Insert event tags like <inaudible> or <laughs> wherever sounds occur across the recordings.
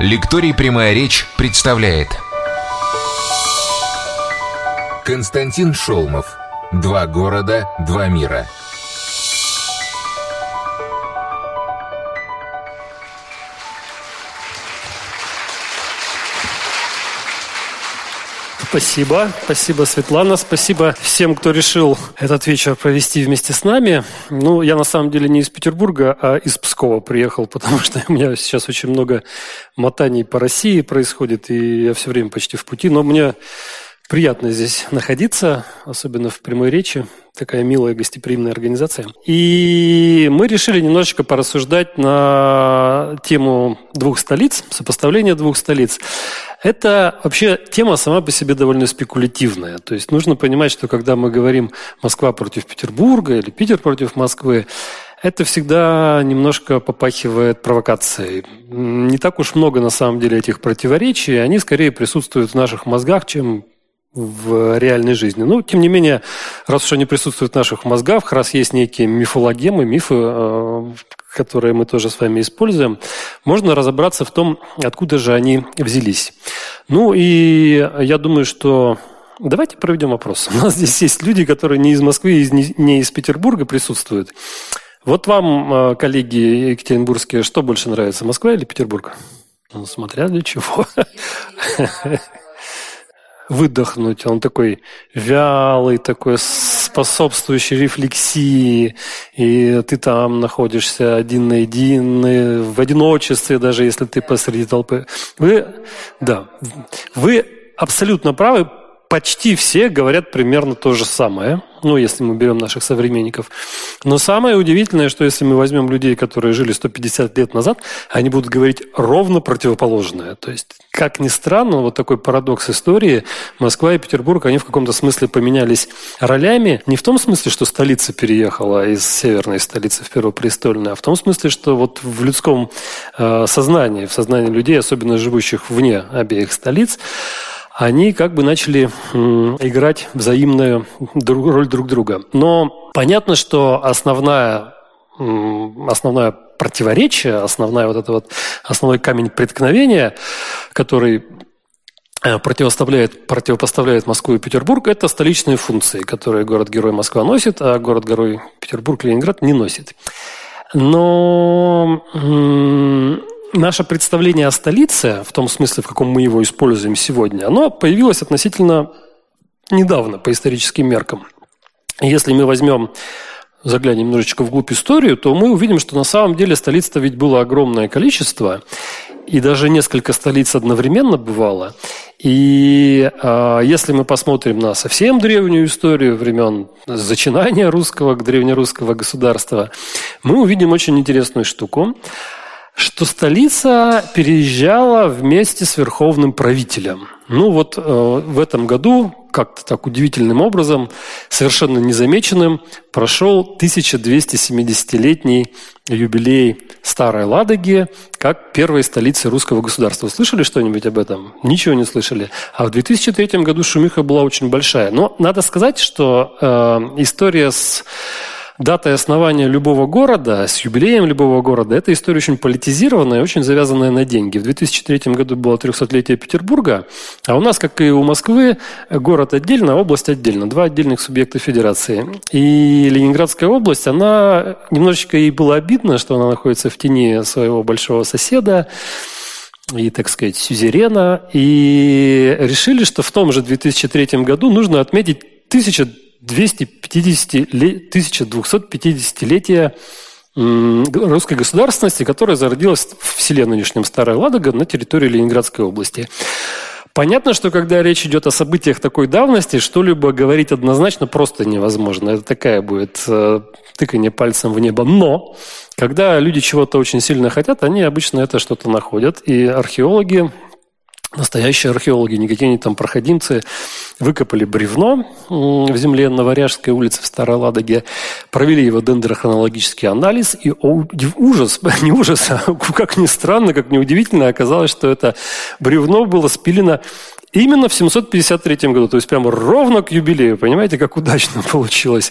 Лекторий «Прямая речь» представляет. Константин Шолмов. «Два города, два мира» Спасибо. Спасибо, Светлана. Спасибо всем, кто решил этот вечер провести вместе с нами. Ну, я на самом деле не из Петербурга, а из Пскова приехал, потому что у меня сейчас очень много мотаний по России происходит, и я все время почти в пути. Но мне приятно здесь находиться, особенно в прямой речи. Такая милая гостеприимная организация. И мы решили немножечко порассуждать на тему двух столиц, сопоставления двух столиц. Это вообще тема сама по себе довольно спекулятивная. То есть нужно понимать, что когда мы говорим Москва против Петербурга или Питер против Москвы, это всегда немножко попахивает провокацией. Не так уж много на самом деле этих противоречий, они скорее присутствуют в наших мозгах, чем в реальной жизни. Но, тем не менее, раз уж они присутствуют в наших мозгах, раз есть некие мифологемы, мифы, э, которые мы тоже с вами используем, можно разобраться в том, откуда же они взялись. Ну и я думаю, что давайте проведем опрос. У нас здесь есть люди, которые не из Москвы, не из Петербурга присутствуют. Вот вам, э, коллеги екатеринбургские, что больше нравится, Москва или Петербург? Ну, смотря для чего. Выдохнуть. Он такой вялый, такой способствующий рефлексии. И ты там находишься один на один, в одиночестве, даже если ты посреди толпы. Вы, да, вы абсолютно правы почти все говорят примерно то же самое, ну, если мы берем наших современников. Но самое удивительное, что если мы возьмем людей, которые жили 150 лет назад, они будут говорить ровно противоположное. То есть, как ни странно, вот такой парадокс истории, Москва и Петербург, они в каком-то смысле поменялись ролями, не в том смысле, что столица переехала из северной столицы в первопрестольную, а в том смысле, что вот в людском э, сознании, в сознании людей, особенно живущих вне обеих столиц, они как бы начали играть взаимную роль друг друга. Но понятно, что основная, основное противоречие, основная вот это вот, основной камень преткновения, который э, противопоставляет, противопоставляет Москву и Петербург, это столичные функции, которые город-герой Москва носит, а город-герой Петербург, Ленинград не носит. Но наше представление о столице, в том смысле, в каком мы его используем сегодня, оно появилось относительно недавно по историческим меркам. Если мы возьмем, заглянем немножечко вглубь историю, то мы увидим, что на самом деле столиц-то ведь было огромное количество, и даже несколько столиц одновременно бывало. И э, если мы посмотрим на совсем древнюю историю времен зачинания русского к древнерусского государства, мы увидим очень интересную штуку что столица переезжала вместе с верховным правителем. Ну вот э, в этом году как-то так удивительным образом, совершенно незамеченным, прошел 1270-летний юбилей Старой Ладоги как первой столицы русского государства. Слышали что-нибудь об этом? Ничего не слышали. А в 2003 году шумиха была очень большая. Но надо сказать, что э, история с датой основания любого города, с юбилеем любого города, это история очень политизированная, очень завязанная на деньги. В 2003 году было 300-летие Петербурга, а у нас, как и у Москвы, город отдельно, область отдельно, два отдельных субъекта федерации. И Ленинградская область, она немножечко ей было обидно, что она находится в тени своего большого соседа, и, так сказать, сюзерена, и решили, что в том же 2003 году нужно отметить 1000 250 1250-летия русской государственности, которая зародилась в селе нынешнем Старая Ладога на территории Ленинградской области. Понятно, что когда речь идет о событиях такой давности, что-либо говорить однозначно просто невозможно. Это такая будет э, тыканье пальцем в небо. Но когда люди чего-то очень сильно хотят, они обычно это что-то находят. И археологи Настоящие археологи, не какие-нибудь там проходимцы, выкопали бревно в земле на Варяжской улице в Старой Ладоге, провели его дендрохронологический анализ, и ужас, <laughs> не ужас, а как ни странно, как ни удивительно, оказалось, что это бревно было спилено Именно в 753 году, то есть прямо ровно к юбилею, понимаете, как удачно <laughs> получилось.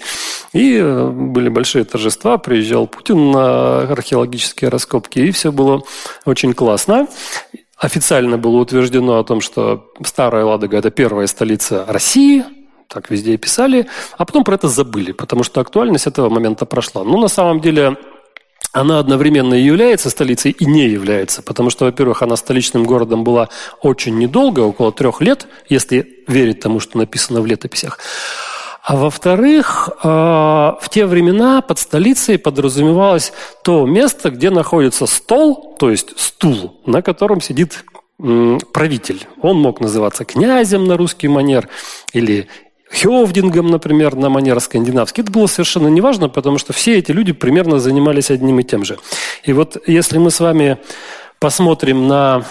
И э, были большие торжества, приезжал Путин на археологические раскопки, и все было очень классно. Официально было утверждено о том, что Старая Ладога – это первая столица России, так везде и писали, а потом про это забыли, потому что актуальность этого момента прошла. Но на самом деле она одновременно и является столицей и не является, потому что, во-первых, она столичным городом была очень недолго, около трех лет, если верить тому, что написано в летописях. А во-вторых, э, в те времена под столицей подразумевалось то место, где находится стол, то есть стул, на котором сидит правитель. Он мог называться князем на русский манер или Хевдингом, например, на манер скандинавский. Это было совершенно неважно, потому что все эти люди примерно занимались одним и тем же. И вот если мы с вами посмотрим на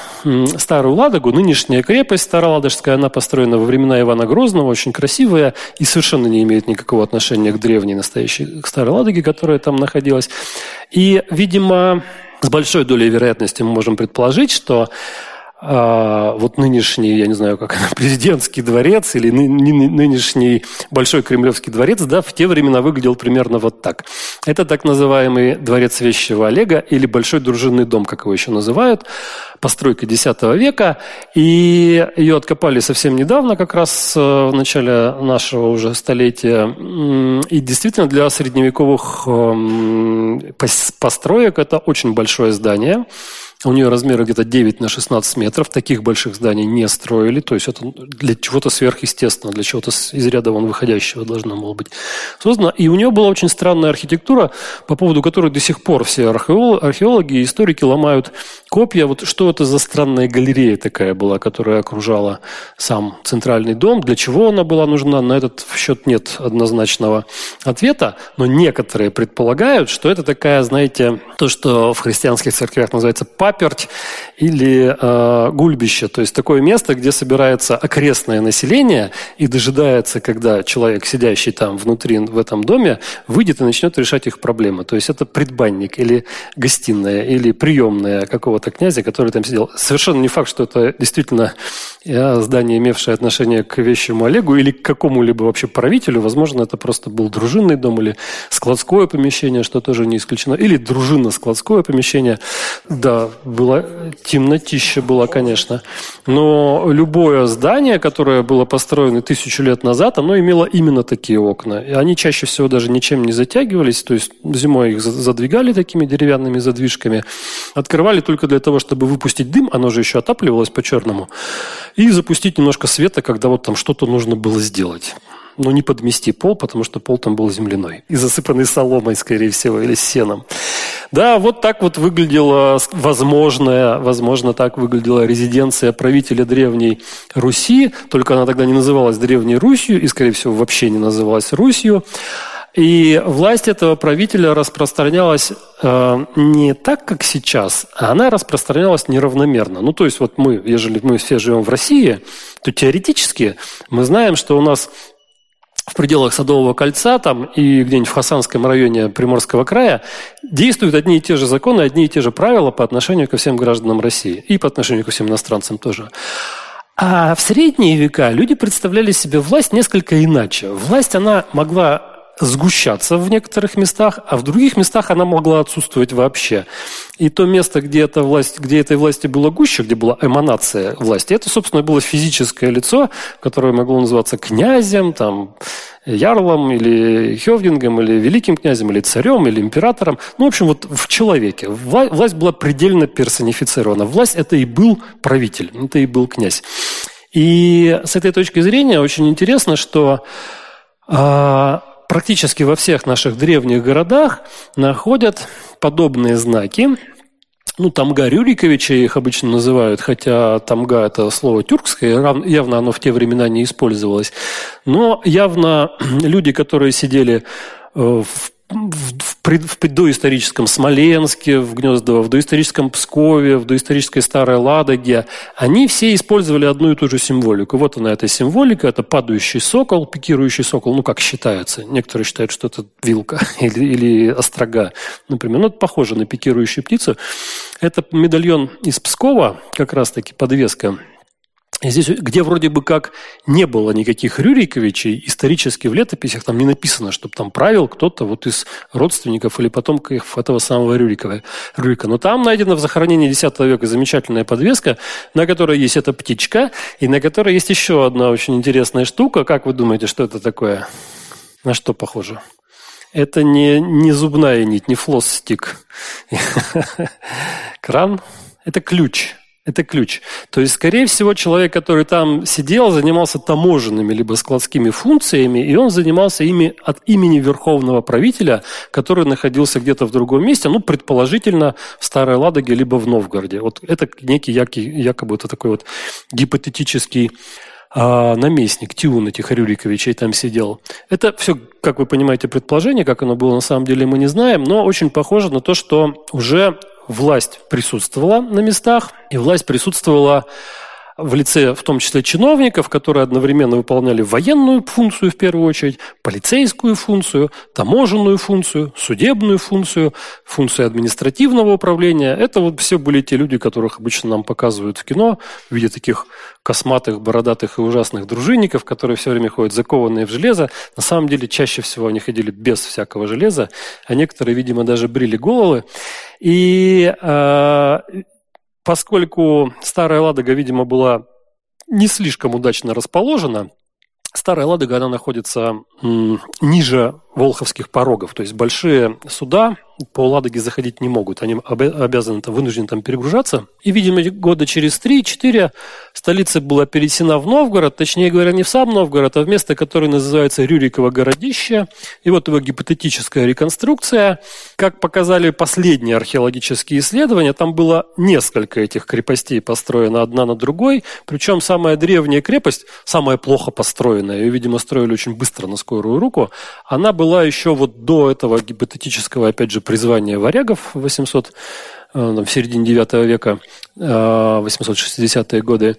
Старую Ладогу, нынешняя крепость Староладожская, она построена во времена Ивана Грозного, очень красивая и совершенно не имеет никакого отношения к древней настоящей к Старой Ладоге, которая там находилась. И, видимо, с большой долей вероятности мы можем предположить, что а, вот нынешний, я не знаю, как <laughs> президентский дворец или нынешний Большой Кремлевский дворец, да, в те времена выглядел примерно вот так. Это так называемый дворец Вещего Олега или Большой дружинный дом, как его еще называют, постройка X века, и ее откопали совсем недавно, как раз э, в начале нашего уже столетия. И действительно для средневековых эм, построек это очень большое здание. У нее размеры где-то 9 на 16 метров. Таких больших зданий не строили. То есть это для чего-то сверхъестественного, для чего-то из ряда вон выходящего должно было быть создано. И у нее была очень странная архитектура, по поводу которой до сих пор все археологи и историки ломают копья. Вот что это за странная галерея такая была, которая окружала сам центральный дом? Для чего она была нужна? На этот счет нет однозначного ответа. Но некоторые предполагают, что это такая, знаете, то, что в христианских церквях называется паперть или э, гульбище, то есть такое место, где собирается окрестное население и дожидается, когда человек, сидящий там внутри в этом доме, выйдет и начнет решать их проблемы. То есть это предбанник или гостиная или приемная какого-то князя, который там сидел. Совершенно не факт, что это действительно э, здание, имевшее отношение к вещему Олегу или к какому-либо вообще правителю. Возможно, это просто был дружинный дом или складское помещение, что тоже не исключено. Или дружинно-складское помещение. Да, было темнотища была, конечно. Но любое здание, которое было построено тысячу лет назад, оно имело именно такие окна. И они чаще всего даже ничем не затягивались, то есть зимой их задвигали такими деревянными задвижками, открывали только для того, чтобы выпустить дым, оно же еще отапливалось по-черному, и запустить немножко света, когда вот там что-то нужно было сделать но не подмести пол, потому что пол там был земляной и засыпанный соломой, скорее всего, или сеном. Да, вот так вот выглядела возможная, возможно, так выглядела резиденция правителя Древней Руси, только она тогда не называлась Древней Русью и, скорее всего, вообще не называлась Русью. И власть этого правителя распространялась э, не так, как сейчас, а она распространялась неравномерно. Ну, то есть вот мы, ежели мы все живем в России, то теоретически мы знаем, что у нас в пределах Садового кольца там и где-нибудь в Хасанском районе Приморского края действуют одни и те же законы, одни и те же правила по отношению ко всем гражданам России и по отношению ко всем иностранцам тоже. А в средние века люди представляли себе власть несколько иначе. Власть, она могла сгущаться в некоторых местах, а в других местах она могла отсутствовать вообще. И то место, где, эта власть, где этой власти было гуще, где была эманация власти, это, собственно, было физическое лицо, которое могло называться князем, там, ярлом или хевдингом, или великим князем, или царем, или императором. Ну, в общем, вот в человеке. Власть была предельно персонифицирована. Власть – это и был правитель, это и был князь. И с этой точки зрения очень интересно, что а, практически во всех наших древних городах находят подобные знаки. Ну, тамга Рюриковича их обычно называют, хотя тамга – это слово тюркское, явно оно в те времена не использовалось. Но явно <clears throat> люди, которые сидели э, в в, доисторическом Смоленске, в Гнездово, в доисторическом Пскове, в доисторической Старой Ладоге, они все использовали одну и ту же символику. Вот она, эта символика, это падающий сокол, пикирующий сокол, ну, как считается. Некоторые считают, что это вилка <laughs> или, или острога, например. Ну, это похоже на пикирующую птицу. Это медальон из Пскова, как раз-таки подвеска здесь, где вроде бы как не было никаких Рюриковичей, исторически в летописях там не написано, чтобы там правил кто-то вот из родственников или потомков этого самого Рюрикова, Рюрика. Но там найдена в захоронении X века замечательная подвеска, на которой есть эта птичка, и на которой есть еще одна очень интересная штука. Как вы думаете, что это такое? На что похоже? Это не, не зубная нить, не флосс-стик. <laughs> Кран – это ключ – это ключ. То есть, скорее всего, человек, который там сидел, занимался таможенными либо складскими функциями, и он занимался ими от имени верховного правителя, который находился где-то в другом месте, ну, предположительно, в Старой Ладоге либо в Новгороде. Вот это некий якобы это такой вот гипотетический а, наместник Тиун этих Рюриковичей там сидел. Это все, как вы понимаете, предположение, как оно было на самом деле, мы не знаем, но очень похоже на то, что уже власть присутствовала на местах, и власть присутствовала в лице в том числе чиновников, которые одновременно выполняли военную функцию в первую очередь, полицейскую функцию, таможенную функцию, судебную функцию, функцию административного управления. Это вот все были те люди, которых обычно нам показывают в кино в виде таких косматых, бородатых и ужасных дружинников, которые все время ходят закованные в железо. На самом деле чаще всего они ходили без всякого железа, а некоторые, видимо, даже брили головы. И э, поскольку Старая Ладога, видимо, была не слишком удачно расположена, Старая Ладога, она находится ниже волховских порогов. То есть большие суда по Ладоге заходить не могут. Они обязаны, там, вынуждены там перегружаться. И, видимо, года через 3-4 столица была перенесена в Новгород, точнее говоря, не в сам Новгород, а в место, которое называется Рюриково городище. И вот его гипотетическая реконструкция. Как показали последние археологические исследования, там было несколько этих крепостей построено одна на другой. Причем самая древняя крепость, самая плохо построенная, ее, видимо, строили очень быстро на скорую руку, она была еще вот до этого гипотетического, опять же, призвания варягов 800, э, в середине 9 века, 860-е э, годы.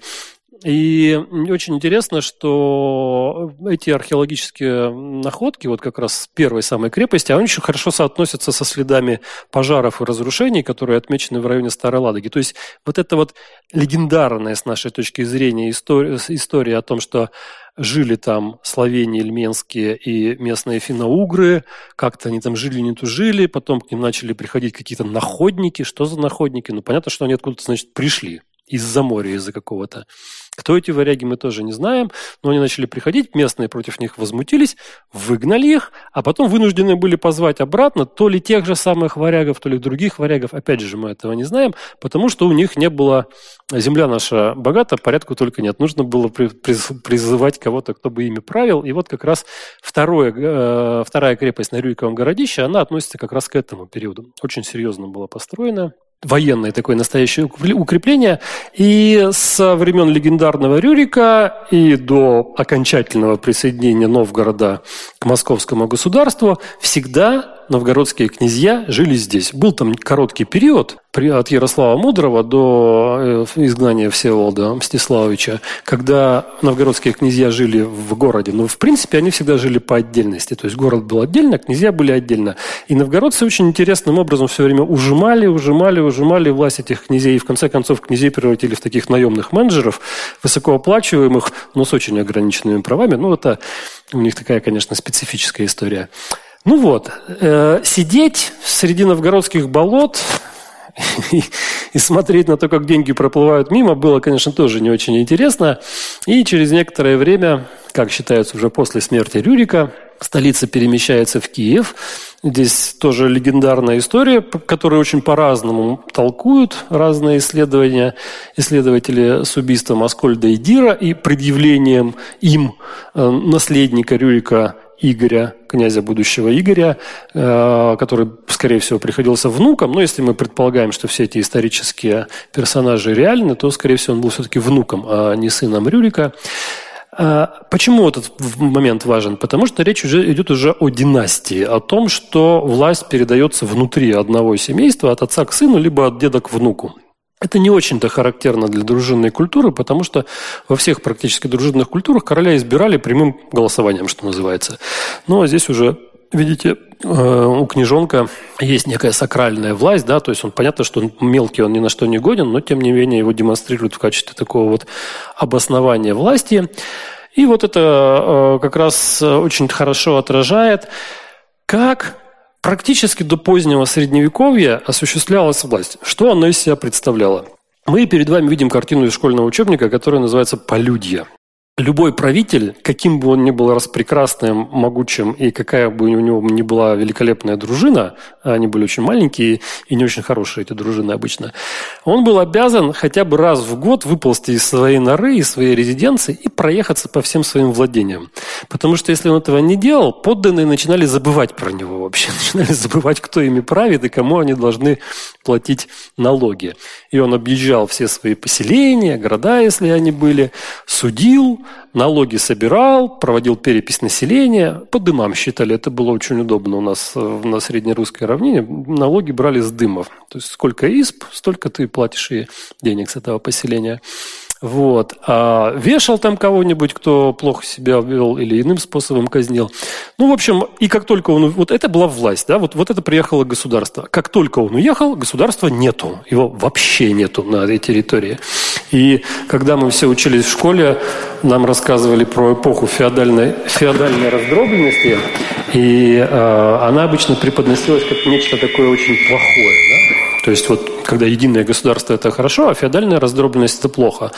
И очень интересно, что эти археологические находки, вот как раз первой самой крепости, они очень хорошо соотносятся со следами пожаров и разрушений, которые отмечены в районе Старой Ладоги. То есть вот это вот легендарная с нашей точки зрения история, история о том, что жили там словения, ильменские и местные финно-угры, как-то они там жили, не тужили, потом к ним начали приходить какие-то находники. Что за находники? Ну, понятно, что они откуда-то, значит, пришли из-за моря, из-за какого-то. Кто эти варяги, мы тоже не знаем, но они начали приходить, местные против них возмутились, выгнали их, а потом вынуждены были позвать обратно то ли тех же самых варягов, то ли других варягов, опять же, мы этого не знаем, потому что у них не было, земля наша богата, порядку только нет, нужно было призывать кого-то, кто бы ими правил, и вот как раз второе, э, вторая крепость на Рюриковом городище, она относится как раз к этому периоду. Очень серьезно была построена, военное такое настоящее укрепление. И со времен легендарного Рюрика и до окончательного присоединения Новгорода к московскому государству всегда новгородские князья жили здесь. Был там короткий период от Ярослава Мудрого до э, изгнания Всеволода Мстиславовича, когда новгородские князья жили в городе. Но, в принципе, они всегда жили по отдельности. То есть город был отдельно, князья были отдельно. И новгородцы очень интересным образом все время ужимали, ужимали, ужимали власть этих князей. И в конце концов князей превратили в таких наемных менеджеров, высокооплачиваемых, но с очень ограниченными правами. Ну, это у них такая, конечно, специфическая история. Ну вот, э, сидеть среди новгородских болот <laughs> и, и смотреть на то, как деньги проплывают мимо, было, конечно, тоже не очень интересно. И через некоторое время, как считается уже после смерти Рюрика, столица перемещается в Киев. Здесь тоже легендарная история, которую очень по-разному толкуют разные исследования, исследователи с убийством Аскольда и Дира и предъявлением им э, наследника Рюрика Игоря, князя будущего Игоря, э, который, скорее всего, приходился внуком. Но если мы предполагаем, что все эти исторические персонажи реальны, то, скорее всего, он был все-таки внуком, а не сыном Рюрика. Э, почему этот момент важен? Потому что речь уже идет уже о династии, о том, что власть передается внутри одного семейства, от отца к сыну, либо от деда к внуку. Это не очень-то характерно для дружинной культуры, потому что во всех практически дружинных культурах короля избирали прямым голосованием, что называется. Но здесь уже видите, э, у книжонка есть некая сакральная власть, да, то есть он понятно, что он мелкий, он ни на что не годен, но тем не менее его демонстрируют в качестве такого вот обоснования власти. И вот это э, как раз очень хорошо отражает, как практически до позднего средневековья осуществлялась власть. Что она из себя представляла? Мы перед вами видим картину из школьного учебника, которая называется «Полюдья». Любой правитель, каким бы он ни был распрекрасным, могучим, и какая бы у него ни была великолепная дружина, а они были очень маленькие и не очень хорошие, эти дружины обычно, он был обязан хотя бы раз в год выползти из своей норы, из своей резиденции и проехаться по всем своим владениям. Потому что если он этого не делал, подданные начинали забывать про него вообще, <laughs> начинали забывать, кто ими правит и кому они должны платить налоги. И он объезжал все свои поселения, города, если они были, судил, налоги собирал, проводил перепись населения. По дымам считали, это было очень удобно у нас э, на среднерусской равнине. Налоги брали с дымов. То есть сколько исп, столько ты платишь и денег с этого поселения. Вот. А вешал там кого-нибудь, кто плохо себя вел или иным способом казнил. Ну, в общем, и как только он... Вот это была власть, да, вот, вот это приехало государство. Как только он уехал, государства нету. Его вообще нету на этой территории. И когда мы все учились в школе, нам рассказывали про эпоху феодальной, феодальной раздробленности, и э, она обычно преподносилась как нечто такое очень плохое. Да? То есть вот когда единое государство – это хорошо, а феодальная раздробленность – это плохо.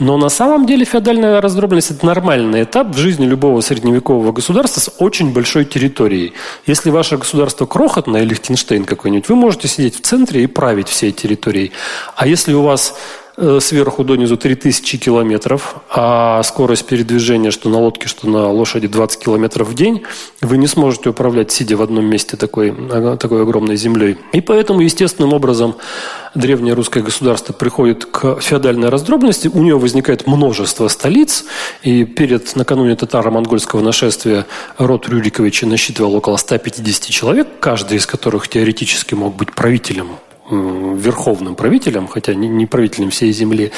Но на самом деле феодальная раздробленность – это нормальный этап в жизни любого средневекового государства с очень большой территорией. Если ваше государство крохотное, Лихтенштейн какой-нибудь, вы можете сидеть в центре и править всей территорией. А если у вас сверху донизу 3000 километров, а скорость передвижения, что на лодке, что на лошади 20 километров в день, вы не сможете управлять, сидя в одном месте такой, такой огромной землей. И поэтому естественным образом древнее русское государство приходит к феодальной раздробности, у него возникает множество столиц, и перед накануне татаро-монгольского нашествия род Рюриковича насчитывал около 150 человек, каждый из которых теоретически мог быть правителем верховным правителем, хотя не правителем всей земли.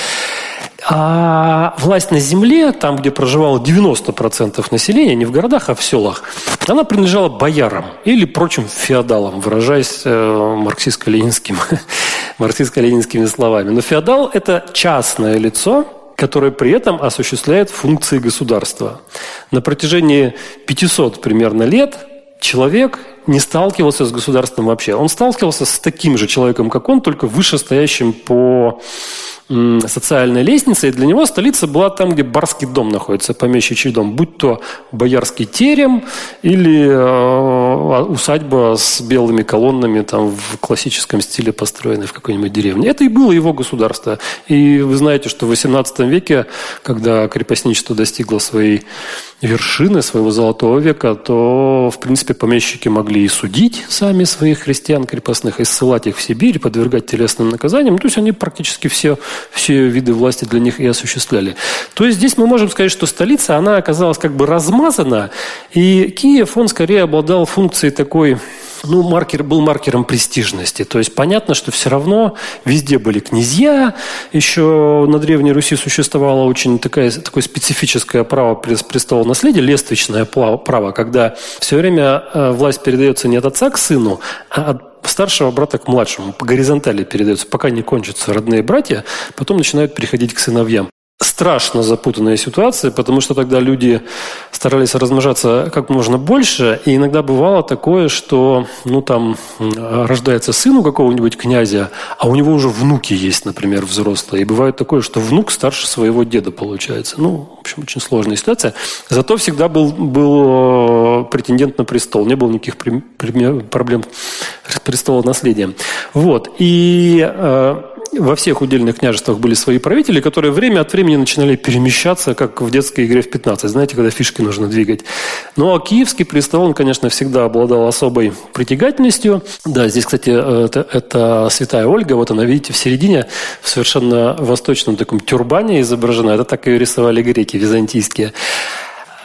А власть на земле, там, где проживало 90% населения, не в городах, а в селах, она принадлежала боярам или прочим феодалам, выражаясь э, марксистско-ленинским, <laughs> марксистско-ленинскими словами. Но феодал – это частное лицо, которое при этом осуществляет функции государства. На протяжении 500 примерно лет человек не сталкивался с государством вообще. Он сталкивался с таким же человеком, как он, только вышестоящим по социальной лестнице, и для него столица была там, где барский дом находится, помещичий дом, будь то боярский терем или э, усадьба с белыми колоннами там в классическом стиле, построенной в какой-нибудь деревне. Это и было его государство. И вы знаете, что в XVIII веке, когда крепостничество достигло своей вершины, своего золотого века, то, в принципе, помещики могли и судить сами своих христиан крепостных, и ссылать их в Сибирь, подвергать телесным наказаниям. То есть они практически все все виды власти для них и осуществляли. То есть здесь мы можем сказать, что столица, она оказалась как бы размазана, и Киев, он скорее обладал функцией такой ну, маркер был маркером престижности. То есть понятно, что все равно везде были князья. Еще на Древней Руси существовало очень такое, такое специфическое право престола наследия, лествичное право, когда все время э, власть передается не от отца к сыну, а от старшего брата к младшему. По горизонтали передается, пока не кончатся родные братья, потом начинают переходить к сыновьям. Страшно запутанная ситуация, потому что тогда люди старались размножаться как можно больше, и иногда бывало такое, что ну, там рождается сын у какого-нибудь князя, а у него уже внуки есть, например, взрослые. И бывает такое, что внук старше своего деда получается. Ну, в общем, очень сложная ситуация. Зато всегда был, был э, претендент на престол, не было никаких проблем с престола наследием. Вот. И э, во всех удельных княжествах были свои правители, которые время от времени начинали перемещаться, как в детской игре в 15. Знаете, когда фишки нужно двигать. Ну, а киевский престол, он, конечно, всегда обладал особой притягательностью. Да, здесь, кстати, это, это святая Ольга. Вот она, видите, в середине, в совершенно восточном таком тюрбане изображена. Это так ее рисовали греки византийские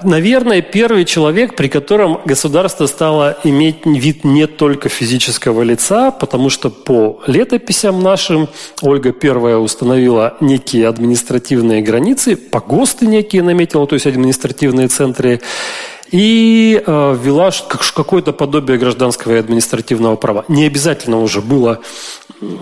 наверное, первый человек, при котором государство стало иметь вид не только физического лица, потому что по летописям нашим Ольга I установила некие административные границы, погосты некие наметила, то есть административные центры, и э, ввела какое-то подобие гражданского и административного права. Не обязательно уже было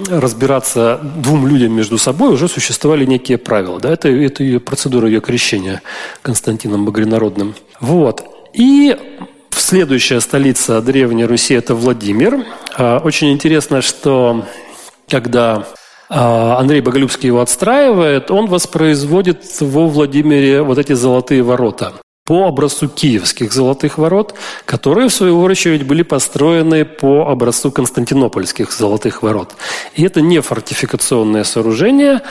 разбираться двум людям между собой, уже существовали некие правила. Да? Это, это ее процедура ее крещения Константином Багринародным. Вот. И следующая столица Древней Руси – это Владимир. А, очень интересно, что когда а, Андрей Боголюбский его отстраивает, он воспроизводит во Владимире вот эти золотые ворота по образцу киевских золотых ворот, которые, в свою очередь, были построены по образцу константинопольских золотых ворот. И это не фортификационное сооружение,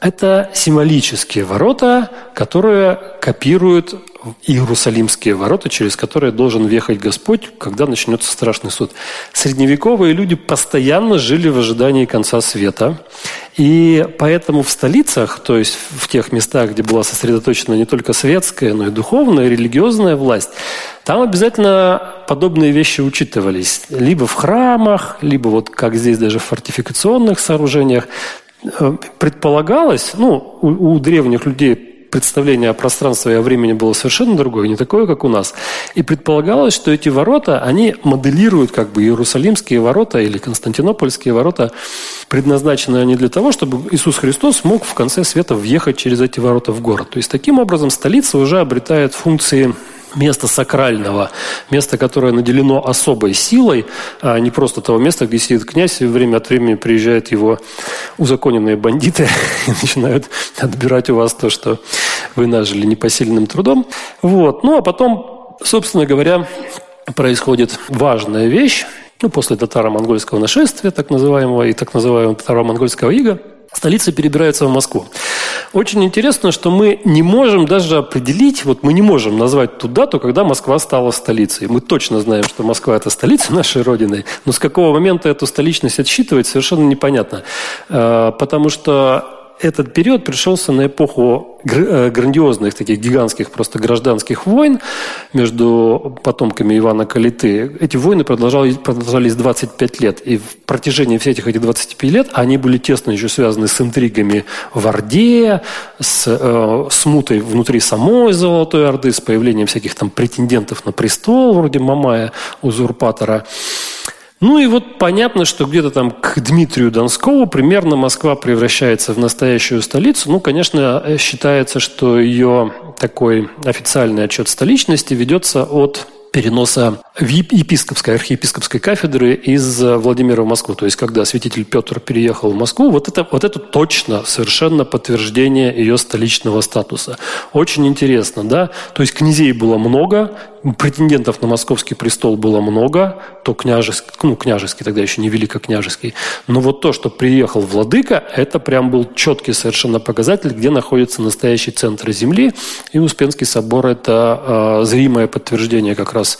это символические ворота, которые копируют Иерусалимские ворота, через которые должен въехать Господь, когда начнется страшный суд. Средневековые люди постоянно жили в ожидании конца света. И поэтому в столицах, то есть в тех местах, где была сосредоточена не только светская, но и духовная, и религиозная власть, там обязательно подобные вещи учитывались. Либо в храмах, либо вот как здесь даже в фортификационных сооружениях. Э, предполагалось, ну, у, у древних людей представление о пространстве и о времени было совершенно другое, не такое, как у нас. И предполагалось, что эти ворота, они моделируют как бы Иерусалимские ворота или Константинопольские ворота, предназначенные они для того, чтобы Иисус Христос мог в конце света въехать через эти ворота в город. То есть таким образом столица уже обретает функции место сакрального, место, которое наделено особой силой, а не просто того места, где сидит князь, и время от времени приезжают его узаконенные бандиты <laughs> и начинают отбирать у вас то, что вы нажили непосильным трудом. Вот. Ну, а потом, собственно говоря, происходит важная вещь, ну, после татаро-монгольского нашествия, так называемого, и так называемого татаро-монгольского ига, столица перебирается в Москву. Очень интересно, что мы не можем даже определить, вот мы не можем назвать ту дату, когда Москва стала столицей. Мы точно знаем, что Москва – это столица нашей Родины, но с какого момента эту столичность отсчитывать совершенно непонятно. Э, потому что этот период пришелся на эпоху э, грандиозных таких гигантских просто гражданских войн между потомками Ивана Калиты. Эти войны продолжались, продолжались 25 лет. И в протяжении всех этих 25 лет они были тесно еще связаны с интригами в Орде, с э, смутой внутри самой Золотой Орды, с появлением всяких там претендентов на престол, вроде Мамая, узурпатора. Ну и вот понятно, что где-то там к Дмитрию Донскову примерно Москва превращается в настоящую столицу. Ну, конечно, считается, что ее такой официальный отчет столичности ведется от переноса епископской, архиепископской кафедры из Владимира в Москву. То есть, когда святитель Петр переехал в Москву, вот это, вот это точно совершенно подтверждение ее столичного статуса. Очень интересно, да? То есть, князей было много, претендентов на московский престол было много, то княжеский, ну, княжеский тогда еще не великокняжеский. Но вот то, что приехал владыка, это прям был четкий совершенно показатель, где находится настоящий центр земли. И Успенский собор – это э, зримое подтверждение как раз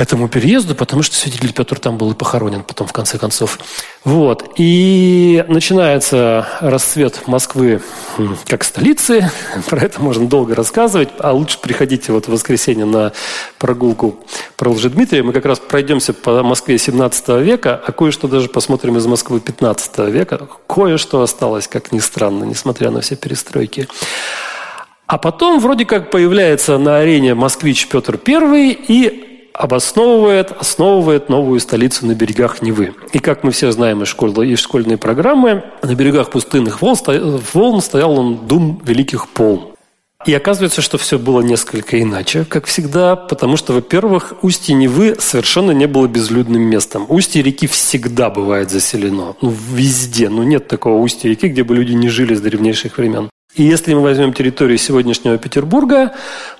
этому переезду, потому что святитель Петр там был и похоронен потом, в конце концов. Вот. И начинается расцвет Москвы как столицы. <laughs> Про это можно долго рассказывать. А лучше приходите вот в воскресенье на прогулку про Лжедмитрия. Мы как раз пройдемся по Москве 17 века, а кое-что даже посмотрим из Москвы 15 века. Кое-что осталось, как ни странно, несмотря на все перестройки. А потом вроде как появляется на арене москвич Петр I и обосновывает, основывает новую столицу на берегах Невы. И как мы все знаем из, школы, из школьной программы, на берегах пустынных волн, волн стоял он дум великих полн. И оказывается, что все было несколько иначе, как всегда, потому что, во-первых, устье Невы совершенно не было безлюдным местом. Устье реки всегда бывает заселено. Ну, везде. Ну, нет такого устья реки, где бы люди не жили с древнейших времен. И если мы возьмем территорию сегодняшнего Петербурга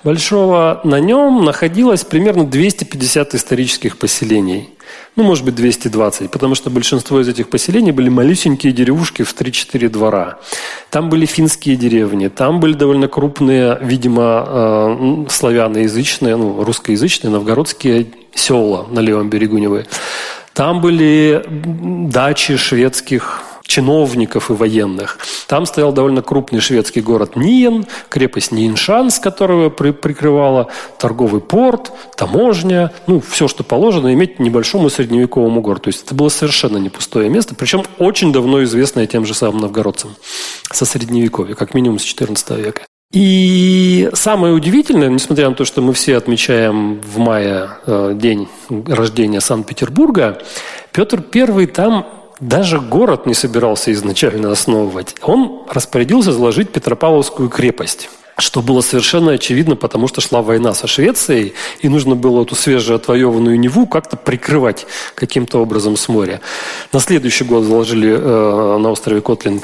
большого, на нем находилось примерно 250 исторических поселений. Ну, может быть, 220, потому что большинство из этих поселений были малюсенькие деревушки в 3-4 двора. Там были финские деревни, там были довольно крупные, видимо, э, славяноязычные, ну, русскоязычные, новгородские села на левом берегу Невы. Там были дачи шведских чиновников и военных. Там стоял довольно крупный шведский город Ниен, крепость Ниеншанс, которая при, прикрывала торговый порт, таможня, ну, все, что положено иметь небольшому средневековому городу. То есть это было совершенно не пустое место, причем очень давно известное тем же самым новгородцам со средневековья, как минимум с XIV века. И самое удивительное, несмотря на то, что мы все отмечаем в мае э, день рождения Санкт-Петербурга, Петр I там даже город не собирался изначально основывать. Он распорядился заложить Петропавловскую крепость что было совершенно очевидно, потому что шла война со Швецией, и нужно было эту свежеотвоеванную Неву как-то прикрывать каким-то образом с моря. На следующий год заложили э, на острове Котлин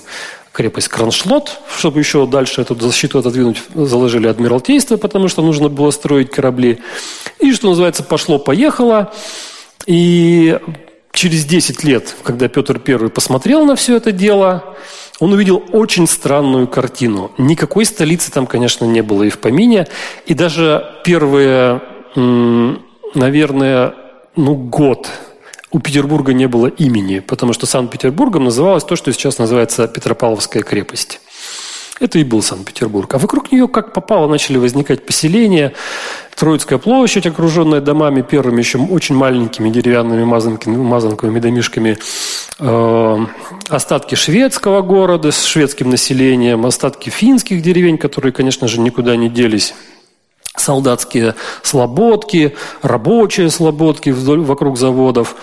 крепость Кроншлот, чтобы еще дальше эту защиту отодвинуть, заложили Адмиралтейство, потому что нужно было строить корабли. И, что называется, пошло-поехало. И через 10 лет, когда Петр I посмотрел на все это дело, он увидел очень странную картину. Никакой столицы там, конечно, не было и в помине. И даже первые, наверное, ну, год у Петербурга не было имени, потому что Санкт-Петербургом называлось то, что сейчас называется Петропавловская крепость. Это и был Санкт-Петербург. А вокруг нее, как попало, начали возникать поселения. Троицкая площадь, окруженная домами, первыми еще очень маленькими деревянными мазанковыми домишками. Э, остатки шведского города с шведским населением, остатки финских деревень, которые, конечно же, никуда не делись солдатские слободки, рабочие слободки вокруг заводов.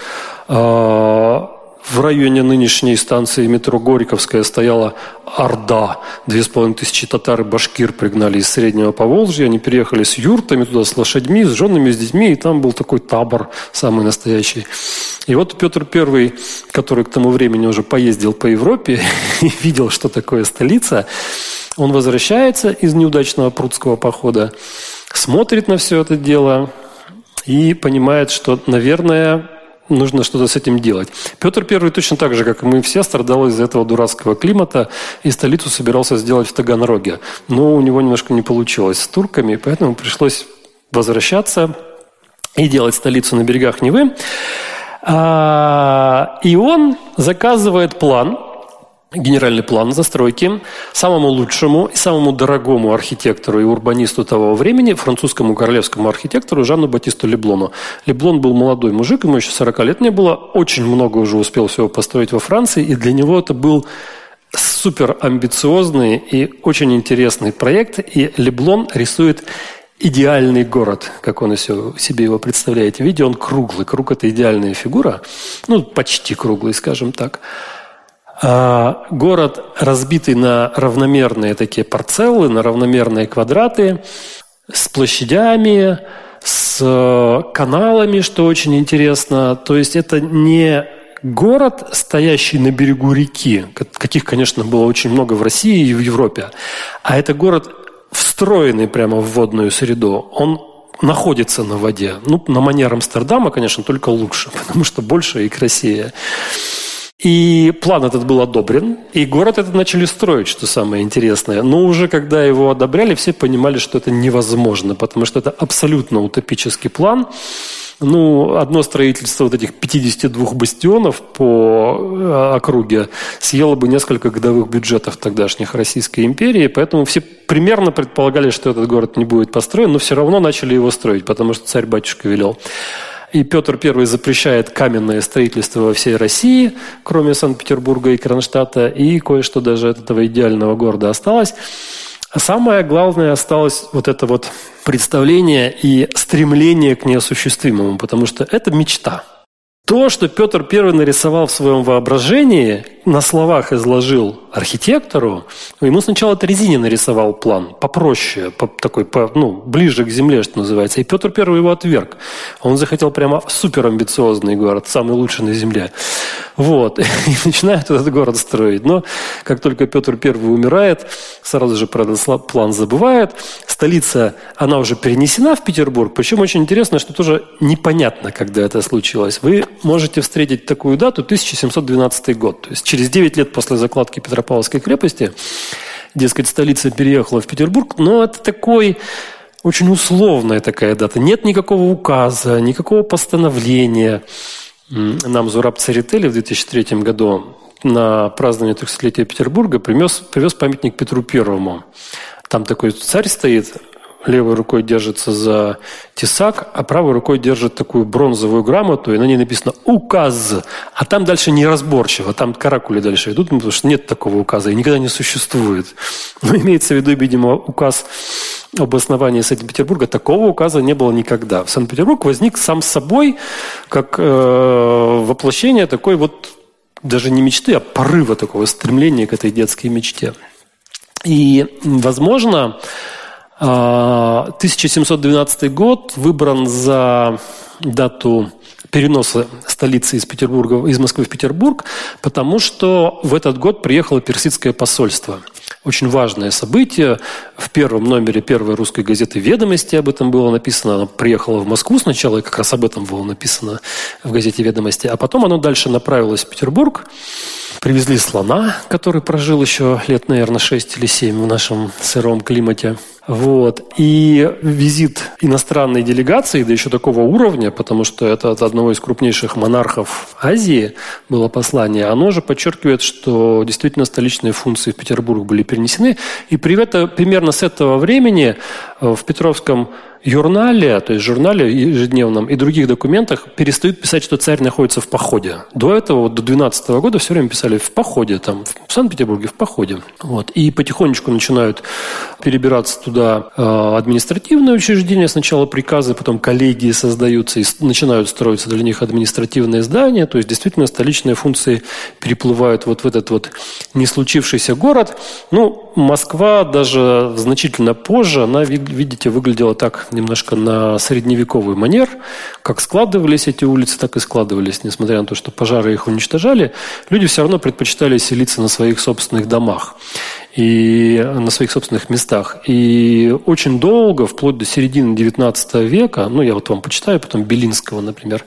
Э, в районе нынешней станции метро Гориковская стояла Орда. Две с половиной тысячи татар и башкир пригнали из Среднего Поволжья. Они переехали с юртами туда, с лошадьми, с женами, с детьми. И там был такой табор самый настоящий. И вот Петр I, который к тому времени уже поездил по Европе <laughs> и видел, что такое столица, он возвращается из неудачного прудского похода, смотрит на все это дело и понимает, что, наверное, нужно что-то с этим делать. Петр I точно так же, как и мы все, страдал из-за этого дурацкого климата и столицу собирался сделать в Таганроге. Но у него немножко не получилось с турками, поэтому пришлось возвращаться и делать столицу на берегах Невы. А, и он заказывает план – генеральный план застройки самому лучшему и самому дорогому архитектору и урбанисту того времени, французскому королевскому архитектору Жанну Батисту Леблону. Леблон был молодой мужик, ему еще 40 лет не было, очень много уже успел всего построить во Франции, и для него это был супер амбициозный и очень интересный проект, и Леблон рисует идеальный город, как он себе его представляет. Видите, он круглый. Круг – это идеальная фигура. Ну, почти круглый, скажем так. А, город разбитый на равномерные такие парцеллы, на равномерные квадраты, с площадями, с э, каналами, что очень интересно. То есть это не город, стоящий на берегу реки, каких, конечно, было очень много в России и в Европе, а это город, встроенный прямо в водную среду. Он находится на воде. Ну, на манер Амстердама, конечно, только лучше, <laughs> потому что больше и красивее. И план этот был одобрен, и город этот начали строить, что самое интересное. Но уже когда его одобряли, все понимали, что это невозможно, потому что это абсолютно утопический план. Ну, одно строительство вот этих 52 бастионов по э, округе съело бы несколько годовых бюджетов тогдашних Российской империи, поэтому все примерно предполагали, что этот город не будет построен, но все равно начали его строить, потому что царь-батюшка велел. И Петр I запрещает каменное строительство во всей России, кроме Санкт-Петербурга и Кронштадта, и кое-что даже от этого идеального города осталось. А самое главное осталось вот это вот представление и стремление к неосуществимому, потому что это мечта – то, что Петр I нарисовал в своем воображении, на словах изложил архитектору, ему сначала Трезини нарисовал план, попроще, по, такой, по, ну, ближе к земле, что называется. И Петр I его отверг. Он захотел прямо суперамбициозный город, самый лучший на земле. Вот. <laughs> И начинает этот город строить. Но как только Петр I умирает, сразу же про этот план забывает. Столица, она уже перенесена в Петербург. Причем очень интересно, что тоже непонятно, когда это случилось. Вы можете встретить такую дату 1712 год. То есть через 9 лет после закладки Петропавловской крепости, дескать, столица переехала в Петербург, но это такой очень условная такая дата. Нет никакого указа, никакого постановления. Нам Зураб Церетели в 2003 году на празднование 300-летия Петербурга привез, привез памятник Петру Первому. Там такой царь стоит, левой рукой держится за тесак, а правой рукой держит такую бронзовую грамоту, и на ней написано «Указ». А там дальше неразборчиво, там каракули дальше идут, потому что нет такого указа и никогда не существует. Но имеется в виду, видимо, указ об основании Санкт-Петербурга. Такого указа не было никогда. Санкт-Петербург возник сам собой как э, воплощение такой вот даже не мечты, а порыва такого стремления к этой детской мечте. И, возможно, 1712 а, год выбран за дату переноса столицы из Петербурга, из Москвы в Петербург, потому что в этот год приехало персидское посольство. Очень важное событие. В первом номере первой русской газеты «Ведомости» об этом было написано. Оно приехало в Москву сначала, и как раз об этом было написано в газете «Ведомости». А потом оно дальше направилось в Петербург. Привезли слона, который прожил еще лет, наверное, 6 или 7 в нашем сыром климате. Вот. И визит иностранной делегации, да еще такого уровня, потому что это от одного из крупнейших монархов Азии было послание, оно же подчеркивает, что действительно столичные функции в Петербург были перенесены. И примерно с этого времени в Петровском журнале, то есть журнале ежедневном и других документах перестают писать, что царь находится в походе. До этого, вот до 12 года все время писали в походе, там, в Санкт-Петербурге в походе. Вот. И потихонечку начинают перебираться туда э, административные учреждения, сначала приказы, потом коллегии создаются и начинают строиться для них административные здания, то есть действительно столичные функции переплывают вот в этот вот не случившийся город. Ну, Москва даже значительно позже, она, видите, выглядела так немножко на средневековый манер. Как складывались эти улицы, так и складывались. Несмотря на то, что пожары их уничтожали, люди все равно предпочитали селиться на своих собственных домах и на своих собственных местах. И очень долго, вплоть до середины XIX века, ну, я вот вам почитаю, потом Белинского, например,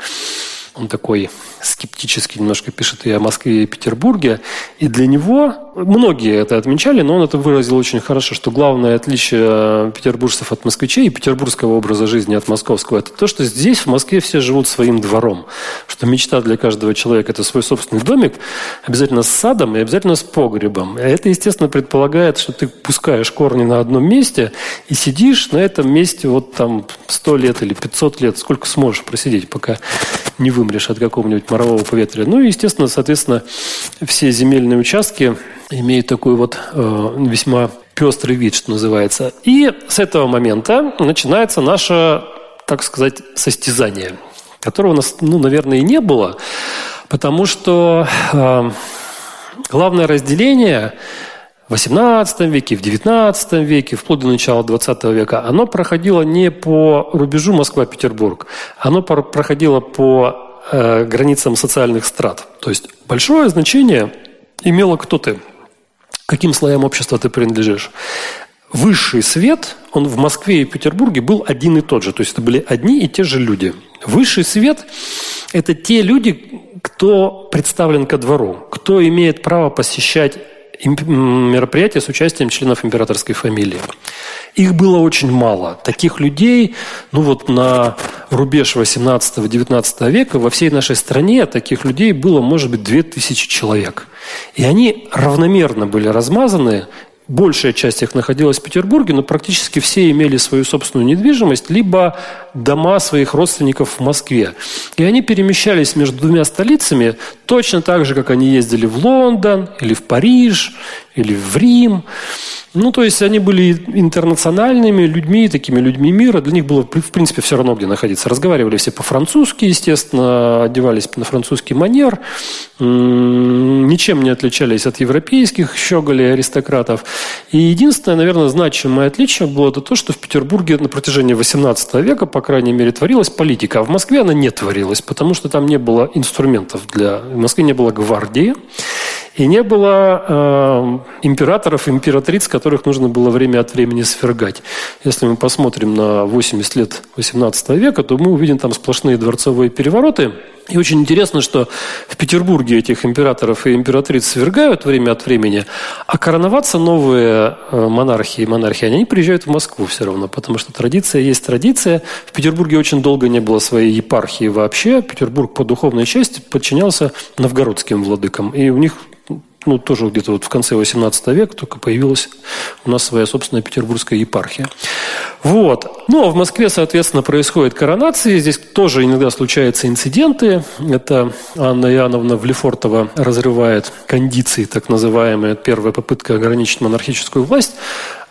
он такой скептически немножко пишет и о Москве, и о Петербурге. И для него, многие это отмечали, но он это выразил очень хорошо, что главное отличие петербуржцев от москвичей и петербургского образа жизни от московского, это то, что здесь, в Москве, все живут своим двором. Что мечта для каждого человека – это свой собственный домик, обязательно с садом и обязательно с погребом. Это, естественно, предполагает, что ты пускаешь корни на одном месте и сидишь на этом месте вот там 100 лет или 500 лет, сколько сможешь просидеть, пока не вымрешь от какого-нибудь морового поветрия. Ну и, естественно, соответственно, все земельные участки имеют такой вот э, весьма пестрый вид, что называется. И с этого момента начинается наше, так сказать, состязание, которого у нас, ну, наверное, и не было, потому что э, главное разделение в XVIII веке, в XIX веке, вплоть до начала XX века, оно проходило не по рубежу Москва-Петербург, оно проходило по э, границам социальных страт. То есть большое значение имело кто ты, каким слоям общества ты принадлежишь. Высший свет, он в Москве и Петербурге был один и тот же. То есть это были одни и те же люди. Высший свет – это те люди, кто представлен ко двору, кто имеет право посещать мероприятия с участием членов императорской фамилии. Их было очень мало. Таких людей, ну вот на рубеж 18-19 века во всей нашей стране таких людей было, может быть, 2000 человек. И они равномерно были размазаны большая часть их находилась в Петербурге, но практически все имели свою собственную недвижимость, либо дома своих родственников в Москве. И они перемещались между двумя столицами точно так же, как они ездили в Лондон, или в Париж, или в Рим. Ну, то есть они были интернациональными людьми, такими людьми мира. Для них было, в принципе, все равно, где находиться. Разговаривали все по-французски, естественно, одевались на французский манер. Ничем не отличались от европейских щеголей аристократов. И единственное, наверное, значимое отличие было это то, что в Петербурге на протяжении XVIII века, по крайней мере, творилась политика. А в Москве она не творилась, потому что там не было инструментов для... В Москве не было гвардии. И не было э, императоров, императриц, которых нужно было время от времени свергать. Если мы посмотрим на 80 лет 18 века, то мы увидим там сплошные дворцовые перевороты. И очень интересно, что в Петербурге этих императоров и императриц свергают время от времени, а короноваться новые э, монархии и монархи, они приезжают в Москву все равно, потому что традиция есть традиция. В Петербурге очень долго не было своей епархии вообще. Петербург по духовной части подчинялся новгородским владыкам. И у них ну, тоже где-то вот в конце 18 века только появилась у нас своя собственная петербургская епархия. Вот. Ну, а в Москве, соответственно, происходят коронации. Здесь тоже иногда случаются инциденты. Это Анна Иоанновна Влефортова разрывает кондиции, так называемые. Первая попытка ограничить монархическую власть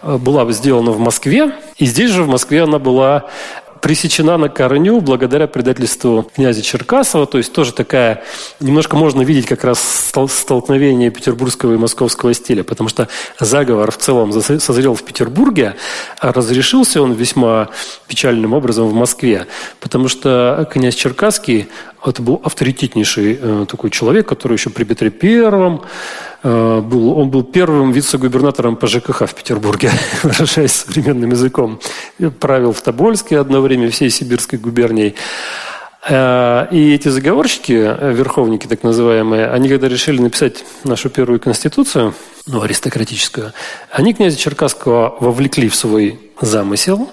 э, была сделана в Москве. И здесь же в Москве она была пресечена на корню благодаря предательству князя Черкасова. То есть тоже такая, немножко можно видеть как раз столкновение петербургского и московского стиля, потому что заговор в целом созрел в Петербурге, а разрешился он весьма печальным образом в Москве, потому что князь Черкасский это был авторитетнейший э, такой человек, который еще при Петре Первом был, он был первым вице-губернатором по ЖКХ в Петербурге, <laughs> выражаясь современным языком. Правил в Тобольске одно время, всей Сибирской губернией. Э, и эти заговорщики, э, верховники так называемые, они когда решили написать нашу первую конституцию, ну, аристократическую, они князя Черкасского вовлекли в свой замысел.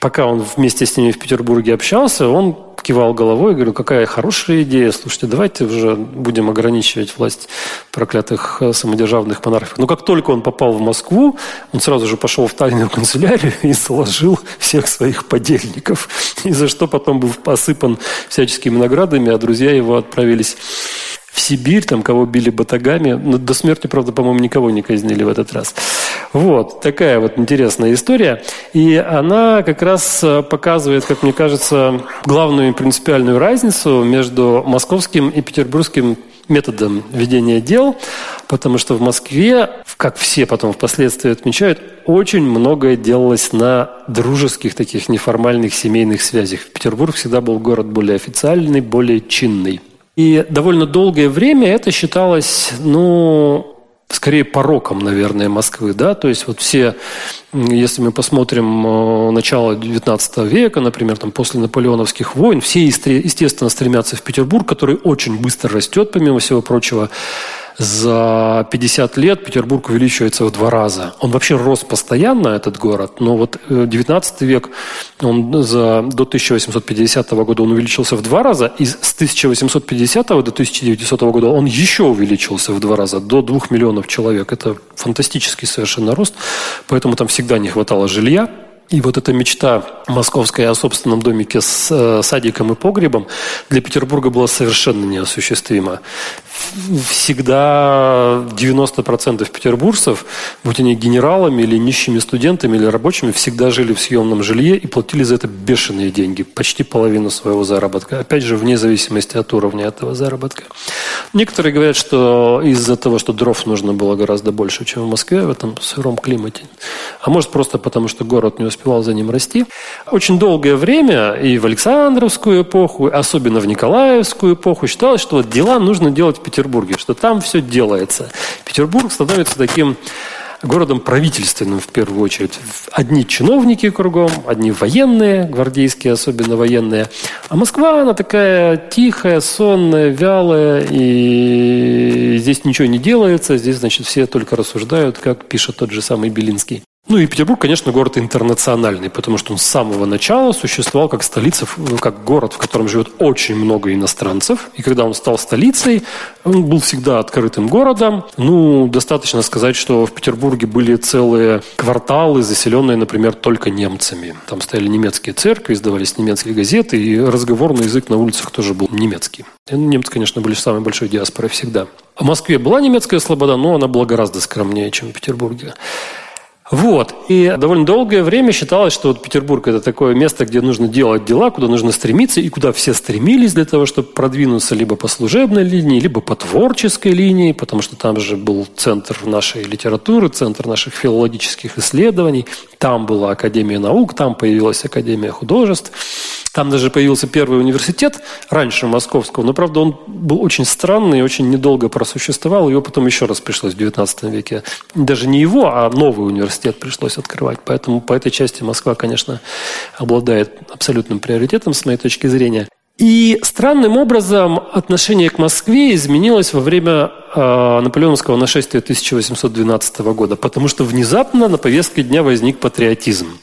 Пока он вместе с ними в Петербурге общался, он кивал головой и говорил, какая хорошая идея, слушайте, давайте уже будем ограничивать власть проклятых э, самодержавных монархов. Но как только он попал в Москву, он сразу же пошел в тайную канцелярию <laughs> и заложил всех своих подельников, <laughs> и за что потом был посыпан всяческими наградами, а друзья его отправились в Сибирь, там кого били батагами. Но ну, до смерти, правда, по-моему, никого не казнили в этот раз. Вот, такая вот интересная история. И она как раз э, показывает, как мне кажется, главную принципиальную разницу между московским и петербургским методом ведения дел, потому что в Москве, как все потом впоследствии отмечают, очень многое делалось на дружеских таких неформальных семейных связях. Петербург всегда был город более официальный, более чинный. И довольно долгое время это считалось, ну, скорее пороком, наверное, Москвы, да, то есть вот все, если мы посмотрим э, начало XIX века, например, там после наполеоновских войн, все, естественно, стремятся в Петербург, который очень быстро растет, помимо всего прочего, за 50 лет Петербург увеличивается в два раза. Он вообще рос постоянно, этот город, но вот 19 э, век, он за, до 1850 года он увеличился в два раза, и с 1850 до 1900 года он еще увеличился в два раза, до 2 миллионов человек. Это фантастический совершенно рост, поэтому там всегда не хватало жилья. И вот эта мечта московская о собственном домике с э, садиком и погребом для Петербурга была совершенно неосуществима всегда 90% петербуржцев, будь они генералами или нищими студентами или рабочими, всегда жили в съемном жилье и платили за это бешеные деньги, почти половину своего заработка. Опять же, вне зависимости от уровня этого заработка. Некоторые говорят, что из-за того, что дров нужно было гораздо больше, чем в Москве в этом сыром климате. А может просто потому, что город не успевал за ним расти. Очень долгое время и в Александровскую эпоху, особенно в Николаевскую эпоху считалось, что вот дела нужно делать Петербурге, что там все делается. Петербург становится таким городом правительственным в первую очередь. Одни чиновники кругом, одни военные, гвардейские, особенно военные. А Москва, она такая тихая, сонная, вялая, и здесь ничего не делается, здесь, значит, все только рассуждают, как пишет тот же самый Белинский. Ну и Петербург, конечно, город интернациональный, потому что он с самого начала существовал как столица, как город, в котором живет очень много иностранцев. И когда он стал столицей, он был всегда открытым городом. Ну, достаточно сказать, что в Петербурге были целые кварталы, заселенные, например, только немцами. Там стояли немецкие церкви, издавались немецкие газеты, и разговорный язык на улицах тоже был немецкий. И немцы, конечно, были самой большой диаспорой всегда. В Москве была немецкая слобода, но она была гораздо скромнее, чем в Петербурге. Вот. И довольно долгое время считалось, что вот Петербург – это такое место, где нужно делать дела, куда нужно стремиться, и куда все стремились для того, чтобы продвинуться либо по служебной линии, либо по творческой линии, потому что там же был центр нашей литературы, центр наших филологических исследований, там была Академия наук, там появилась Академия художеств. Там даже появился первый университет, раньше московского, но, правда, он был очень странный, очень недолго просуществовал. Его потом еще раз пришлось в XIX веке. Даже не его, а новый университет пришлось открывать. Поэтому по этой части Москва, конечно, обладает абсолютным приоритетом с моей точки зрения. И странным образом отношение к Москве изменилось во время наполеоновского нашествия 1812 года, потому что внезапно на повестке дня возник патриотизм.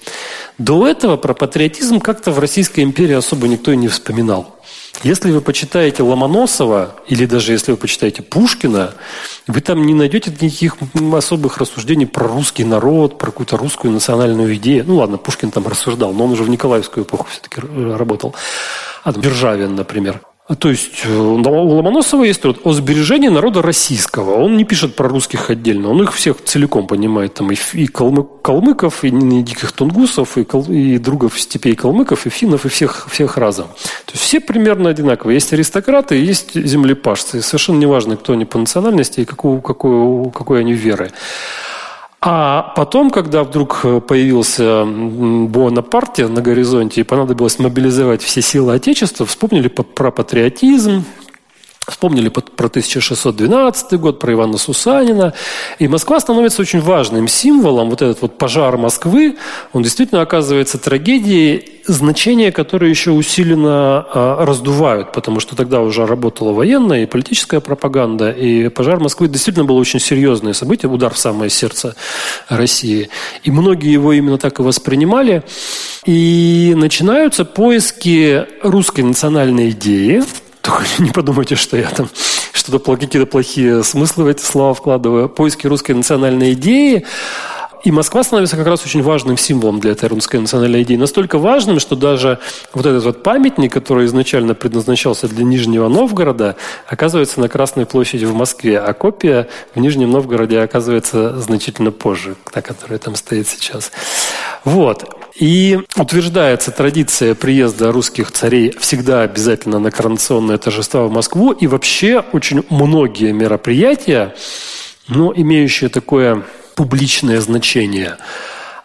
До этого про патриотизм как-то в Российской империи особо никто и не вспоминал. Если вы почитаете Ломоносова, или даже если вы почитаете Пушкина, вы там не найдете никаких особых рассуждений про русский народ, про какую-то русскую национальную идею. Ну ладно, Пушкин там рассуждал, но он уже в Николаевскую эпоху все-таки работал а, Державин, например. То есть э, у Ломоносова есть труд о сбережении народа российского. Он не пишет про русских отдельно, он их всех целиком понимает. Там и, и калмык, калмыков, и, и диких тунгусов, и, кал, и другов степей калмыков, и финнов, и всех, всех разом. То есть все примерно одинаковые. Есть аристократы, есть землепашцы. Совершенно неважно, кто они по национальности и какую, какую, какой они веры. А потом, когда вдруг э, появился Буонапарте на горизонте и понадобилось мобилизовать все силы Отечества, вспомнили про патриотизм, Вспомнили про 1612 год, про Ивана Сусанина. И Москва становится очень важным символом. Вот этот вот пожар Москвы, он действительно оказывается трагедией, значение которое еще усиленно а, раздувают, потому что тогда уже работала военная и политическая пропаганда, и пожар Москвы действительно было очень серьезное событие, удар в самое сердце России. И многие его именно так и воспринимали. И начинаются поиски русской национальной идеи, только <laughs> не подумайте, что я там что-то какие-то плохие смыслы в эти слова вкладываю. Поиски русской национальной идеи. И Москва становится как раз очень важным символом для этой русской национальной идеи. Настолько важным, что даже вот этот вот памятник, который изначально предназначался для Нижнего Новгорода, оказывается на Красной площади в Москве, а копия в Нижнем Новгороде оказывается значительно позже, та, которая там стоит сейчас. Вот. И утверждается традиция приезда русских царей всегда обязательно на коронационное торжество в Москву. И вообще очень многие мероприятия, но имеющие такое публичное значение,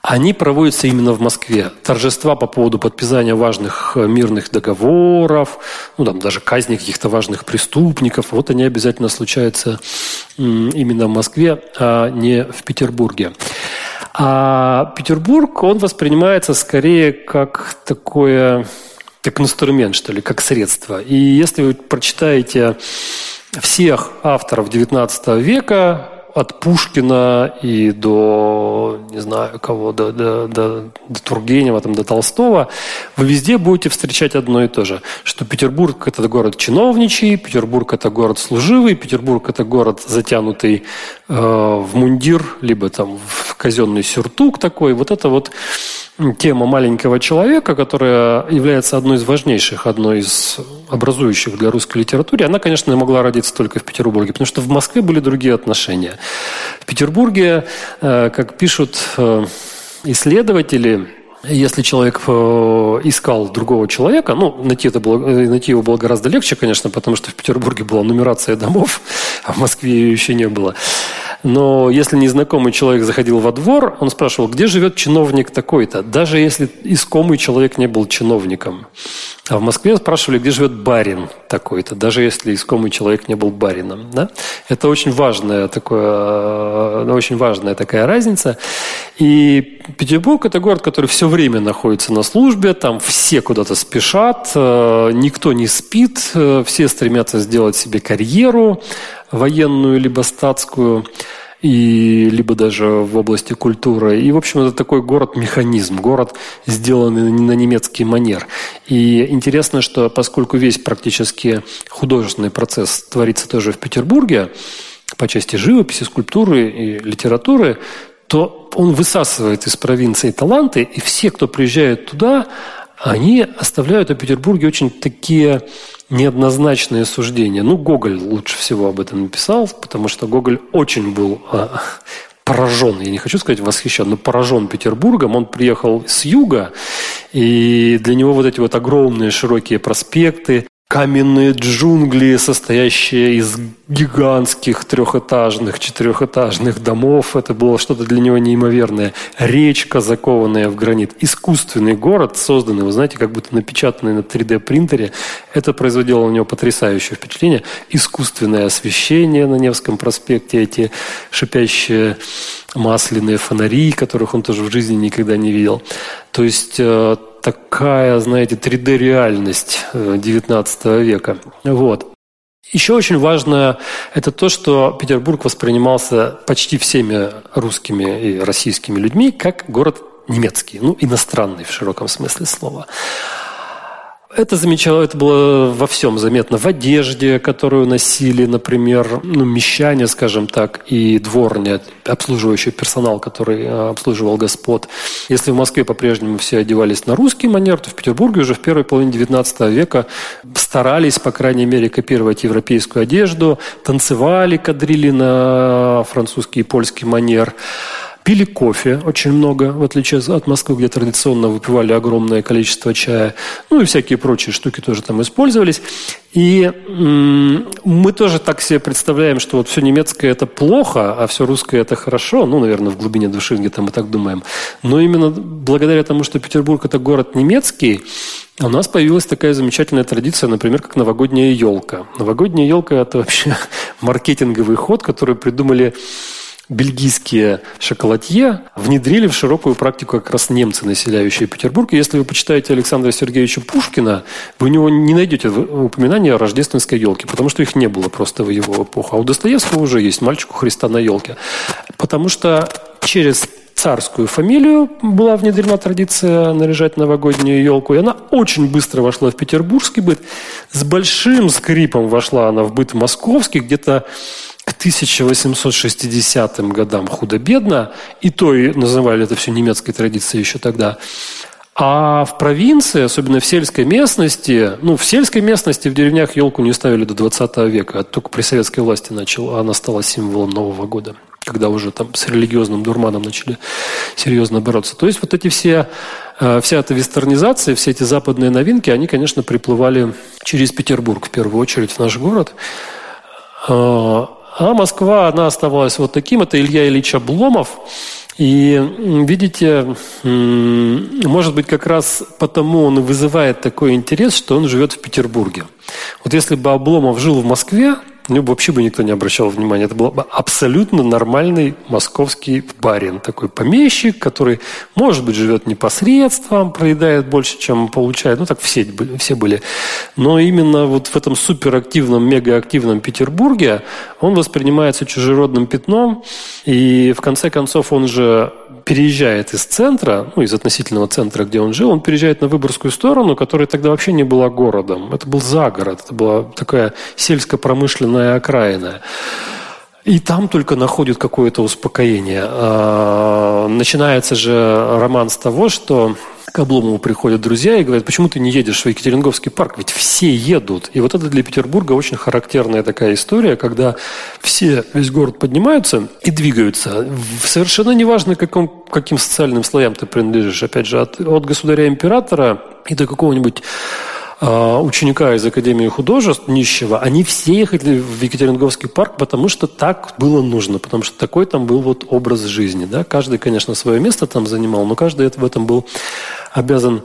они проводятся именно в Москве. Торжества по поводу подписания важных мирных договоров, ну там даже казни каких-то важных преступников, вот они обязательно случаются именно в Москве, а не в Петербурге. А Петербург, он воспринимается скорее как такое, как инструмент, что ли, как средство. И если вы прочитаете всех авторов XIX века, от Пушкина и до, не знаю кого, до, до, до, до Тургенева, там, до Толстого, вы везде будете встречать одно и то же, что Петербург – это город чиновничий, Петербург – это город служивый, Петербург – это город затянутый в мундир, либо там в казенный сюртук такой. Вот это вот тема маленького человека, которая является одной из важнейших, одной из образующих для русской литературы, она, конечно, могла родиться только в Петербурге, потому что в Москве были другие отношения. В Петербурге, э, как пишут э, исследователи, если человек э, искал другого человека, ну, найти, это было, найти его было гораздо легче, конечно, потому что в Петербурге была нумерация домов, а в Москве ее еще не было. Но если незнакомый человек заходил во двор, он спрашивал, где живет чиновник такой-то, даже если искомый человек не был чиновником. А в Москве спрашивали, где живет барин такой-то, даже если искомый человек не был барином. Да? Это очень важная, такое, э, очень важная такая разница. И Петербург – это город, который все время находится на службе, там все куда-то спешат, э, никто не спит, э, все стремятся сделать себе карьеру военную либо статскую и либо даже в области культуры. И, в общем, это такой город-механизм, город, сделанный на немецкий манер. И интересно, что поскольку весь практически художественный процесс творится тоже в Петербурге, по части живописи, скульптуры и литературы, то он высасывает из провинции таланты, и все, кто приезжает туда, они оставляют о Петербурге очень такие неоднозначные суждения. Ну, Гоголь лучше всего об этом написал, потому что Гоголь очень был а, поражен, я не хочу сказать восхищен, но поражен Петербургом. Он приехал с юга, и для него вот эти вот огромные широкие проспекты, каменные джунгли, состоящие из гигантских трехэтажных, четырехэтажных домов. Это было что-то для него неимоверное. Речка, закованная в гранит. Искусственный город, созданный, вы знаете, как будто напечатанный на 3D-принтере. Это производило у него потрясающее впечатление. Искусственное освещение на Невском проспекте, эти шипящие масляные фонари, которых он тоже в жизни никогда не видел. То есть э, такая, знаете, 3D-реальность 19 э, века. Вот. Еще очень важно это то, что Петербург воспринимался почти всеми русскими и российскими людьми как город немецкий, ну, иностранный в широком смысле слова. Это замечало, это было во всем заметно. В одежде, которую носили, например, ну, мещане, скажем так, и дворня, обслуживающий персонал, который э, обслуживал господ. Если в Москве по-прежнему все одевались на русский манер, то в Петербурге уже в первой половине XIX века старались, по крайней мере, копировать европейскую одежду, танцевали, кадрили на французский и польский манер. Пили кофе очень много, в отличие от Москвы, где традиционно выпивали огромное количество чая. Ну и всякие прочие штуки тоже там использовались. И мы тоже так себе представляем, что вот все немецкое это плохо, а все русское это хорошо. Ну, наверное, в глубине души где-то мы так думаем. Но именно благодаря тому, что Петербург это город немецкий, у нас появилась такая замечательная традиция, например, как новогодняя елка. Новогодняя елка – это вообще <laughs> маркетинговый ход, который придумали бельгийские шоколадье внедрили в широкую практику как раз немцы, населяющие Петербург. И если вы почитаете Александра Сергеевича Пушкина, вы у него не найдете упоминания о рождественской елке, потому что их не было просто в его эпоху. А у Достоевского уже есть «Мальчик у Христа на елке». Потому что через царскую фамилию была внедрена традиция наряжать новогоднюю елку, и она очень быстро вошла в петербургский быт. С большим скрипом вошла она в быт московский, где-то к 1860 годам худо-бедно, и то и называли это все немецкой традицией еще тогда. А в провинции, особенно в сельской местности, ну, в сельской местности в деревнях елку не ставили до 20 века, а только при советской власти начал, она стала символом Нового года, когда уже там с религиозным дурманом начали серьезно бороться. То есть вот эти все, э, вся эта вестернизация, все эти западные новинки, они, конечно, приплывали через Петербург в первую очередь в наш город. А Москва, она оставалась вот таким. Это Илья Ильич Обломов. И видите, может быть, как раз потому он вызывает такой интерес, что он живет в Петербурге. Вот если бы Обломов жил в Москве, него вообще бы никто не обращал внимания. Это был абсолютно нормальный московский барин. Такой помещик, который, может быть, живет непосредством, проедает больше, чем получает. Ну, так все, все были. Но именно вот в этом суперактивном, мегаактивном Петербурге он воспринимается чужеродным пятном. И в конце концов он же переезжает из центра, ну, из относительного центра, где он жил, он переезжает на Выборгскую сторону, которая тогда вообще не была городом. Это был загород, это была такая сельско-промышленная окраина. И там только находит какое-то успокоение. А, начинается же роман с того, что к Обломову приходят друзья и говорят, почему ты не едешь в Екатеринговский парк? Ведь все едут. И вот это для Петербурга очень характерная такая история, когда все, весь город поднимаются и двигаются. Совершенно неважно, каком, каким социальным слоям ты принадлежишь. Опять же, от, от государя-императора и до какого-нибудь ученика из Академии художеств нищего, они все ехали в Екатеринговский парк, потому что так было нужно, потому что такой там был вот образ жизни. Да? Каждый, конечно, свое место там занимал, но каждый в этом был обязан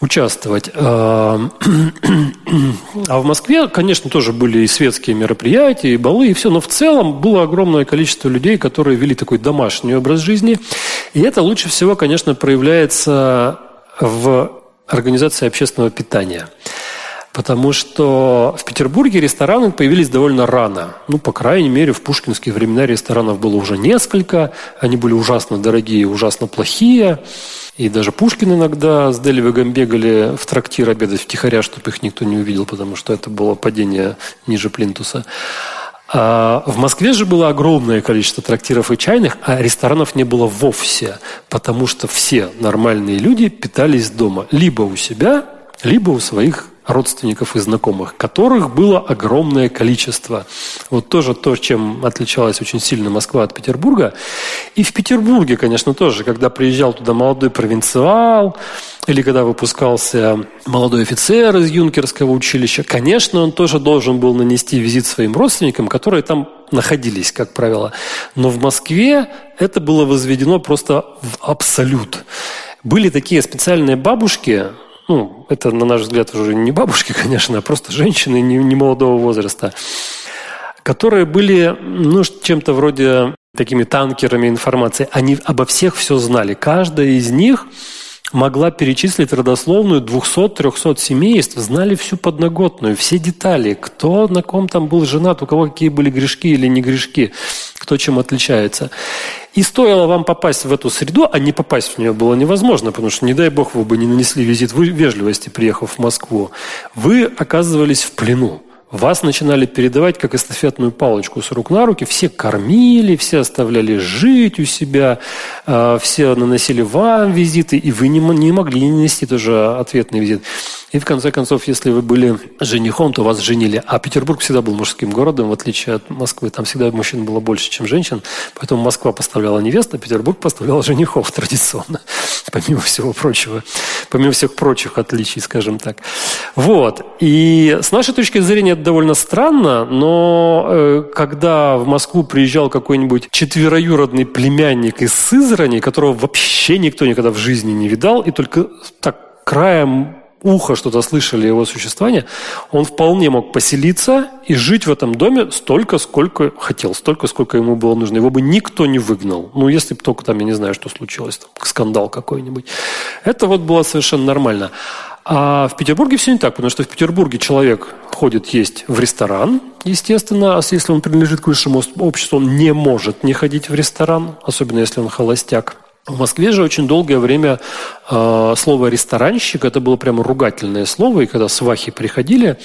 участвовать. А, <clears throat> а в Москве, конечно, тоже были и светские мероприятия, и балы, и все, но в целом было огромное количество людей, которые вели такой домашний образ жизни. И это лучше всего, конечно, проявляется в организации общественного питания. Потому что в Петербурге рестораны появились довольно рано. Ну, по крайней мере, в пушкинские времена ресторанов было уже несколько. Они были ужасно дорогие, ужасно плохие. И даже Пушкин иногда с Делевигом бегали в трактир обедать втихаря, чтобы их никто не увидел, потому что это было падение ниже плинтуса. А в Москве же было огромное количество трактиров и чайных, а ресторанов не было вовсе, потому что все нормальные люди питались дома либо у себя, либо у своих родственников и знакомых, которых было огромное количество. Вот тоже то, чем отличалась очень сильно Москва от Петербурга. И в Петербурге, конечно, тоже, когда приезжал туда молодой провинциал, или когда выпускался молодой офицер из юнкерского училища, конечно, он тоже должен был нанести визит своим родственникам, которые там находились, как правило. Но в Москве это было возведено просто в абсолют. Были такие специальные бабушки, ну, это, на наш взгляд, уже не бабушки, <laughs> конечно, а просто женщины не, не молодого возраста, которые были, ну, чем-то вроде такими танкерами информации. Они обо всех все знали. Каждая из них могла перечислить родословную 200-300 семейств, знали всю подноготную, все детали, кто на ком там был женат, у кого какие были грешки или не грешки, кто чем отличается. И стоило вам попасть в эту среду, а не попасть в нее было невозможно, потому что, не дай бог, вы бы не нанесли визит вежливости, приехав в Москву, вы оказывались в плену. Вас начинали передавать как эстафетную палочку с рук на руки. Все кормили, все оставляли жить у себя, а, все наносили вам визиты, и вы не могли не нанести тоже ответный визит. И в конце концов, если вы были женихом, то вас женили. А Петербург всегда был мужским городом, в отличие от Москвы. Там всегда мужчин было больше, чем женщин. Поэтому Москва поставляла невест, а Петербург поставлял женихов традиционно. <laughs> Помимо всего прочего. Помимо всех прочих отличий, скажем так. Вот. И с нашей точки зрения это довольно странно, но э, когда в Москву приезжал какой-нибудь четвероюродный племянник из Сызрани, которого вообще никто никогда в жизни не видал, и только так краем ухо что-то слышали его существование, он вполне мог поселиться и жить в этом доме столько, сколько хотел, столько, сколько ему было нужно. Его бы никто не выгнал. Ну, если бы только там, я не знаю, что случилось, там, скандал какой-нибудь. Это вот было совершенно нормально. А в Петербурге все не так, потому что в Петербурге человек ходит есть в ресторан, естественно, а если он принадлежит к высшему обществу, он не может не ходить в ресторан, особенно если он холостяк. В Москве же очень долгое время э, слово «ресторанщик» это было прямо ругательное слово, и когда свахи приходили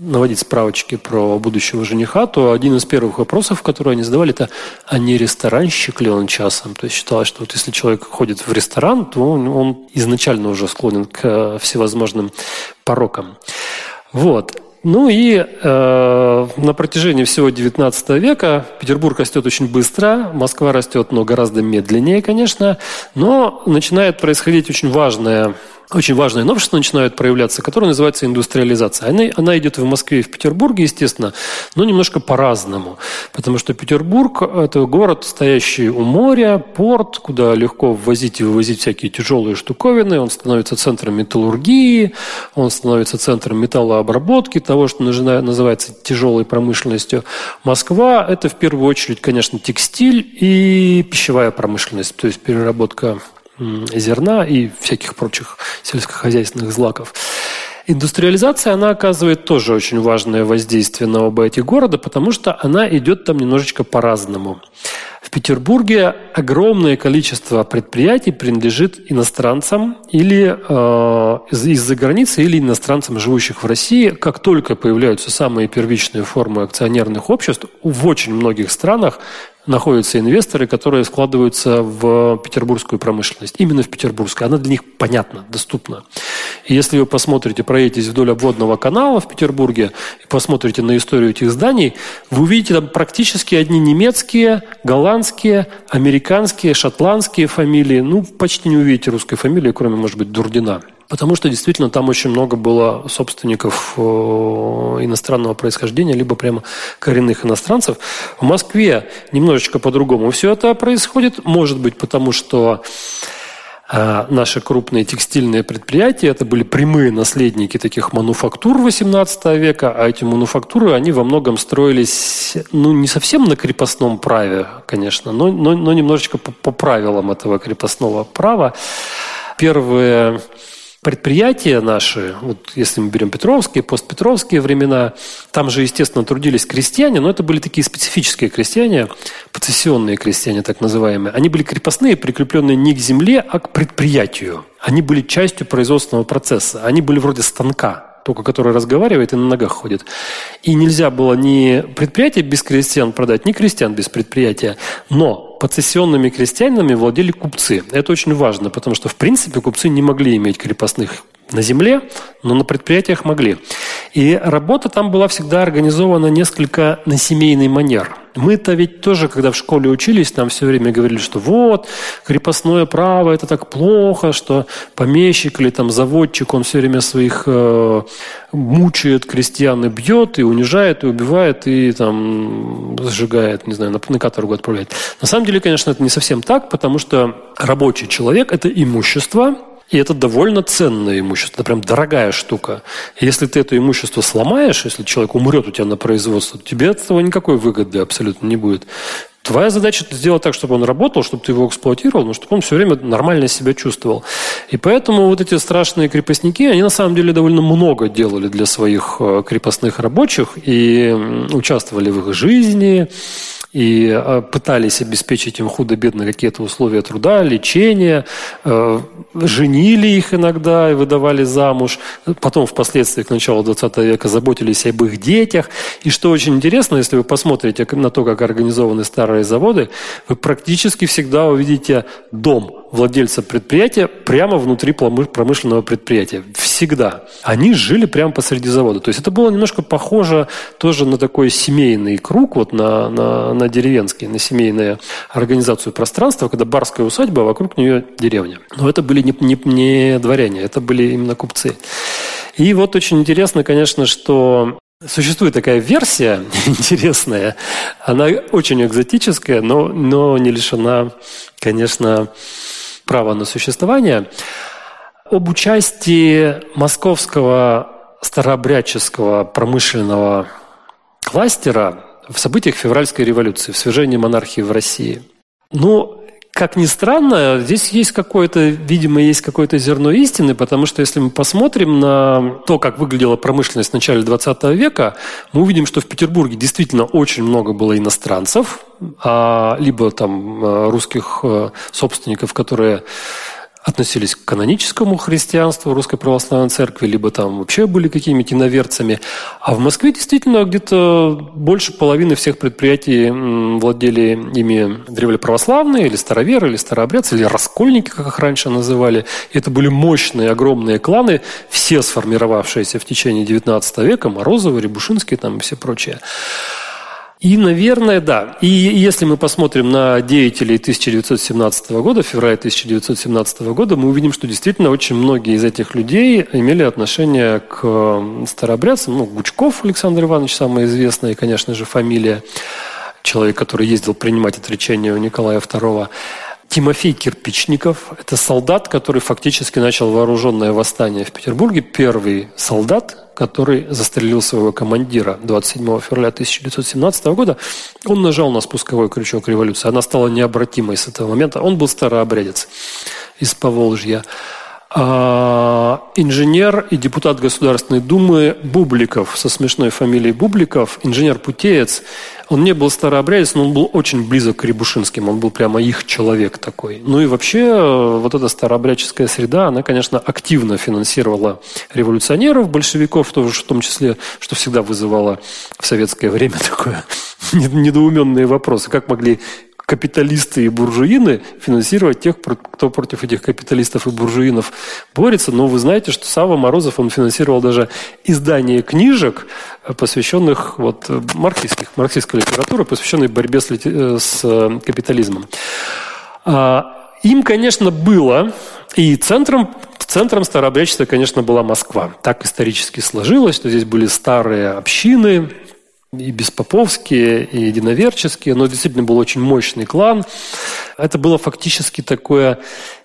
наводить справочки про будущего жениха, то один из первых вопросов, которые они задавали, это а не ресторанщик ли он часом? То есть считалось, что вот если человек ходит в ресторан, то он, он изначально уже склонен к э, всевозможным порокам. Вот. Ну и э, на протяжении всего XIX века Петербург растет очень быстро, Москва растет, но гораздо медленнее, конечно, но начинает происходить очень важное очень важное новшество начинает проявляться, которое называется индустриализация. Она, она идет в Москве и в Петербурге, естественно, но немножко по-разному. Потому что Петербург – это город, стоящий у моря, порт, куда легко ввозить и вывозить всякие тяжелые штуковины. Он становится центром металлургии, он становится центром металлообработки, того, что называется тяжелой промышленностью. Москва – это в первую очередь, конечно, текстиль и пищевая промышленность, то есть переработка зерна и всяких прочих сельскохозяйственных злаков. Индустриализация, она оказывает тоже очень важное воздействие на оба эти города, потому что она идет там немножечко по-разному. В Петербурге огромное количество предприятий принадлежит иностранцам или э, из-за границы, или иностранцам, живущих в России. Как только появляются самые первичные формы акционерных обществ, в очень многих странах находятся инвесторы, которые складываются в петербургскую промышленность. Именно в петербургскую. Она для них понятна, доступна. И если вы посмотрите, проедетесь вдоль обводного канала в Петербурге и посмотрите на историю этих зданий, вы увидите там практически одни немецкие, голландские, американские, шотландские фамилии. Ну, почти не увидите русской фамилии, кроме, может быть, Дурдина. Потому что действительно там очень много было собственников э, иностранного происхождения, либо прямо коренных иностранцев. В Москве немножечко по-другому все это происходит. Может быть, потому что наши крупные текстильные предприятия, это были прямые наследники таких мануфактур XVIII века, а эти мануфактуры, они во многом строились, ну, не совсем на крепостном праве, конечно, но, но, но немножечко по, по правилам этого крепостного права. Первые предприятия наши, вот если мы берем Петровские, постпетровские времена, там же, естественно, трудились крестьяне, но это были такие специфические крестьяне, процессионные крестьяне так называемые. Они были крепостные, прикрепленные не к земле, а к предприятию. Они были частью производственного процесса. Они были вроде станка только который разговаривает и на ногах ходит. И нельзя было ни предприятие без крестьян продать, ни крестьян без предприятия. Но поцессионными крестьянами владели купцы. Это очень важно, потому что, в принципе, купцы не могли иметь крепостных на земле, но на предприятиях могли. И работа там была всегда организована несколько на семейный манер. Мы-то ведь тоже, когда в школе учились, нам все время говорили, что вот, крепостное право – это так плохо, что помещик или там заводчик, он все время своих э, мучает крестьян и бьет, и унижает, и убивает, и там сжигает, не знаю, на, на каторгу отправляет. На самом деле, конечно, это не совсем так, потому что рабочий человек – это имущество, и это довольно ценное имущество, это прям дорогая штука. И если ты это имущество сломаешь, если человек умрет у тебя на производстве, тебе от этого никакой выгоды абсолютно не будет. Твоя задача сделать так, чтобы он работал, чтобы ты его эксплуатировал, но чтобы он все время нормально себя чувствовал. И поэтому вот эти страшные крепостники, они на самом деле довольно много делали для своих э, крепостных рабочих и участвовали в их жизни, и э, пытались обеспечить им худо-бедно какие-то условия труда, лечения, э, женили их иногда и выдавали замуж. Потом, впоследствии, к началу 20 века, заботились об их детях. И что очень интересно, если вы посмотрите на то, как организованы старые заводы, вы практически всегда увидите дом владельца предприятия прямо внутри промышленного предприятия. Всегда. Они жили прямо посреди завода. То есть это было немножко похоже тоже на такой семейный круг, вот на, на, на деревенский, на семейную организацию пространства, когда барская усадьба, а вокруг нее деревня. Но это были не, не, не дворяне, это были именно купцы. И вот очень интересно, конечно, что Существует такая версия <laughs> интересная, она очень экзотическая, но, но не лишена, конечно, права на существование. Об участии московского старообрядческого промышленного кластера в событиях февральской революции, в свержении монархии в России. Ну, как ни странно, здесь есть какое-то, видимо, есть какое-то зерно истины, потому что если мы посмотрим на то, как выглядела промышленность в начале 20 века, мы увидим, что в Петербурге действительно очень много было иностранцев, а, либо там э, русских э, собственников, которые относились к каноническому христианству Русской Православной Церкви, либо там вообще были какими-то иноверцами. А в Москве действительно где-то больше половины всех предприятий владели ими древлеправославные, или староверы, или старообрядцы, или раскольники, как их раньше называли. И это были мощные, огромные кланы, все сформировавшиеся в течение XIX века, Морозовы, Рябушинские там и все прочее. И, наверное, да. И если мы посмотрим на деятелей 1917 года, февраля 1917 года, мы увидим, что действительно очень многие из этих людей имели отношение к старообрядцам. Ну, Гучков Александр Иванович, самая известная, конечно же, фамилия. Человек, который ездил принимать отречение у Николая II. Тимофей Кирпичников – это солдат, который фактически начал вооруженное восстание в Петербурге. Первый солдат, который застрелил своего командира 27 февраля 1917 года. Он нажал на спусковой крючок революции. Она стала необратимой с этого момента. Он был старообрядец из Поволжья. А, инженер и депутат Государственной Думы Бубликов со смешной фамилией Бубликов, инженер-путеец, он не был старообрядец, но он был очень близок к Рябушинским, он был прямо их человек такой. Ну и вообще э, вот эта старообрядческая среда, она, конечно, активно финансировала революционеров, большевиков, тоже в том числе, что всегда вызывало в советское время <laughs> такое недоуменные вопросы. Как могли капиталисты и буржуины финансировать тех, кто против этих капиталистов и буржуинов борется. Но вы знаете, что Сава Морозов, он финансировал даже издание книжек, э, посвященных вот, э, марксистских, марксистской литературе, посвященной борьбе с, э, с капитализмом. А, им, конечно, было, и центром Центром старообрядчества, конечно, была Москва. Так исторически сложилось, что здесь были старые общины, и беспоповские, и единоверческие, но действительно был очень мощный клан. Это было фактически такое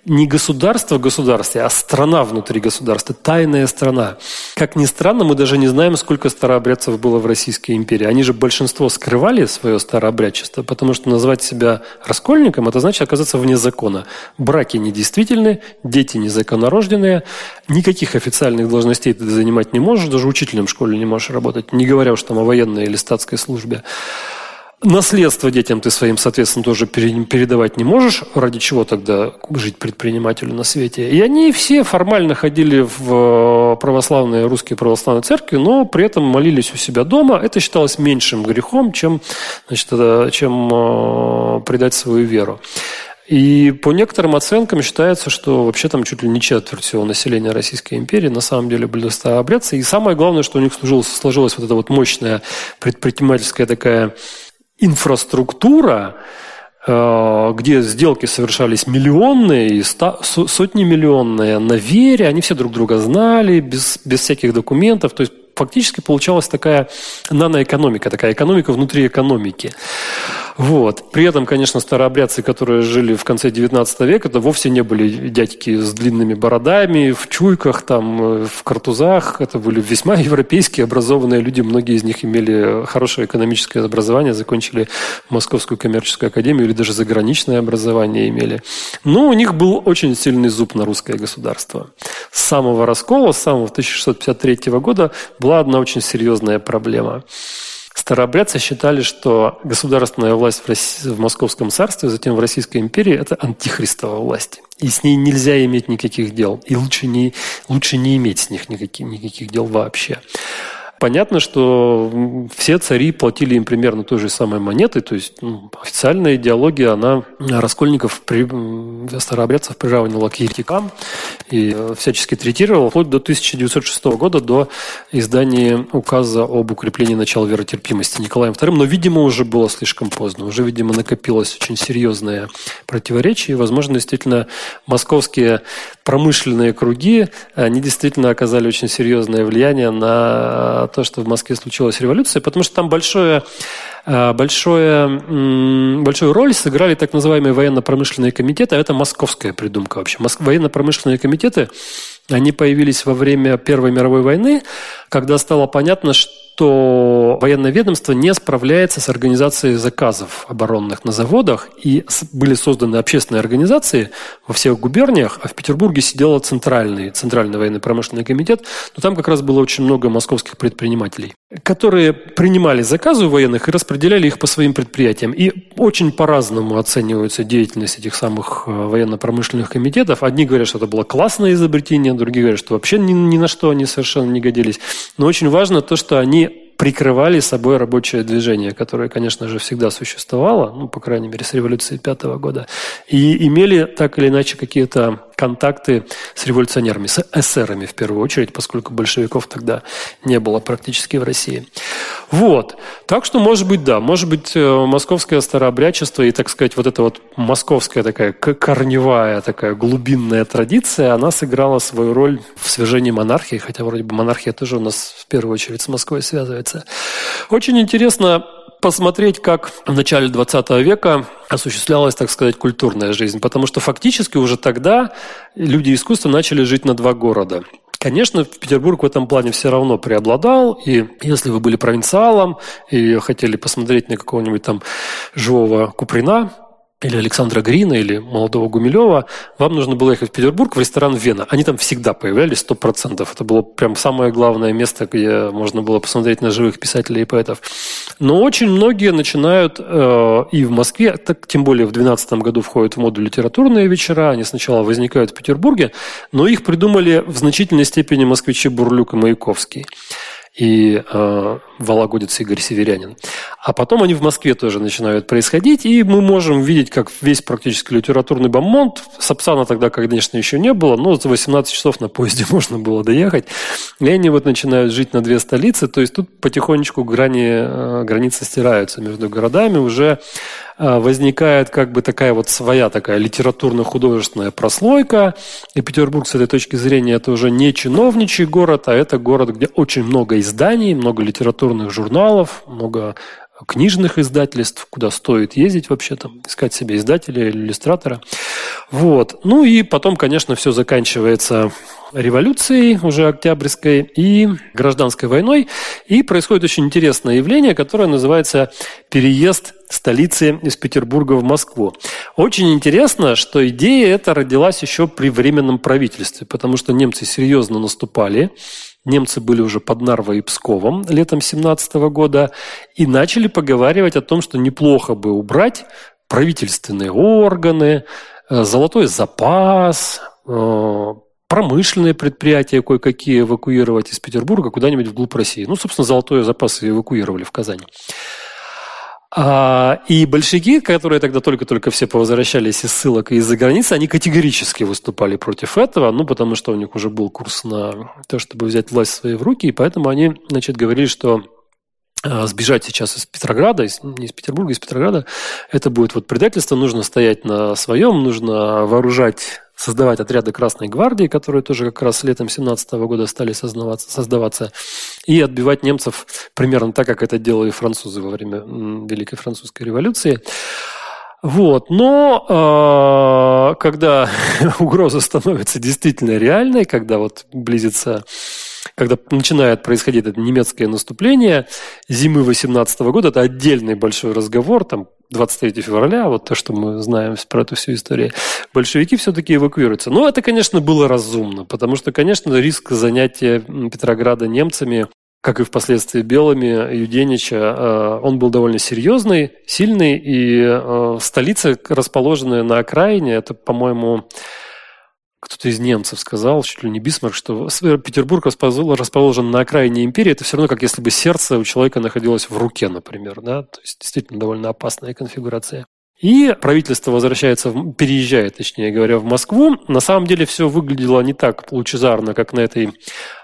не государство в государстве, а страна внутри государства, тайная страна. Как ни странно, мы даже не знаем, сколько старообрядцев было в Российской империи. Они же большинство скрывали свое старообрядчество, потому что назвать себя раскольником – это значит оказаться вне закона. Браки недействительны, дети незаконнорожденные, никаких официальных должностей ты занимать не можешь, даже учителем в школе не можешь работать, не говоря уж там о военной или статской службе. Наследство детям ты своим, соответственно, тоже передавать не можешь. Ради чего тогда жить предпринимателю на свете? И они все формально ходили в э, православные, русские православные церкви, но при этом молились у себя дома. Это считалось меньшим грехом, чем, значит, чем э, предать свою веру. И по некоторым оценкам считается, что вообще там чуть ли не четверть всего населения Российской империи на самом деле были старообрядцы. И самое главное, что у них сложилась, сложилась вот эта вот мощная предпринимательская такая инфраструктура, э, где сделки совершались миллионные и сотни миллионные на вере, они все друг друга знали, без, без всяких документов. То есть фактически получалась такая наноэкономика, такая экономика внутри экономики. Вот. При этом, конечно, старообрядцы, которые жили в конце 19 века, это вовсе не были дядьки с длинными бородами, в чуйках, там, э, в картузах. Это были весьма <laughs> европейские образованные люди. Многие из них имели хорошее экономическое образование, закончили Московскую коммерческую академию или даже заграничное образование имели. Но у них был очень сильный зуб на русское государство. С самого раскола, с самого 1653 года была одна очень серьезная проблема. Старообрядцы считали, что государственная власть в, России, в Московском царстве, затем в Российской империи – это антихристовая власть. И с ней нельзя иметь никаких дел. И лучше не, лучше не иметь с них никаких, никаких дел вообще. Понятно, что все цари платили им примерно той же самой монетой, то есть ну, официальная идеология, она раскольников, при, старообрядцев приравнивала к еретикам и э, всячески третировала вплоть до 1906 года, до издания указа об укреплении начала веротерпимости Николаем II, но, видимо, уже было слишком поздно, уже, видимо, накопилось очень серьезное противоречие, и, возможно, действительно, московские промышленные круги, они действительно оказали очень серьезное влияние на то, что в Москве случилась революция, потому что там большое, большое, большую роль сыграли так называемые военно-промышленные комитеты, а это московская придумка вообще. Военно-промышленные комитеты, они появились во время Первой мировой войны, когда стало понятно, что военное ведомство не справляется с организацией заказов оборонных на заводах, и были созданы общественные организации во всех губерниях, а в Петербурге сидел центральный, центральный военный промышленный комитет, но там как раз было очень много московских предпринимателей, которые принимали заказы у военных и распределяли их по своим предприятиям. И очень по-разному оценивается деятельность этих самых э, военно-промышленных комитетов. Одни говорят, что это было классное изобретение, другие говорят, что вообще ни, ни на что они совершенно не годились. Но очень важно то, что они прикрывали собой рабочее движение, которое, конечно же, всегда существовало, ну, по крайней мере, с революции пятого года, и имели так или иначе какие-то контакты с революционерами, с эсерами в первую очередь, поскольку большевиков тогда не было практически в России. Вот. Так что, может быть, да, может быть, э, московское старообрядчество и, так сказать, вот эта вот московская такая корневая, такая глубинная традиция, она сыграла свою роль в свержении монархии, хотя вроде бы монархия тоже у нас в первую очередь с Москвой связывается. Очень интересно посмотреть, как в начале 20 века осуществлялась, так сказать, культурная жизнь. Потому что фактически уже тогда люди искусства начали жить на два города. Конечно, Петербург в этом плане все равно преобладал, и если вы были провинциалом и хотели посмотреть на какого-нибудь там живого Куприна, или Александра Грина, или молодого Гумилева, вам нужно было ехать в Петербург в ресторан «Вена». Они там всегда появлялись, сто процентов. Это было прям самое главное место, где можно было посмотреть на живых писателей и поэтов. Но очень многие начинают э, и в Москве, так, тем более в 2012 году входят в моду литературные вечера, они сначала возникают в Петербурге, но их придумали в значительной степени москвичи Бурлюк и Маяковский и э, Вологодец Игорь Северянин. А потом они в Москве тоже начинают происходить, и мы можем видеть, как весь практически литературный бомонд, Сапсана тогда, конечно, еще не было, но за 18 часов на поезде <laughs> можно было доехать, и они вот начинают жить на две столицы, то есть тут потихонечку грани, э, границы стираются между городами, уже возникает как бы такая вот своя такая литературно-художественная прослойка, и Петербург с этой точки зрения это уже не чиновничий город, а это город, где очень много изданий, много литературных журналов, много книжных издательств, куда стоит ездить вообще, там, искать себе издателя или иллюстратора. Вот. Ну и потом, конечно, все заканчивается революцией уже октябрьской и гражданской войной. И происходит очень интересное явление, которое называется переезд столицы из Петербурга в Москву. Очень интересно, что идея эта родилась еще при Временном правительстве, потому что немцы серьезно наступали, Немцы были уже под Нарвой и Псковом летом 17 года и начали поговаривать о том, что неплохо бы убрать правительственные органы, э, золотой запас, э, промышленные предприятия кое-какие эвакуировать из Петербурга куда-нибудь вглубь России. Ну, собственно, золотой запас эвакуировали в Казань. А, и большевики, которые тогда только-только все повозвращались из ссылок и из-за границы, они категорически выступали против этого, ну, потому что у них уже был курс на то, чтобы взять власть в свои в руки, и поэтому они, значит, говорили, что а, сбежать сейчас из Петрограда, не из Петербурга, из Петрограда, это будет вот предательство, нужно стоять на своем, нужно вооружать создавать отряды Красной Гвардии, которые тоже как раз летом 17 года стали создаваться, и отбивать немцев примерно так, как это делали французы во время Великой Французской революции. Вот. Но э, когда <laughs> угроза становится действительно реальной, когда вот близится когда начинает происходить это немецкое наступление зимы 18 года, это отдельный большой разговор, там 23 февраля, вот то, что мы знаем про эту всю историю, большевики все-таки эвакуируются. Но это, конечно, было разумно, потому что, конечно, риск занятия Петрограда немцами как и впоследствии белыми Юденича, э, он был довольно серьезный, сильный, и э, столица, расположенная на окраине, это, по-моему, кто-то из немцев сказал, чуть ли не Бисмарк, что Петербург расположен на окраине империи, это все равно как если бы сердце у человека находилось в руке, например, да, то есть действительно довольно опасная конфигурация. И правительство возвращается, переезжает, точнее говоря, в Москву. На самом деле все выглядело не так лучезарно, как на этой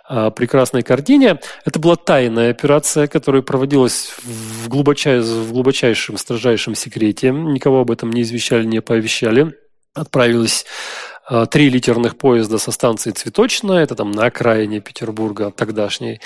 а, прекрасной картине. Это была тайная операция, которая проводилась в, глубочай, в глубочайшем, строжайшем секрете. Никого об этом не извещали, не оповещали. Отправилась три литерных поезда со станции Цветочная, это там на окраине Петербурга тогдашней,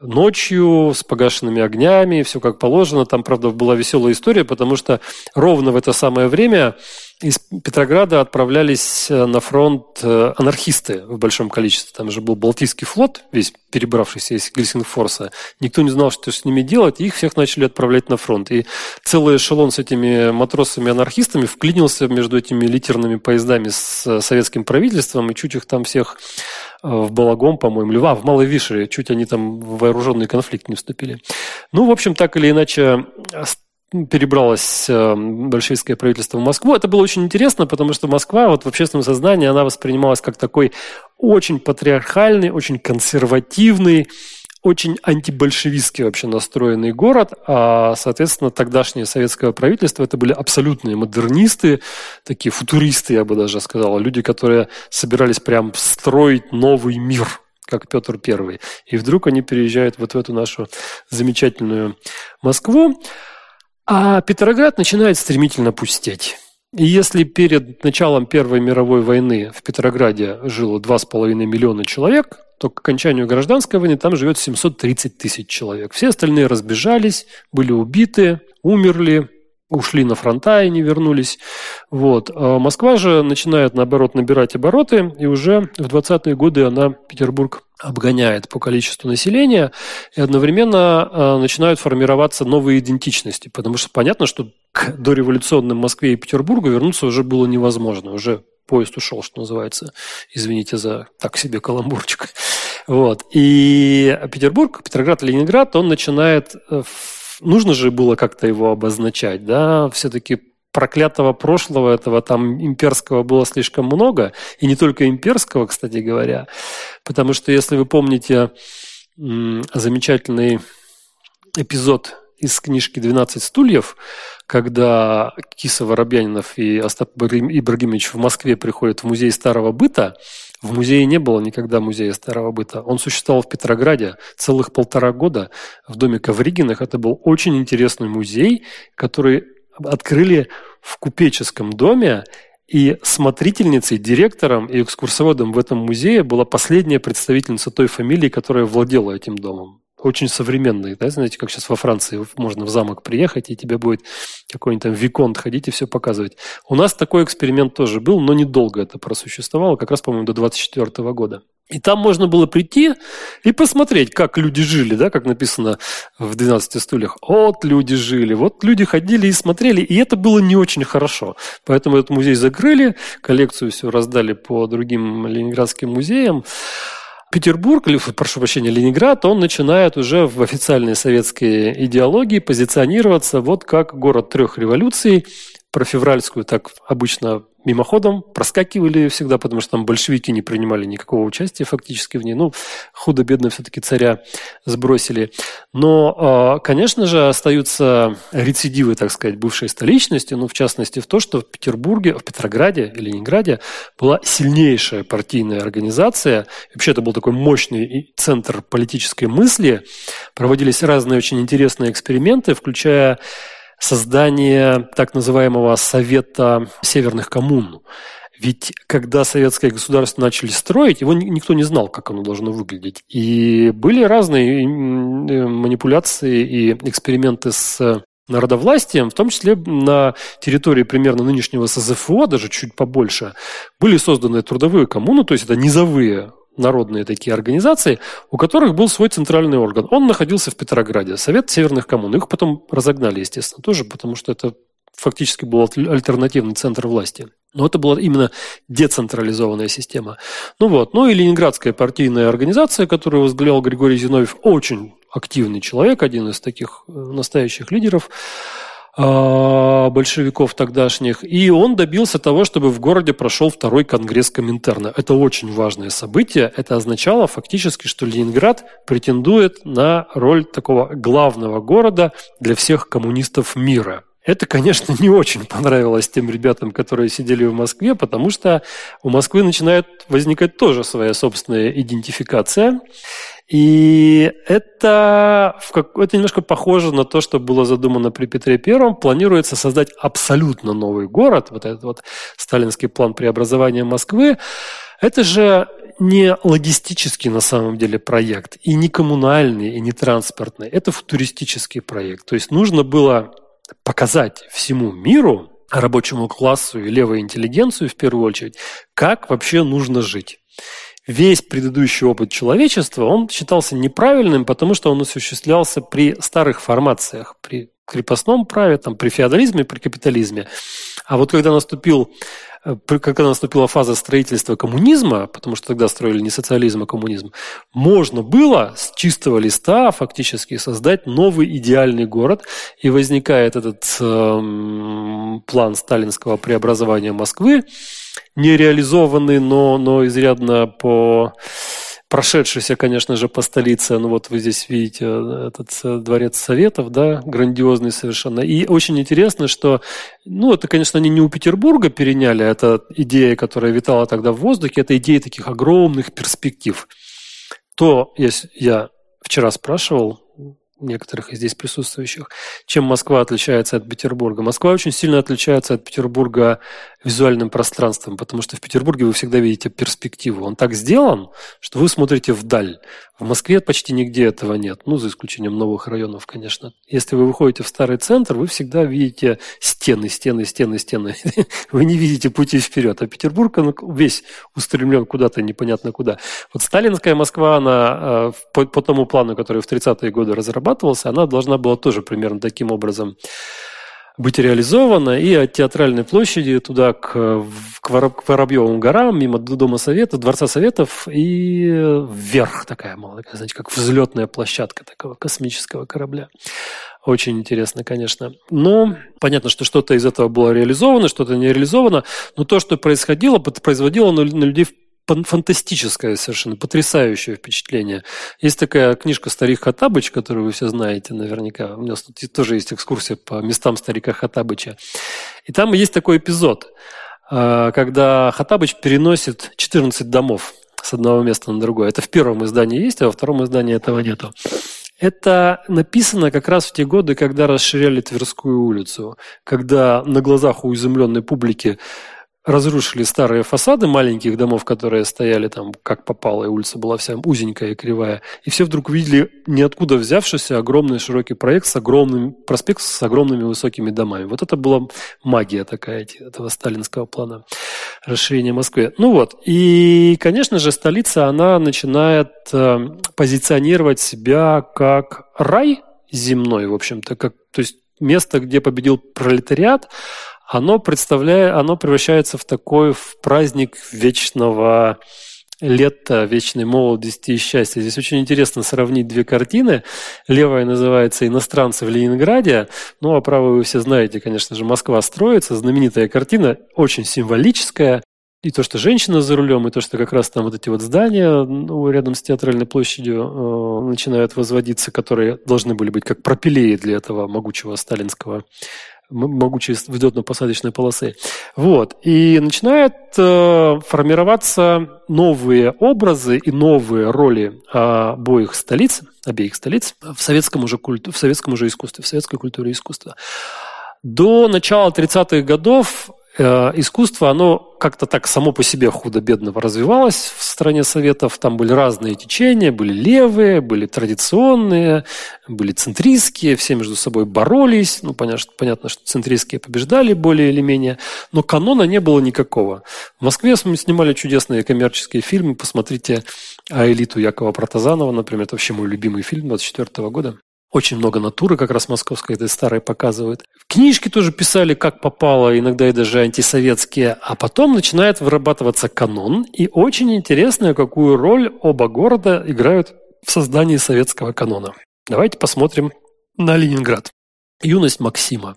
ночью с погашенными огнями, все как положено. Там, правда, была веселая история, потому что ровно в это самое время из Петрограда отправлялись э, на фронт э, анархисты в большом количестве. Там же был Балтийский флот, весь перебравшийся из Гельсингфорса. Никто не знал, что с ними делать, и их всех начали отправлять на фронт. И целый эшелон с этими матросами-анархистами вклинился между этими литерными поездами с э, советским правительством, и чуть их там всех в Балагом, по-моему, Льва, в Малой Вишере, чуть они там в вооруженный конфликт не вступили. Ну, в общем, так или иначе, перебралось э, большевистское правительство в Москву. Это было очень интересно, потому что Москва вот в общественном сознании она воспринималась как такой очень патриархальный, очень консервативный, очень антибольшевистский вообще настроенный город, а, соответственно, тогдашнее советское правительство это были абсолютные модернисты, такие футуристы, я бы даже сказал, люди, которые собирались прям строить новый мир, как Петр Первый. И вдруг они переезжают вот в эту нашу замечательную Москву. А Петроград начинает стремительно пустеть. И если перед началом Первой мировой войны в Петрограде жило 2,5 миллиона человек, то к окончанию гражданской войны там живет 730 тысяч человек. Все остальные разбежались, были убиты, умерли, ушли на фронта и не вернулись. Вот. А Москва же начинает, наоборот, набирать обороты, и уже в 20-е годы она Петербург обгоняет по количеству населения, и одновременно э, начинают формироваться новые идентичности, потому что понятно, что к дореволюционным Москве и Петербургу вернуться уже было невозможно, уже поезд ушел, что называется. Извините за так себе каламбурчик. Вот. И Петербург, Петроград, Ленинград, он начинает... Нужно же было как-то его обозначать, да, все-таки проклятого прошлого этого там имперского было слишком много, и не только имперского, кстати говоря, потому что если вы помните замечательный эпизод из книжки «12 стульев», когда Киса Воробьянинов и Остап Ибрагимович в Москве приходят в музей старого быта, в музее не было никогда музея старого быта. Он существовал в Петрограде целых полтора года в доме Ковригиных. Это был очень интересный музей, который открыли в купеческом доме, и смотрительницей, директором и экскурсоводом в этом музее была последняя представительница той фамилии, которая владела этим домом. Очень современный, да, знаете, как сейчас во Франции можно в замок приехать, и тебе будет какой-нибудь там виконт ходить и все показывать. У нас такой эксперимент тоже был, но недолго это просуществовало, как раз, по-моему, до 24 года. И там можно было прийти и посмотреть, как люди жили, да, как написано в «12 стульях». Вот люди жили, вот люди ходили и смотрели, и это было не очень хорошо. Поэтому этот музей закрыли, коллекцию все раздали по другим ленинградским музеям. Петербург, или, прошу прощения, Ленинград, он начинает уже в официальной советской идеологии позиционироваться вот как город трех революций. Про февральскую так обычно мимоходом проскакивали всегда, потому что там большевики не принимали никакого участия фактически в ней. Ну, худо-бедно все-таки царя сбросили. Но, а, конечно же, остаются рецидивы, так сказать, бывшей столичности, ну, в частности, в то, что в Петербурге, в Петрограде и Ленинграде была сильнейшая партийная организация. Вообще, это был такой мощный центр политической мысли. Проводились разные очень интересные эксперименты, включая создание так называемого Совета Северных коммун. Ведь когда советское государство начали строить, его никто не знал, как оно должно выглядеть. И были разные манипуляции и эксперименты с народовластием, в том числе на территории примерно нынешнего СЗФО, даже чуть побольше, были созданы трудовые коммуны, то есть это низовые народные такие организации, у которых был свой центральный орган. Он находился в Петрограде, Совет Северных коммун. Их потом разогнали, естественно, тоже, потому что это фактически был альтернативный центр власти. Но это была именно децентрализованная система. Ну вот, ну и Ленинградская партийная организация, которую возглавлял Григорий Зиновьев, очень активный человек, один из таких э, настоящих лидеров большевиков тогдашних. И он добился того, чтобы в городе прошел второй конгресс Коминтерна. Это очень важное событие. Это означало фактически, что Ленинград претендует на роль такого главного города для всех коммунистов мира – это, конечно, не очень понравилось тем ребятам, которые сидели в Москве, потому что у Москвы начинает возникать тоже своя собственная идентификация. И это, это немножко похоже на то, что было задумано при Петре Первом. Планируется создать абсолютно новый город, вот этот вот сталинский план преобразования Москвы. Это же не логистический на самом деле проект, и не коммунальный, и не транспортный. Это футуристический проект. То есть нужно было показать всему миру, рабочему классу и левой интеллигенцию в первую очередь, как вообще нужно жить. Весь предыдущий опыт человечества, он считался неправильным, потому что он осуществлялся при старых формациях, при крепостном праве, там, при феодализме, при капитализме. А вот когда наступил Э, когда наступила фаза строительства коммунизма, потому что тогда строили не социализм, а коммунизм, можно было с чистого листа фактически создать новый идеальный город, и возникает этот э, план сталинского преобразования Москвы, нереализованный, но, но изрядно по прошедшийся, конечно же, по столице. Ну вот вы здесь видите э, этот э, дворец Советов, да, грандиозный совершенно. И очень интересно, что, ну, это, конечно, они не у Петербурга переняли, это идея, которая витала тогда в воздухе, это идея таких огромных перспектив. То, если я вчера спрашивал некоторых из здесь присутствующих, чем Москва отличается от Петербурга. Москва очень сильно отличается от Петербурга визуальным пространством, потому что в Петербурге вы всегда видите перспективу. Он так сделан, что вы смотрите вдаль. В Москве почти нигде этого нет, ну, за исключением новых районов, конечно. Если вы выходите в старый центр, вы всегда видите стены, стены, стены, стены. <laughs> Вы не видите пути вперед. А Петербург, он весь устремлен куда-то непонятно куда. Вот сталинская Москва, она э, по, тому плану, который в 30-е годы разрабатывался, она должна была тоже примерно таким образом быть реализована, и от Театральной площади туда к, к Воробьевым горам, мимо Дома Совета, Дворца Советов и вверх такая, знаете, как взлетная площадка такого космического корабля. Очень интересно, конечно. Но понятно, что что-то из этого было реализовано, что-то не реализовано, но то, что происходило, производило на людей фантастическое совершенно, потрясающее впечатление. Есть такая книжка «Старик Хатабыч», которую вы все знаете наверняка. У нас тут тоже есть экскурсия по местам старика Хатабыча. И там есть такой эпизод, а, когда Хатабыч переносит 14 домов с одного места на другое. Это в первом издании есть, а во втором издании этого нету. Это написано как раз в те годы, когда расширяли Тверскую улицу, когда на глазах у изумленной публики разрушили старые фасады маленьких домов, которые стояли там как попало, и улица была вся узенькая и кривая. И все вдруг увидели ниоткуда взявшийся огромный широкий проект с огромным, проспект с огромными высокими домами. Вот это была магия такая этого сталинского плана расширения Москвы. Ну вот, и, конечно же, столица, она начинает э, позиционировать себя как рай земной, в общем-то, как, то есть место, где победил пролетариат, оно представляет, оно превращается в такой в праздник вечного лета, вечной молодости и счастья. Здесь очень интересно сравнить две картины. Левая называется «Иностранцы в Ленинграде», ну а правую вы все знаете, конечно же, «Москва строится», знаменитая картина, очень символическая. И то, что женщина за рулем, и то, что как раз там вот эти вот здания ну, рядом с театральной площадью э, начинают возводиться, которые должны были быть как пропилеи для этого могучего сталинского могучей взлетно-посадочной полосы. Вот. И начинают э, формироваться новые образы и новые роли обоих столиц, обеих столиц в советском уже, культу, в советском уже искусстве, в советской культуре искусства. До начала 30-х годов искусство, оно как-то так само по себе худо-бедно развивалось в стране Советов. Там были разные течения, были левые, были традиционные, были центристские, все между собой боролись. Ну, понятно, понятно что центристские побеждали более или менее, но канона не было никакого. В Москве мы снимали чудесные коммерческие фильмы. Посмотрите «А элиту» Якова Протазанова, например. Это вообще мой любимый фильм 24 года. Очень много натуры как раз московской этой старой показывают. Книжки тоже писали как попало, иногда и даже антисоветские. А потом начинает вырабатываться канон. И очень интересно, какую роль оба города играют в создании советского канона. Давайте посмотрим на Ленинград. Юность Максима.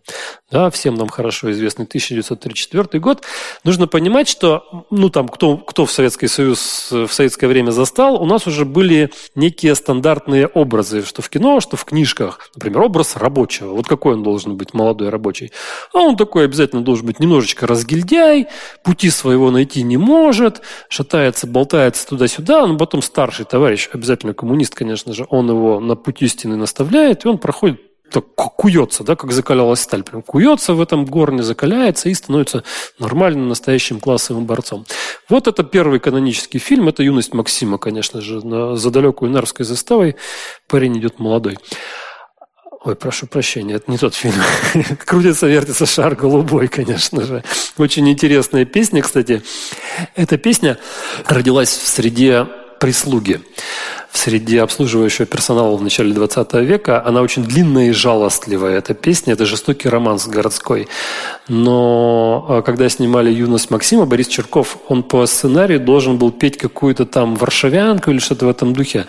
Да, всем нам хорошо известный 1934 год. Нужно понимать, что, ну там, кто, кто в Советский Союз в советское время застал, у нас уже были некие стандартные образы, что в кино, что в книжках. Например, образ рабочего. Вот какой он должен быть, молодой рабочий. А он такой обязательно должен быть немножечко разгильдяй, пути своего найти не может, шатается, болтается туда-сюда, но потом старший товарищ, обязательно коммунист, конечно же, он его на путь истины наставляет, и он проходит так куется, да, как закалялась сталь. Прям куется в этом горне, закаляется и становится нормальным, настоящим классовым борцом. Вот это первый канонический фильм. Это «Юность Максима», конечно же. За далекую Нарвской заставой парень идет молодой. Ой, прошу прощения, это не тот фильм. <laughs> Крутится, вертится шар голубой, конечно же. Очень интересная песня, кстати. Эта песня родилась в среде прислуги в среде обслуживающего персонала в начале 20 века. Она очень длинная и жалостливая. Эта песня – это жестокий романс городской. Но а, когда снимали «Юность Максима», Борис Черков, он по сценарию должен был петь какую-то там варшавянку или что-то в этом духе.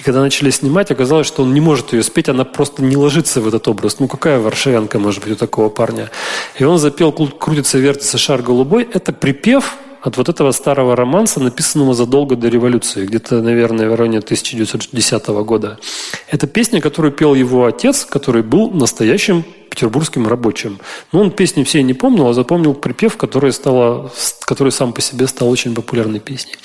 И когда начали снимать, оказалось, что он не может ее спеть, она просто не ложится в этот образ. Ну, какая варшавянка может быть у такого парня? И он запел «Крутится, вертится шар голубой». Это припев – от вот этого старого романса, написанного задолго до революции, где-то, наверное, в районе 1910 года. Это песня, которую пел его отец, который был настоящим петербургским рабочим. Но он песни все не помнил, а запомнил припев, который, стала, который сам по себе стал очень популярной песней.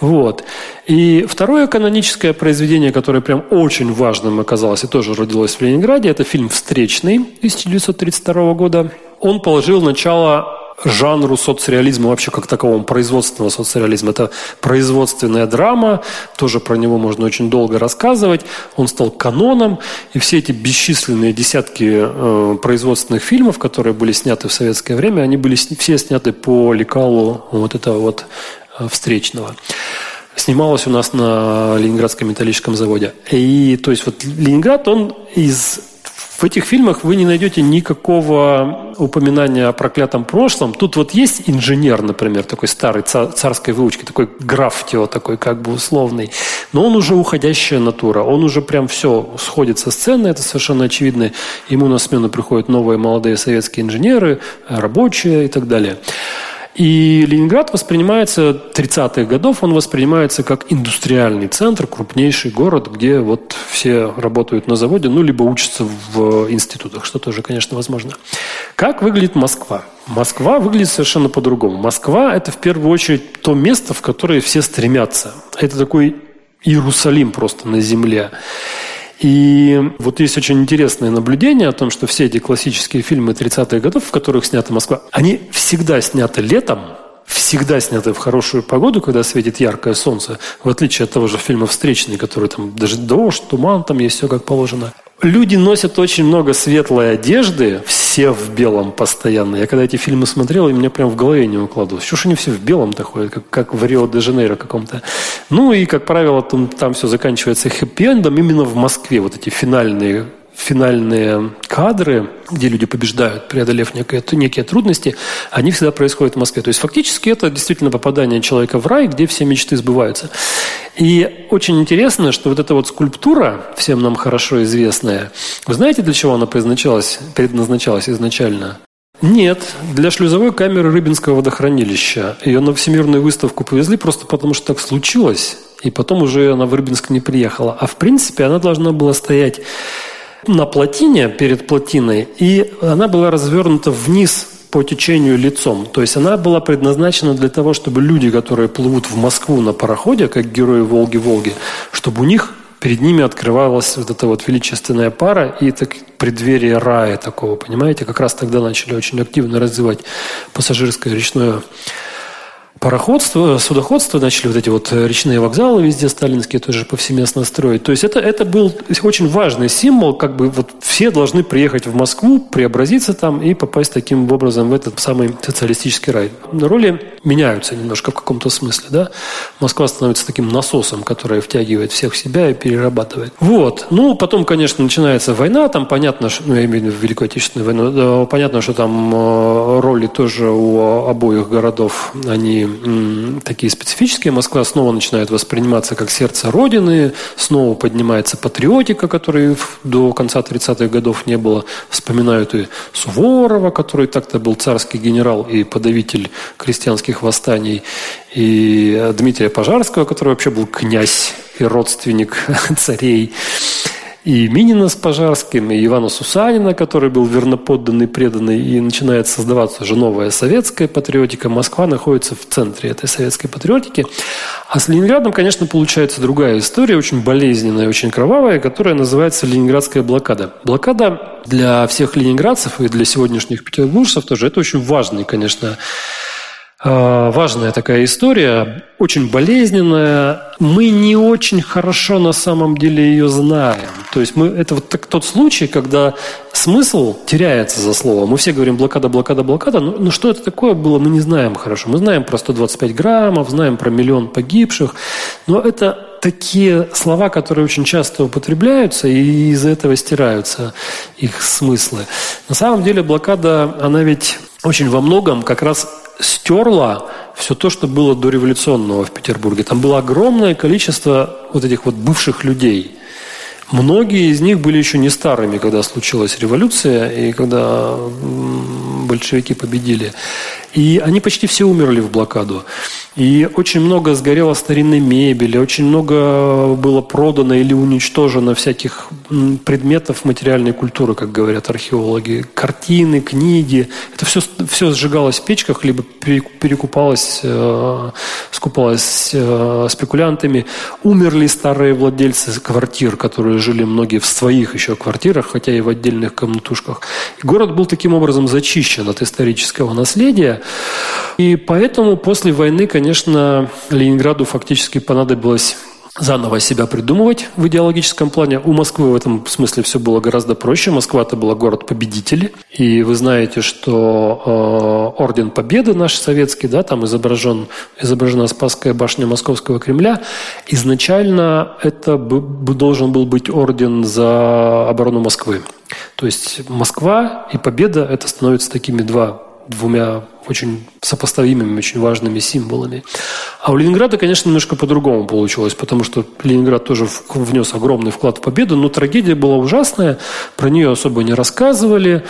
Вот. И второе каноническое произведение, которое прям очень важным оказалось и тоже родилось в Ленинграде, это фильм «Встречный» 1932 года. Он положил начало жанру соцреализма вообще как таковому, производственного соцреализма. Это производственная драма, тоже про него можно очень долго рассказывать. Он стал каноном, и все эти бесчисленные десятки э, производственных фильмов, которые были сняты в советское время, они были все сняты по лекалу вот этого вот э, встречного снималось у нас на Ленинградском металлическом заводе. И то есть вот Ленинград, он из в этих фильмах вы не найдете никакого упоминания о проклятом прошлом. Тут вот есть инженер, например, такой старый царской выучки, такой графтио такой как бы условный, но он уже уходящая натура, он уже прям все сходит со сцены, это совершенно очевидно. Ему на смену приходят новые молодые советские инженеры, рабочие и так далее. И Ленинград воспринимается, 30-х годов он воспринимается как индустриальный центр, крупнейший город, где вот все работают на заводе, ну, либо учатся в институтах, что тоже, конечно, возможно. Как выглядит Москва? Москва выглядит совершенно по-другому. Москва – это в первую очередь то место, в которое все стремятся. Это такой Иерусалим просто на земле. И вот есть очень интересное наблюдение о том, что все эти классические фильмы 30-х годов, в которых снята Москва, они всегда сняты летом, всегда сняты в хорошую погоду, когда светит яркое солнце, в отличие от того же фильма «Встречный», который там даже дождь, туман, там есть все как положено. Люди носят очень много светлой одежды, все в белом постоянно. Я когда эти фильмы смотрел, и мне прям в голове не укладывалось. Что ж они все в белом-то ходят, как, как в Рио-де-Жанейро каком-то. Ну и, как правило, там, там все заканчивается хэппи-эндом именно в Москве. Вот эти финальные финальные кадры, где люди побеждают, преодолев некие, некие трудности, они всегда происходят в Москве. То есть фактически это действительно попадание человека в рай, где все мечты сбываются. И очень интересно, что вот эта вот скульптура, всем нам хорошо известная, вы знаете, для чего она предназначалась, предназначалась изначально? Нет, для шлюзовой камеры Рыбинского водохранилища. Ее на Всемирную выставку повезли просто потому, что так случилось. И потом уже она в Рыбинск не приехала. А в принципе она должна была стоять на плотине, перед плотиной, и она была развернута вниз по течению лицом. То есть она была предназначена для того, чтобы люди, которые плывут в Москву на пароходе, как герои Волги-Волги, чтобы у них перед ними открывалась вот эта вот величественная пара и так преддверие рая такого, понимаете? Как раз тогда начали очень активно развивать пассажирское речное пароходство, судоходство, начали вот эти вот речные вокзалы везде сталинские тоже повсеместно строить. То есть это, это был очень важный символ, как бы вот все должны приехать в Москву, преобразиться там и попасть таким образом в этот самый социалистический рай. Роли меняются немножко в каком-то смысле, да. Москва становится таким насосом, который втягивает всех в себя и перерабатывает. Вот. Ну, потом, конечно, начинается война, там понятно, что, ну, я имею в виду Великую Отечественную войну, понятно, что там э, роли тоже у обоих городов, они такие специфические. Москва снова начинает восприниматься как сердце Родины, снова поднимается патриотика, которой до конца 30-х годов не было. Вспоминают и Суворова, который так-то был царский генерал и подавитель крестьянских восстаний, и Дмитрия Пожарского, который вообще был князь и родственник <laughs> царей и Минина с Пожарским, и Ивана Сусанина, который был верноподданный, преданный, и начинает создаваться уже новая советская патриотика. Москва находится в центре этой советской патриотики. А с Ленинградом, конечно, получается другая история, очень болезненная, очень кровавая, которая называется Ленинградская блокада. Блокада для всех ленинградцев и для сегодняшних петербуржцев тоже это очень важный, конечно, важная такая история, очень болезненная. Мы не очень хорошо на самом деле ее знаем. То есть мы, это вот так, тот случай, когда смысл теряется за слово. Мы все говорим блокада, блокада, блокада, но, но что это такое было, мы не знаем хорошо. Мы знаем про 125 граммов, знаем про миллион погибших, но это такие слова, которые очень часто употребляются, и из-за этого стираются их смыслы. На самом деле блокада, она ведь очень во многом как раз стерла все то, что было до революционного в Петербурге. Там было огромное количество вот этих вот бывших людей. Многие из них были еще не старыми, когда случилась революция и когда большевики победили. И они почти все умерли в блокаду. И очень много сгорело старинной мебели, очень много было продано или уничтожено всяких предметов материальной культуры, как говорят археологи. Картины, книги. Это все, все сжигалось в печках, либо перекупалось, э, скупалось э, спекулянтами. Умерли старые владельцы квартир, которые жили многие в своих еще квартирах, хотя и в отдельных комнатушках. И город был таким образом зачищен от исторического наследия. И поэтому после войны, конечно, Ленинграду фактически понадобилось заново себя придумывать в идеологическом плане. У Москвы в этом смысле все было гораздо проще. Москва это была город победителей. И вы знаете, что э, Орден Победы наш советский, да, там изображен, изображена Спасская башня Московского Кремля. Изначально это должен был быть орден за оборону Москвы. То есть Москва и Победа это становятся такими два двумя очень сопоставимыми, очень важными символами. А у Ленинграда, конечно, немножко по-другому получилось, потому что Ленинград тоже внес огромный вклад в победу, но трагедия была ужасная, про нее особо не рассказывали.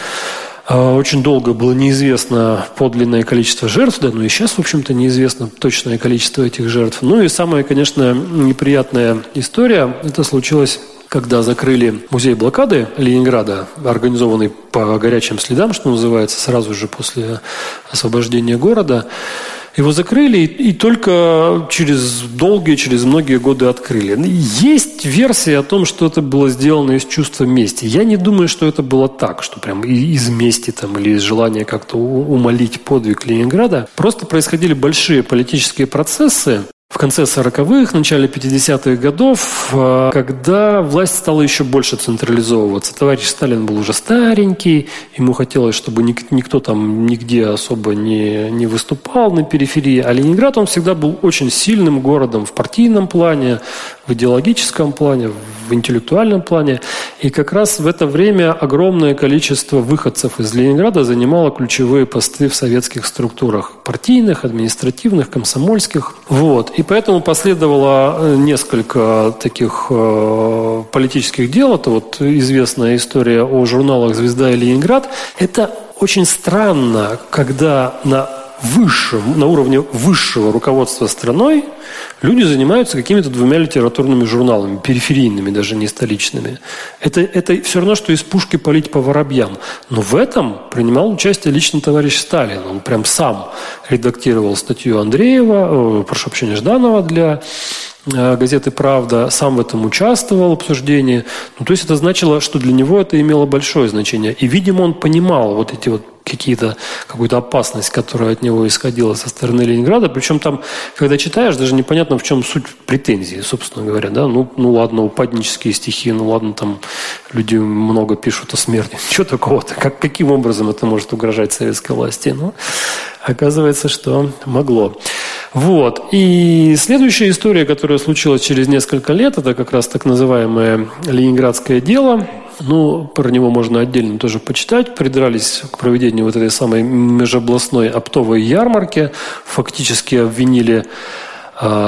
А, очень долго было неизвестно подлинное количество жертв, да, но и сейчас, в общем-то, неизвестно точное количество этих жертв. Ну и самая, конечно, неприятная история, это случилось когда закрыли музей блокады Ленинграда, организованный по горячим следам, что называется, сразу же после освобождения города, его закрыли и, только через долгие, через многие годы открыли. Есть версия о том, что это было сделано из чувства мести. Я не думаю, что это было так, что прям из мести там, или из желания как-то умолить подвиг Ленинграда. Просто происходили большие политические процессы, в конце 40-х, начале 50-х годов, э, когда власть стала еще больше централизовываться. Товарищ Сталин был уже старенький, ему хотелось, чтобы никто там нигде особо не, не выступал на периферии, а Ленинград, он всегда был очень сильным городом в партийном плане, в идеологическом плане, в интеллектуальном плане. И как раз в это время огромное количество выходцев из Ленинграда занимало ключевые посты в советских структурах. Партийных, административных, комсомольских. Вот. И поэтому последовало э, несколько таких э, политических дел. Это вот известная история о журналах «Звезда» и «Ленинград». Это очень странно, когда на высшем, на уровне высшего руководства страной люди занимаются какими-то двумя литературными журналами, периферийными, даже не столичными. Это, это все равно, что из пушки полить по воробьям. Но в этом принимал участие лично товарищ Сталин. Он прям сам редактировал статью Андреева, э, прошу прощения, Жданова для э, газеты «Правда» сам в этом участвовал в обсуждении. Ну, то есть это значило, что для него это имело большое значение. И, видимо, он понимал вот эти вот какие-то, какую-то опасность, которая от него исходила со стороны Ленинграда. Причем там, когда читаешь, даже непонятно, в чем суть претензии, собственно говоря. Да? Ну, ну ладно, упаднические стихи, ну ладно, там люди много пишут о смерти. <laughs> Чего такого-то? Как, каким образом это может угрожать советской власти? Ну, оказывается, что могло. Вот. И следующая история, которая случилась через несколько лет, это как раз так называемое Ленинградское дело – ну, про него можно отдельно тоже почитать. Придрались к проведению вот этой самой межобластной оптовой ярмарки. Фактически обвинили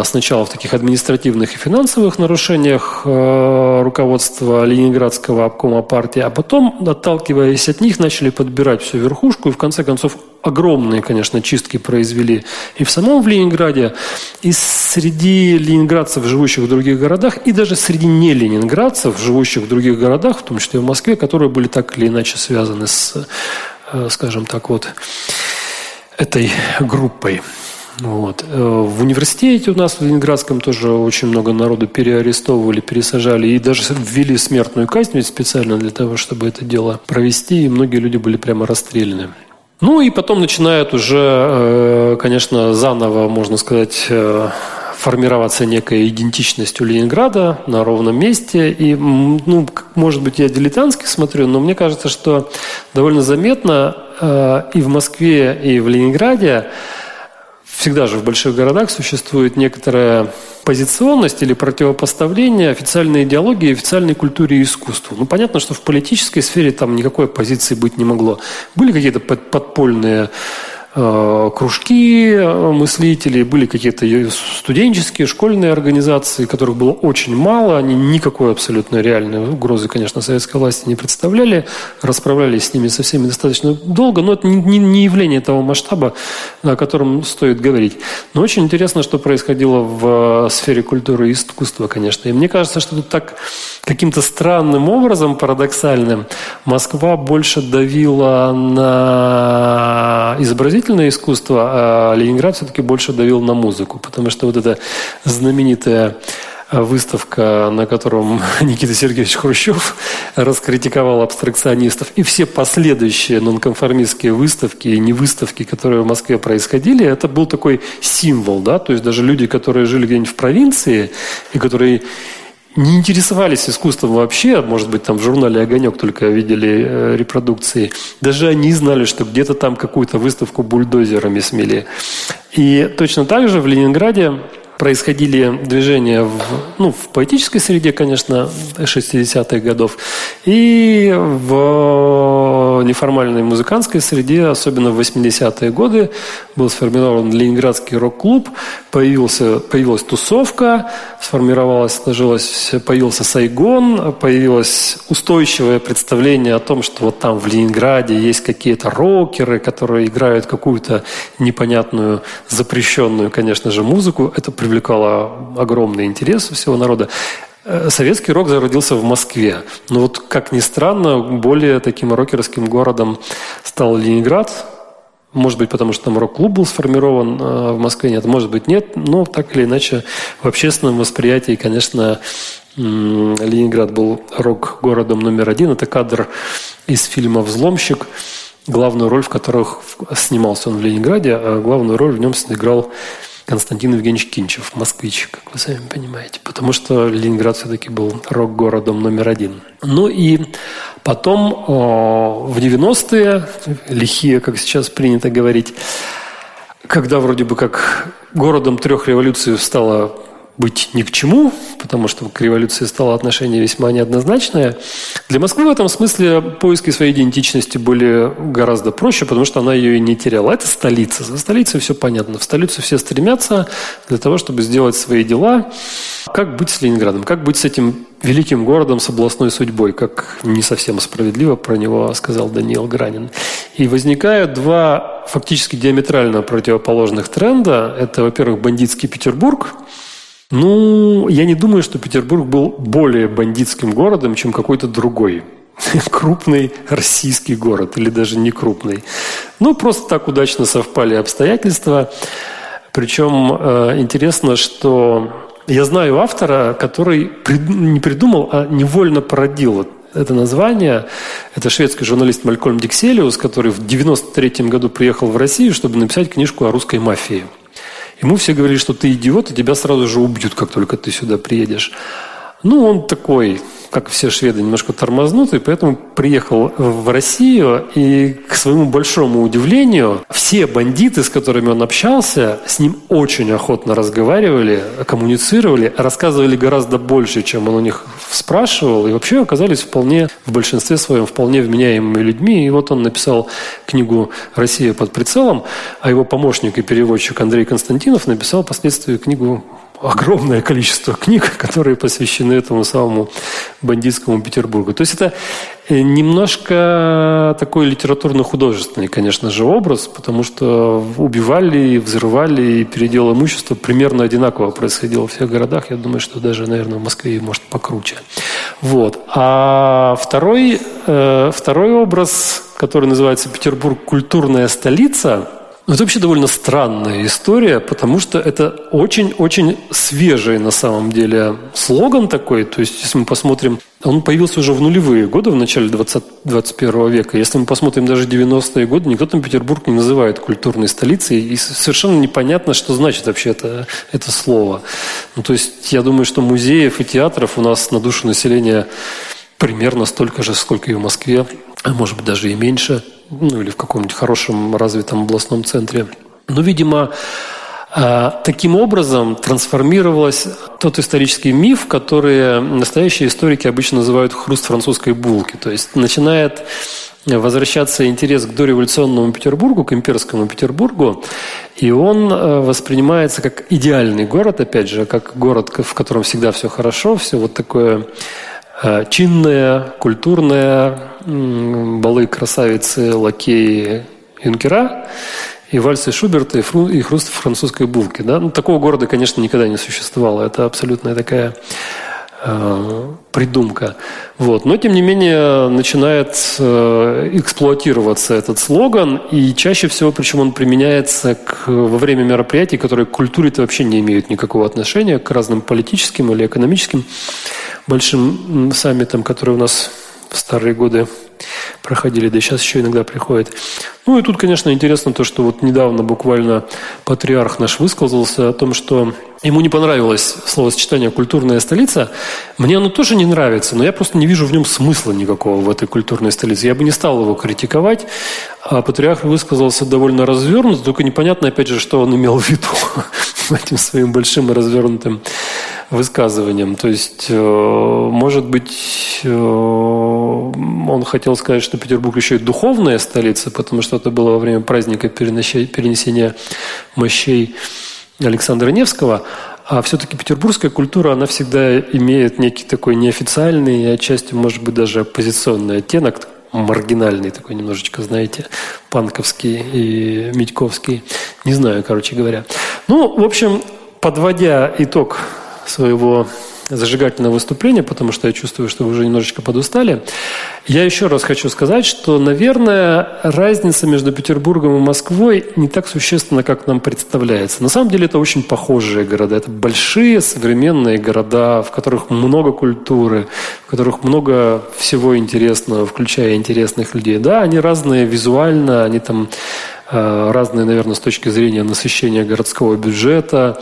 сначала в таких административных и финансовых нарушениях а, руководства Ленинградского обкома партии, а потом, отталкиваясь от них, начали подбирать всю верхушку и в конце концов огромные, конечно, чистки произвели и в самом в Ленинграде, и среди ленинградцев, живущих в других городах, и даже среди не ленинградцев, живущих в других городах, в том числе в Москве, которые были так или иначе связаны с, э, скажем так, вот этой группой. Вот. Э, в университете у нас в Ленинградском тоже очень много народу переарестовывали, пересажали и даже ввели смертную казнь ведь специально для того, чтобы это дело провести, и многие люди были прямо расстреляны. Ну и потом начинает уже, э, конечно, заново, можно сказать, э, формироваться некая идентичность у Ленинграда на ровном месте. И, ну, может быть, я дилетантски смотрю, но мне кажется, что довольно заметно и в Москве, и в Ленинграде всегда же в больших городах существует некоторая позиционность или противопоставление официальной идеологии официальной культуре и искусству. Ну, понятно, что в политической сфере там никакой позиции быть не могло. Были какие-то подпольные кружки э, мыслителей, были какие-то студенческие, школьные организации, которых было очень мало, они никакой абсолютно реальной угрозы, конечно, советской власти не представляли, расправлялись с ними со всеми достаточно долго, но это не, не явление того масштаба, о котором стоит говорить. Но очень интересно, что происходило в э, сфере культуры и искусства, конечно. И мне кажется, что тут так каким-то странным образом, парадоксальным, Москва больше давила на изобразительное искусство, а Ленинград все-таки больше давил на музыку, потому что вот эта знаменитая выставка, на котором <laughs> Никита Сергеевич Хрущев раскритиковал абстракционистов, и все последующие нонконформистские выставки и невыставки, которые в Москве происходили, это был такой символ, да, то есть даже люди, которые жили где-нибудь в провинции и которые не интересовались искусством вообще, может быть, там в журнале «Огонек» только видели э, репродукции. Даже они знали, что где-то там какую-то выставку бульдозерами смели. И точно так же в Ленинграде происходили движения в, ну, в поэтической среде, конечно, 60-х годов, и в неформальной музыкантской среде, особенно в 80-е годы, был сформирован Ленинградский рок-клуб, появился, появилась тусовка, сформировалась, сложилась, появился Сайгон, появилось устойчивое представление о том, что вот там в Ленинграде есть какие-то рокеры, которые играют какую-то непонятную, запрещенную, конечно же, музыку. Это привлекало огромный интерес у всего народа. Э, советский рок зародился в Москве. Но вот, как ни странно, более таким рокерским городом стал Ленинград. Может быть, потому что там рок-клуб был сформирован, а в Москве нет. Может быть, нет. Но так или иначе, в общественном восприятии, конечно, Ленинград был рок-городом номер один. Это кадр из фильма «Взломщик», главную роль в которых снимался он в Ленинграде, а главную роль в нем сыграл Константин Евгеньевич Кинчев, москвич, как вы сами понимаете, потому что Ленинград все-таки был рок-городом номер один. Ну и потом в 90-е, лихие, как сейчас принято говорить, когда вроде бы как городом трех революций стало быть ни к чему, потому что к революции стало отношение весьма неоднозначное. Для Москвы в этом смысле поиски своей идентичности были гораздо проще, потому что она ее и не теряла. Это столица. За столицей все понятно. В столицу все стремятся для того, чтобы сделать свои дела. Как быть с Ленинградом? Как быть с этим великим городом с областной судьбой, как не совсем справедливо про него сказал Даниил Гранин. И возникают два фактически диаметрально противоположных тренда. Это, во-первых, бандитский Петербург – ну, я не думаю, что Петербург был более бандитским городом, чем какой-то другой <laughs> крупный российский город, или даже не крупный. Ну, просто так удачно совпали обстоятельства. Причем э, интересно, что Я знаю автора, который не придумал, а невольно породил это название. Это шведский журналист Малькольм Дикселиус, который в 93 году приехал в Россию, чтобы написать книжку о русской мафии. Ему все говорили, что ты идиот, и тебя сразу же убьют, как только ты сюда приедешь. Ну, он такой, как все шведы, немножко тормознутый, поэтому приехал в Россию, и к своему большому удивлению, все бандиты, с которыми он общался, с ним очень охотно разговаривали, коммуницировали, рассказывали гораздо больше, чем он у них спрашивал, и вообще оказались вполне, в большинстве своем, вполне вменяемыми людьми. И вот он написал книгу «Россия под прицелом», а его помощник и переводчик Андрей Константинов написал впоследствии книгу огромное количество книг, которые посвящены этому самому бандитскому Петербургу. То есть это э, немножко такой литературно-художественный, конечно же, образ, потому что убивали, взрывали и передел имущества примерно одинаково происходило во всех городах. Я думаю, что даже, наверное, в Москве может покруче. Вот. А второй, э, второй образ, который называется «Петербург. Культурная столица», ну, это вообще довольно странная история, потому что это очень-очень свежий на самом деле слоган такой. То есть, если мы посмотрим, он появился уже в нулевые годы, в начале 20, 21 века. Если мы посмотрим даже 90-е годы, никто там Петербург не называет культурной столицей. И совершенно непонятно, что значит вообще это, это слово. Ну, то есть, я думаю, что музеев и театров у нас на душу населения примерно столько же, сколько и в Москве, а может быть даже и меньше – ну или в каком-нибудь хорошем развитом областном центре. Но, видимо, а, Таким образом трансформировался тот исторический миф, который настоящие историки обычно называют хруст французской булки. То есть начинает возвращаться интерес к дореволюционному Петербургу, к имперскому Петербургу, и он э, воспринимается как идеальный город, опять же, как город, в котором всегда все хорошо, все вот такое чинная, культурная, балы красавицы, лакеи, юнкера и вальсы Шуберта и, фру, и хруст французской булки. Да? Ну, такого города, конечно, никогда не существовало. Это абсолютная такая э, придумка. Вот. Но, тем не менее, начинает э, эксплуатироваться этот слоган, и чаще всего, причем он применяется к, во время мероприятий, которые к культуре вообще не имеют никакого отношения, к разным политическим или экономическим большим саммитам, которые у нас в старые годы проходили, да сейчас еще иногда приходят. Ну и тут, конечно, интересно то, что вот недавно буквально патриарх наш высказался о том, что ему не понравилось словосочетание «культурная столица». Мне оно тоже не нравится, но я просто не вижу в нем смысла никакого в этой культурной столице. Я бы не стал его критиковать, а патриарх высказался довольно развернуто, только непонятно, опять же, что он имел в виду <laughs> этим своим большим и развернутым высказыванием. То есть, э, может быть, э, он хотел сказать, что Петербург еще и духовная столица, потому что это было во время праздника перенесения мощей Александра Невского, а все-таки петербургская культура, она всегда имеет некий такой неофициальный и отчасти, может быть, даже оппозиционный оттенок, маргинальный такой немножечко, знаете, панковский и митьковский. Не знаю, короче говоря. Ну, в общем, подводя итог своего зажигательное выступление, потому что я чувствую, что вы уже немножечко подустали. Я еще раз хочу сказать, что, наверное, разница между Петербургом и Москвой не так существенна, как нам представляется. На самом деле это очень похожие города. Это большие современные города, в которых много культуры, в которых много всего интересного, включая интересных людей. Да, они разные визуально, они там э, разные, наверное, с точки зрения насыщения городского бюджета,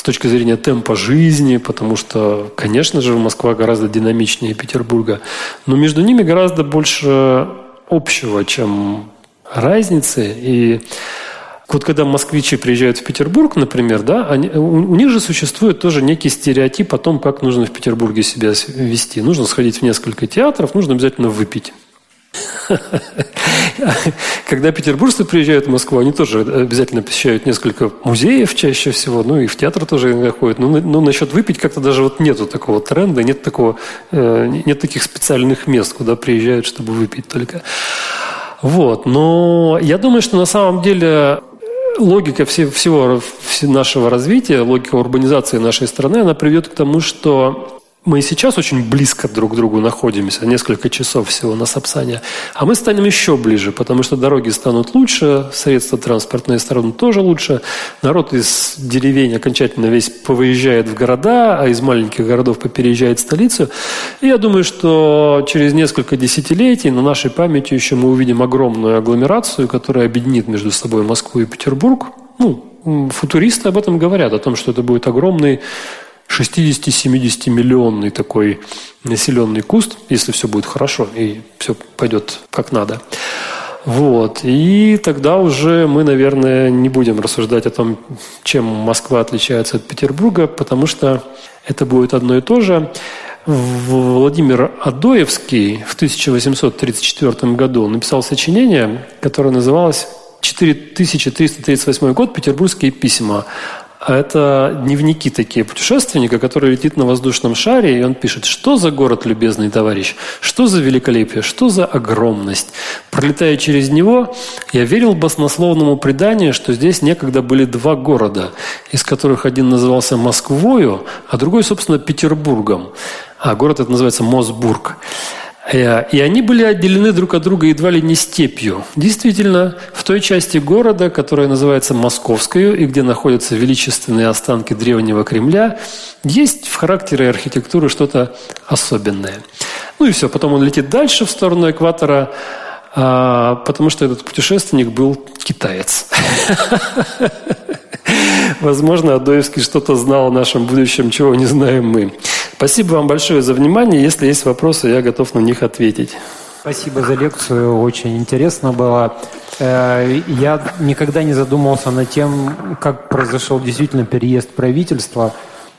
с точки зрения темпа жизни, потому что, конечно же, Москва гораздо динамичнее Петербурга, но между ними гораздо больше общего, чем разницы. И вот когда москвичи приезжают в Петербург, например, да, они, у, у них же существует тоже некий стереотип о том, как нужно в Петербурге себя вести. Нужно сходить в несколько театров, нужно обязательно выпить. <laughs> Когда петербуржцы приезжают в Москву, они тоже обязательно посещают несколько музеев чаще всего, ну и в театр тоже иногда ходят. Но, ну, но насчет выпить как-то даже вот нету такого тренда, нет такого, э, нет таких специальных мест, куда приезжают, чтобы выпить только. Вот, но я думаю, что на самом деле логика всего нашего развития, логика урбанизации нашей страны, она приведет к тому, что мы сейчас очень близко друг к другу находимся, несколько часов всего на Сапсане, а мы станем еще ближе, потому что дороги станут лучше, средства транспортные стороны тоже лучше, народ из деревень окончательно весь повыезжает в города, а из маленьких городов попереезжает в столицу. И я думаю, что через несколько десятилетий на нашей памяти еще мы увидим огромную агломерацию, которая объединит между собой Москву и Петербург. Ну, футуристы об этом говорят, о том, что это будет огромный 60-70 миллионный такой населенный куст, если все будет хорошо и все пойдет как надо. Вот. И тогда уже мы, наверное, не будем рассуждать о том, чем Москва отличается от Петербурга, потому что это будет одно и то же. Владимир Адоевский в 1834 году написал сочинение, которое называлось 4338 год «Петербургские письма». Это дневники такие путешественника, который летит на воздушном шаре, и он пишет, что за город, любезный товарищ, что за великолепие, что за огромность. Пролетая через него, я верил баснословному преданию, что здесь некогда были два города, из которых один назывался Москвою, а другой, собственно, Петербургом. А город это называется Мосбург. Э, и они были отделены друг от друга едва ли не степью. Действительно, в той части города, которая называется Московскую, и где находятся величественные останки древнего Кремля, есть в характере архитектуры что-то особенное. Ну и все, потом он летит дальше в сторону экватора, а, потому что этот путешественник был китаец. <laughs> Возможно, Адоевский что-то знал о нашем будущем, чего не знаем мы. Спасибо вам большое за внимание. Если есть вопросы, я готов на них ответить. Спасибо за лекцию, очень интересно было. Э, я никогда не задумывался над тем, как произошел действительно переезд правительства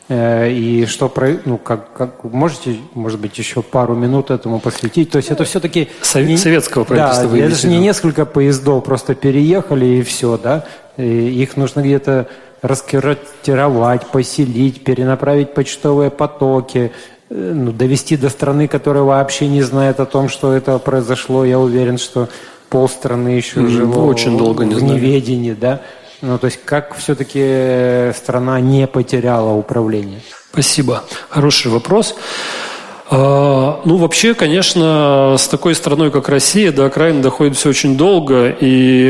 и что про, ну как, как можете, может быть, еще пару минут этому посвятить. То есть это все-таки Сов... не, советского правительства. Да, это же не несколько поездов просто переехали и все, да. И их нужно где-то раскиротировать, поселить, перенаправить почтовые потоки, э, ну, довести до страны, которая вообще не знает о том, что это произошло. Я уверен, что полстраны еще mm, жило очень долго не в неведении, да. Ну, то есть как все-таки страна не потеряла управление? Спасибо. Хороший вопрос. А, ну, вообще, конечно, с такой страной, как Россия, до окраины доходит все очень долго. И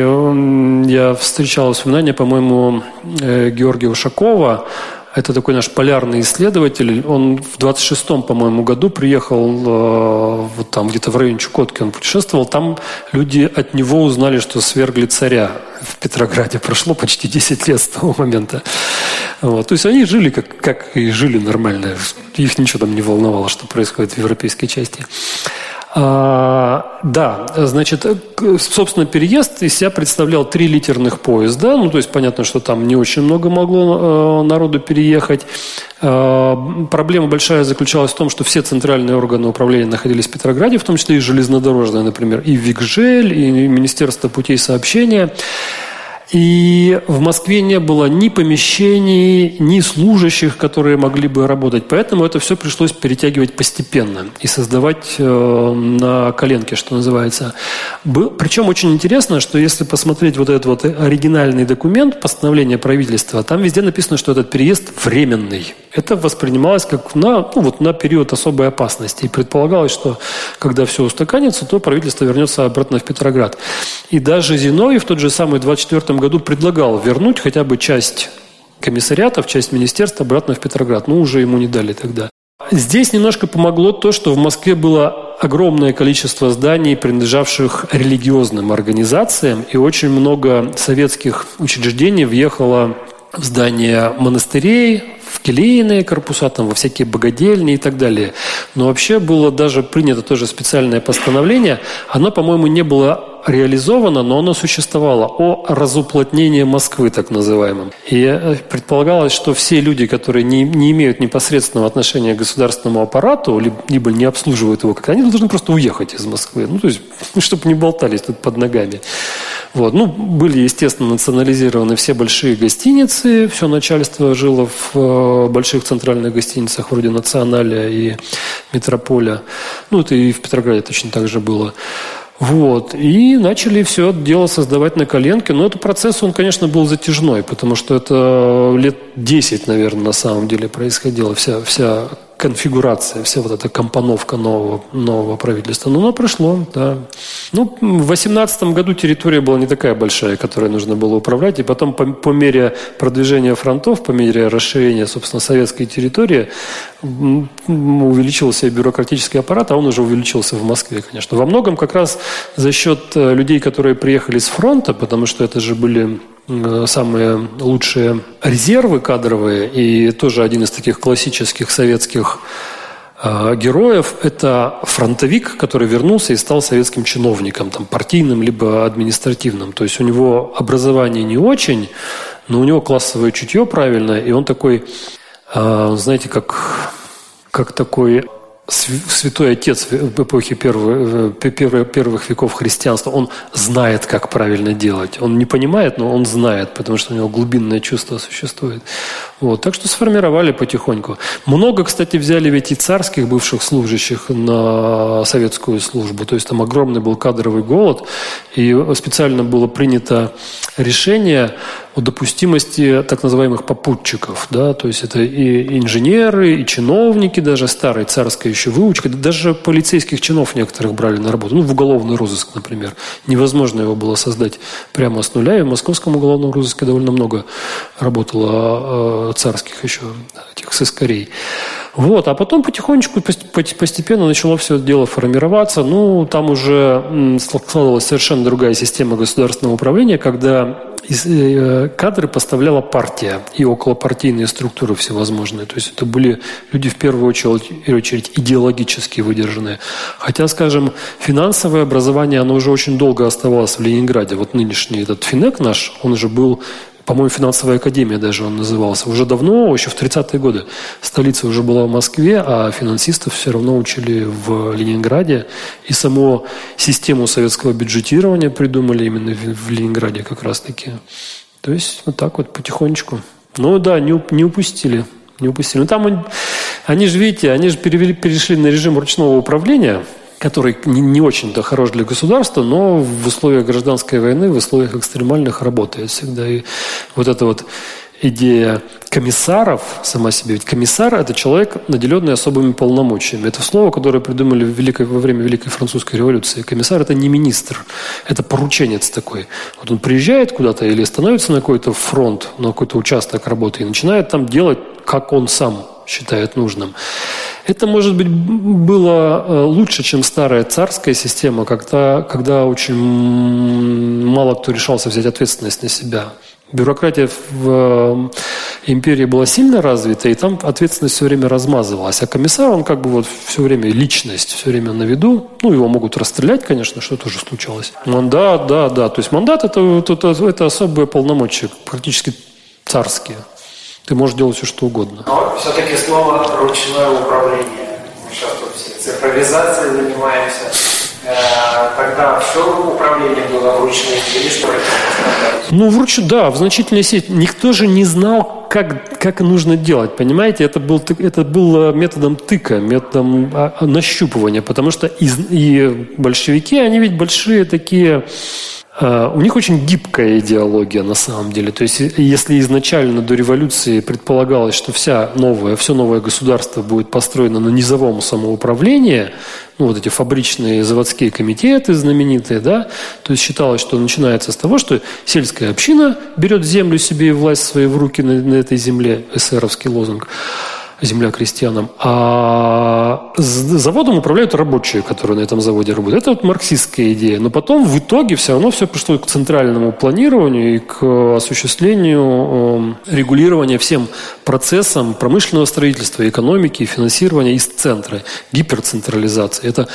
я встречал воспоминания, по-моему, э, Георгия Ушакова, это такой наш полярный исследователь. Он в 26-м, по-моему, году приехал э, вот там где-то в районе Чукотки. Он путешествовал. Там люди от него узнали, что свергли царя в Петрограде. Прошло почти 10 лет с того момента. Вот. То есть они жили, как, как и жили нормально. Их ничего там не волновало, что происходит в европейской части. А, да, значит, собственно, переезд из себя представлял три литерных поезда. Ну, то есть, понятно, что там не очень много могло э, народу переехать. Э, проблема большая заключалась в том, что все центральные органы управления находились в Петрограде, в том числе и железнодорожные, например, и ВИКЖЕЛЬ, и Министерство путей сообщения. И в Москве не было ни помещений, ни служащих, которые могли бы работать. Поэтому это все пришлось перетягивать постепенно и создавать э, на коленке, что называется. Причем очень интересно, что если посмотреть вот этот вот оригинальный документ, постановление правительства, там везде написано, что этот переезд временный. Это воспринималось как на, ну, вот на период особой опасности. И предполагалось, что когда все устаканится, то правительство вернется обратно в Петроград. И даже Зиновий в тот же самый 24 году предлагал вернуть хотя бы часть комиссариатов, часть министерства обратно в Петроград. Ну, уже ему не дали тогда. Здесь немножко помогло то, что в Москве было огромное количество зданий, принадлежавших религиозным организациям, и очень много советских учреждений въехало в здания монастырей, в келейные корпуса, там, во всякие богадельни и так далее. Но вообще было даже принято тоже специальное постановление. Оно, по-моему, не было реализовано, но оно существовало, о разуплотнении Москвы, так называемом. И э, предполагалось, что все люди, которые не, не имеют непосредственного отношения к государственному аппарату, либо, либо не обслуживают его, как они должны просто уехать из Москвы. Ну, то есть, <laughs> чтобы не болтались тут под ногами. Вот. Ну, были, естественно, национализированы все большие гостиницы, все начальство жило в больших центральных гостиницах вроде «Националя» и «Метрополя». Ну, это и в Петрограде точно так же было. Вот. И начали все дело создавать на коленке. Но этот процесс, он, конечно, был затяжной, потому что это лет 10, наверное, на самом деле происходило. Вся, вся конфигурация, вся вот эта компоновка нового, нового правительства. Но оно прошло, да. Ну, в 18 году территория была не такая большая, которой нужно было управлять. И потом по, по мере продвижения фронтов, по мере расширения, собственно, советской территории, увеличился бюрократический аппарат, а он уже увеличился в Москве, конечно. Во многом как раз за счет э, людей, которые приехали с фронта, потому что это же были самые лучшие резервы кадровые, и тоже один из таких классических советских э, героев – это фронтовик, который вернулся и стал советским чиновником, там, партийным либо административным. То есть у него образование не очень, но у него классовое чутье правильное, и он такой, э, знаете, как, как такой святой отец в эпохе первых, первых веков христианства, он знает, как правильно делать. Он не понимает, но он знает, потому что у него глубинное чувство существует. Вот. Так что сформировали потихоньку. Много, кстати, взяли ведь и царских бывших служащих на советскую службу. То есть там огромный был кадровый голод. И специально было принято решение о допустимости так называемых попутчиков. Да? То есть это и инженеры, и чиновники, даже старой царской еще выучка. Даже полицейских чинов некоторых брали на работу. Ну, в уголовный розыск, например. Невозможно его было создать прямо с нуля. И в московском уголовном розыске довольно много работало а, царских еще этих сыскарей. Вот, а потом потихонечку, постепенно начало все это дело формироваться. Ну, там уже складывалась совершенно другая система государственного управления, когда э, кадры поставляла партия и околопартийные структуры всевозможные. То есть это были люди в первую очередь идеологически выдержанные. Хотя, скажем, финансовое образование, оно уже очень долго оставалось в Ленинграде. Вот нынешний этот Финек наш, он же был по-моему, финансовая академия даже он назывался. Уже давно, еще в 30-е годы, столица уже была в Москве, а финансистов все равно учили в Ленинграде. И саму систему советского бюджетирования придумали именно в Ленинграде как раз-таки. То есть вот так вот потихонечку. Ну да, не, не упустили. Не упустили. Ну там они же, видите, они же перевели, перешли на режим ручного управления – который не, не очень-то хорош для государства, но в условиях гражданской войны, в условиях экстремальных работает всегда. И вот эта вот идея комиссаров сама себе. Ведь комиссар – это человек, наделенный особыми полномочиями. Это слово, которое придумали в Великой, во время Великой Французской революции. Комиссар – это не министр, это порученец такой. Вот он приезжает куда-то или становится на какой-то фронт, на какой-то участок работы и начинает там делать, как он сам считает нужным. Это, может быть, было э, лучше, чем старая царская система, когда, когда очень мало кто решался взять ответственность на себя. Бюрократия в э, империи была сильно развита, и там ответственность все время размазывалась. А комиссар, он как бы вот все время личность, все время на виду. Ну, его могут расстрелять, конечно, что тоже случалось. Мандат, да, да. То есть мандат это, это, это особые полномочия, практически царские. Ты можешь делать все, что угодно. Но все-таки слово ручное управление. Мы сейчас тут все цифровизацией занимаемся. Э, тогда все управление было вручную или что это Ну, вручную, да, в значительной степени. Никто же не знал, как, как нужно делать, понимаете? Это был, это было методом тыка, методом а, нащупывания, потому что из, и большевики, они ведь большие такие Э, у них очень гибкая идеология на самом деле. То есть, если изначально до революции предполагалось, что вся новая, все новое государство будет построено на низовом самоуправлении, ну, вот эти фабричные заводские комитеты знаменитые, да, то есть считалось, что начинается с того, что сельская община берет землю себе и власть своей в руки на, на этой земле, эсеровский лозунг, земля крестьянам, а заводом управляют рабочие, которые на этом заводе работают. Это вот марксистская идея. Но потом в итоге все равно все пришло к центральному планированию и к осуществлению эм, регулирования всем процессам промышленного строительства, экономики, финансирования из центра. Гиперцентрализация. Это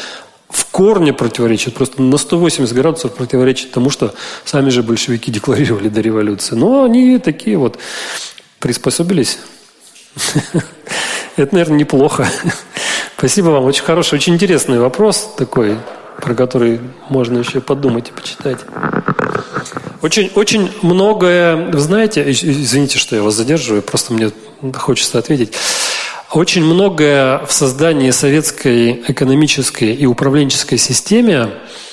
в корне противоречит, просто на 180 градусов противоречит тому, что сами же большевики <laughs> декларировали до революции. Но они такие вот приспособились <laughs> Это, наверное, неплохо. <laughs> Спасибо вам. Очень хороший, очень интересный вопрос такой, про который можно еще подумать и почитать. Очень, очень многое, знаете, извините, что я вас задерживаю, просто мне хочется ответить. Очень многое в создании советской экономической и управленческой системе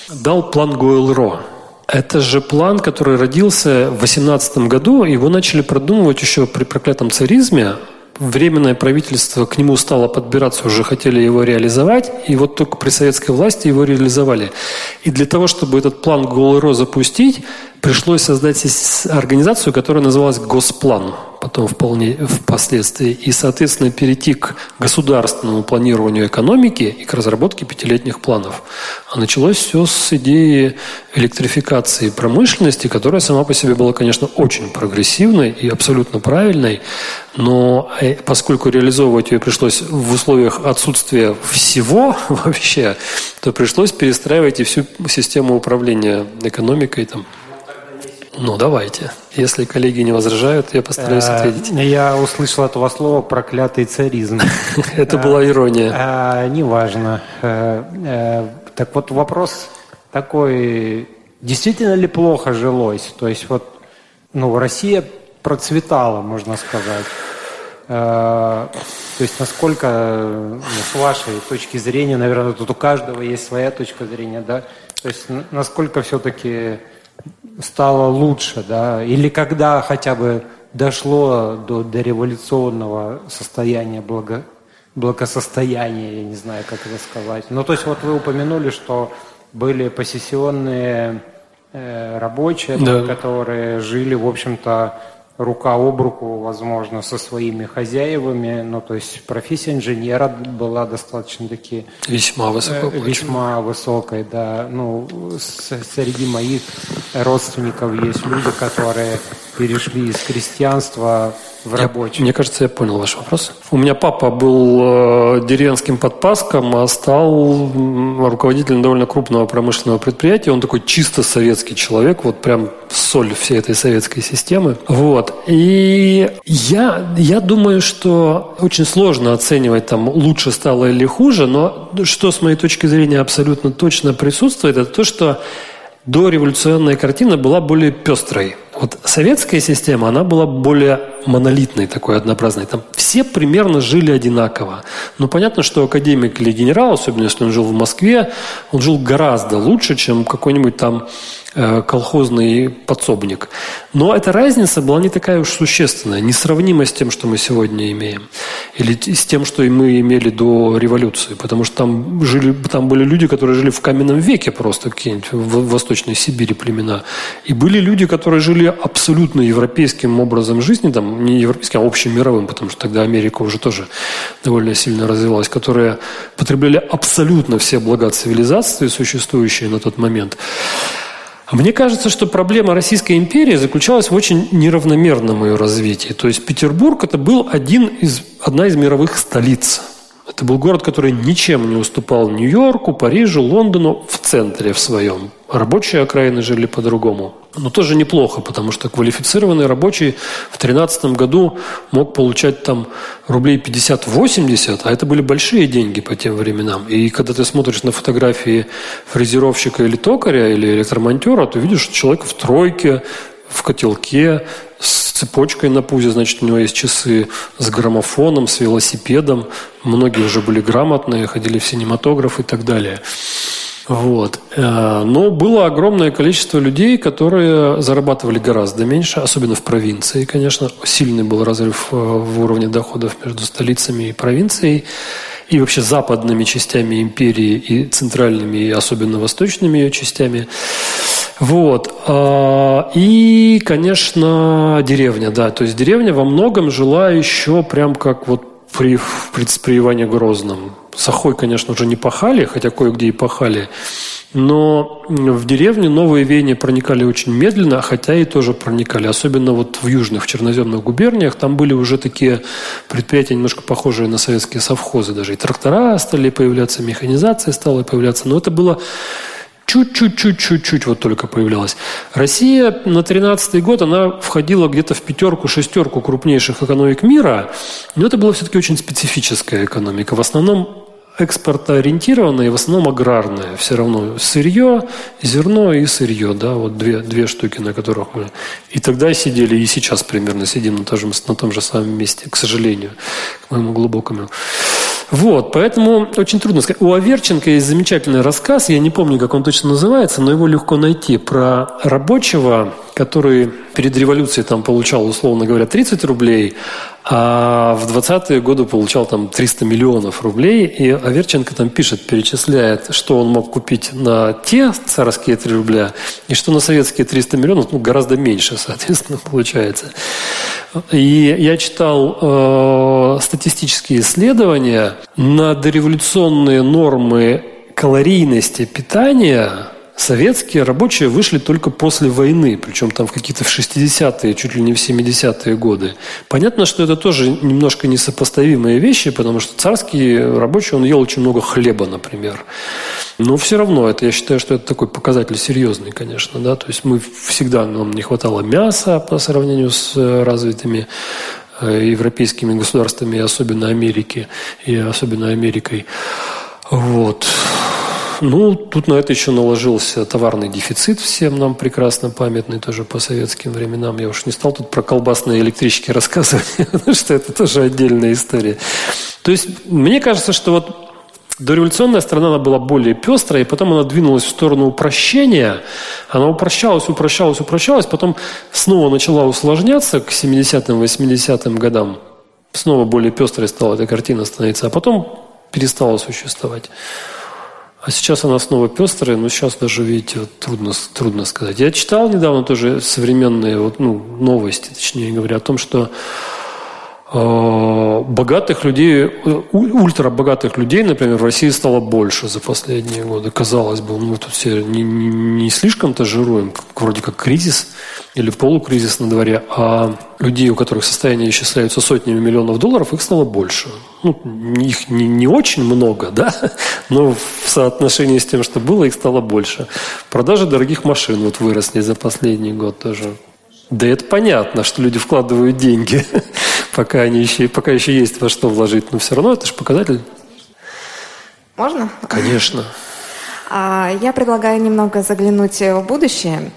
дал план Гойл-Ро. Это же план, который родился в 18 году. Его начали продумывать еще при проклятом царизме временное правительство к нему стало подбираться, уже хотели его реализовать, и вот только при советской власти его реализовали. И для того, чтобы этот план ГОЛРО запустить, пришлось создать организацию, которая называлась «Госплан» потом вполне впоследствии, и, соответственно, перейти к государственному планированию экономики и к разработке пятилетних планов. А началось все с идеи электрификации промышленности, которая сама по себе была, конечно, очень прогрессивной и абсолютно правильной, но э, поскольку реализовывать ее пришлось в условиях отсутствия всего <laughs> вообще, то пришлось перестраивать и всю систему управления экономикой там, ну, давайте. Если коллеги не возражают, я постараюсь э, ответить. Я услышал от вас слово «проклятый царизм». <laughs> Это была ирония. Э, неважно. Э, так вот вопрос такой, действительно ли плохо жилось? То есть вот, ну, Россия процветала, можно сказать. То есть насколько, ну, с вашей точки зрения, наверное, тут у каждого есть своя точка зрения, да? То есть насколько все-таки стало лучше, да, или когда хотя бы дошло до, до революционного состояния благо, благосостояния, я не знаю, как это сказать. Ну, то есть вот вы упомянули, что были посессионные э, рабочие, да. которые жили, в общем-то, рука об руку, возможно, со своими хозяевами. Ну, то есть профессия инженера была достаточно таки... Весьма. Э, весьма высокой, да. Ну, среди моих родственников есть люди, которые перешли из крестьянства в рабочий. мне кажется, я понял ваш вопрос. У меня папа был э, деревенским подпаском, а стал руководителем довольно крупного промышленного предприятия. Он такой чисто советский человек, вот прям соль всей этой советской системы. Вот. И я, я думаю, что очень сложно оценивать, там, лучше стало или хуже, но что, с моей точки зрения, абсолютно точно присутствует, это то, что дореволюционная картина была более пестрой. Вот советская система, она была более монолитной, такой однообразной. Там все примерно жили одинаково. Но понятно, что академик или генерал, особенно если он жил в Москве, он жил гораздо лучше, чем какой-нибудь там колхозный подсобник. Но эта разница была не такая уж существенная, несравнима с тем, что мы сегодня имеем. Или с тем, что мы имели до революции. Потому что там, жили, там были люди, которые жили в каменном веке просто, какие-нибудь в Восточной Сибири племена. И были люди, которые жили абсолютно европейским образом жизни, там, не европейским, а общим мировым, потому что тогда Америка уже тоже довольно сильно развивалась, которые потребляли абсолютно все блага цивилизации, существующие на тот момент. Мне кажется, что проблема Российской империи заключалась в очень неравномерном ее развитии. То есть Петербург это был один из, одна из мировых столиц. Это был город, который ничем не уступал Нью-Йорку, Парижу, Лондону в центре в своем. Рабочие окраины жили по-другому. Но тоже неплохо, потому что квалифицированный рабочий в 2013 году мог получать там рублей 50-80, а это были большие деньги по тем временам. И когда ты смотришь на фотографии фрезеровщика или токаря, или электромонтера, то видишь, что человек в тройке, в котелке, с цепочкой на пузе, значит, у него есть часы с граммофоном, с велосипедом. Многие уже были грамотные, ходили в синематограф и так далее. Вот. Э, но было огромное количество людей, которые зарабатывали гораздо меньше, особенно в провинции, конечно. Сильный был разрыв э, в уровне доходов между столицами и провинцией. И вообще западными частями империи и центральными, и особенно восточными ее частями. Вот. А, и, конечно, деревня, да. То есть деревня во многом жила еще прям как вот при, при Иване Грозном. Сахой, конечно, уже не пахали, хотя кое-где и пахали. Но в деревню новые веяния проникали очень медленно, хотя и тоже проникали. Особенно вот в южных, в черноземных губерниях. Там были уже такие предприятия, немножко похожие на советские совхозы. Даже и трактора стали появляться, механизация стала появляться. Но это было чуть-чуть-чуть-чуть-чуть вот только появлялась. Россия на 13 год, она входила где-то в пятерку, шестерку крупнейших экономик мира, но это была все-таки очень специфическая экономика. В основном экспортоориентированная и в основном аграрная. Все равно сырье, зерно и сырье, да, вот две, две штуки, на которых мы и тогда сидели, и сейчас примерно сидим на том же, на том же самом месте, к сожалению, к моему глубокому Вот, поэтому очень трудно сказать. У Аверченко есть замечательный рассказ, я не помню, как он точно называется, но его легко найти, про рабочего, который перед революцией там получал, условно говоря, 30 рублей, а в 20-е годы получал там 300 миллионов рублей, и Аверченко там пишет, перечисляет, что он мог купить на те царские 3 рубля, и что на советские 300 миллионов, ну, гораздо меньше, <laughs> соответственно, получается. И я читал э, статистические исследования на дореволюционные нормы калорийности питания советские рабочие вышли только после войны, причем там в какие-то в 60-е, чуть ли не в 70-е годы. Понятно, что это тоже немножко несопоставимые вещи, потому что царский рабочий, он ел очень много хлеба, например. Но все равно, это, я считаю, что это такой показатель серьезный, конечно. Да? То есть мы всегда, нам не хватало мяса по сравнению с э, развитыми э, европейскими государствами, особенно Америки, и особенно Америкой. Вот. Ну, тут на это еще наложился товарный дефицит, всем нам прекрасно памятный тоже по советским временам. Я уж не стал тут про колбасные электрички <laughs> рассказывать, потому что это тоже отдельная история. То есть, мне кажется, что вот Дореволюционная страна она была более пестрая, и потом она двинулась в сторону упрощения. Она упрощалась, упрощалась, упрощалась, потом снова начала усложняться к 70-м, 80-м годам. Снова более пестрой стала эта картина становиться, а потом перестала существовать. А сейчас она снова пестрая, но сейчас даже, видите, вот трудно, трудно сказать. Я читал недавно тоже современные вот, ну, новости, точнее говоря, о том, что богатых людей, ультрабогатых людей, например, в России стало больше за последние годы. Казалось бы, ну, тут все не, не, не слишком-то жируем, вроде как кризис или полукризис на дворе, а людей, у которых состояние исчисляются сотнями миллионов долларов, их стало больше. Ну, их не, не очень много, да, <laughs> но в соотношении с тем, что было, их стало больше. Продажи дорогих машин вот выросли за последний год тоже. Да это понятно, что люди вкладывают деньги, <laughs> пока, они еще, пока еще есть во что вложить, но все равно это же показатель. Можно? Конечно. А, я предлагаю немного заглянуть в будущее.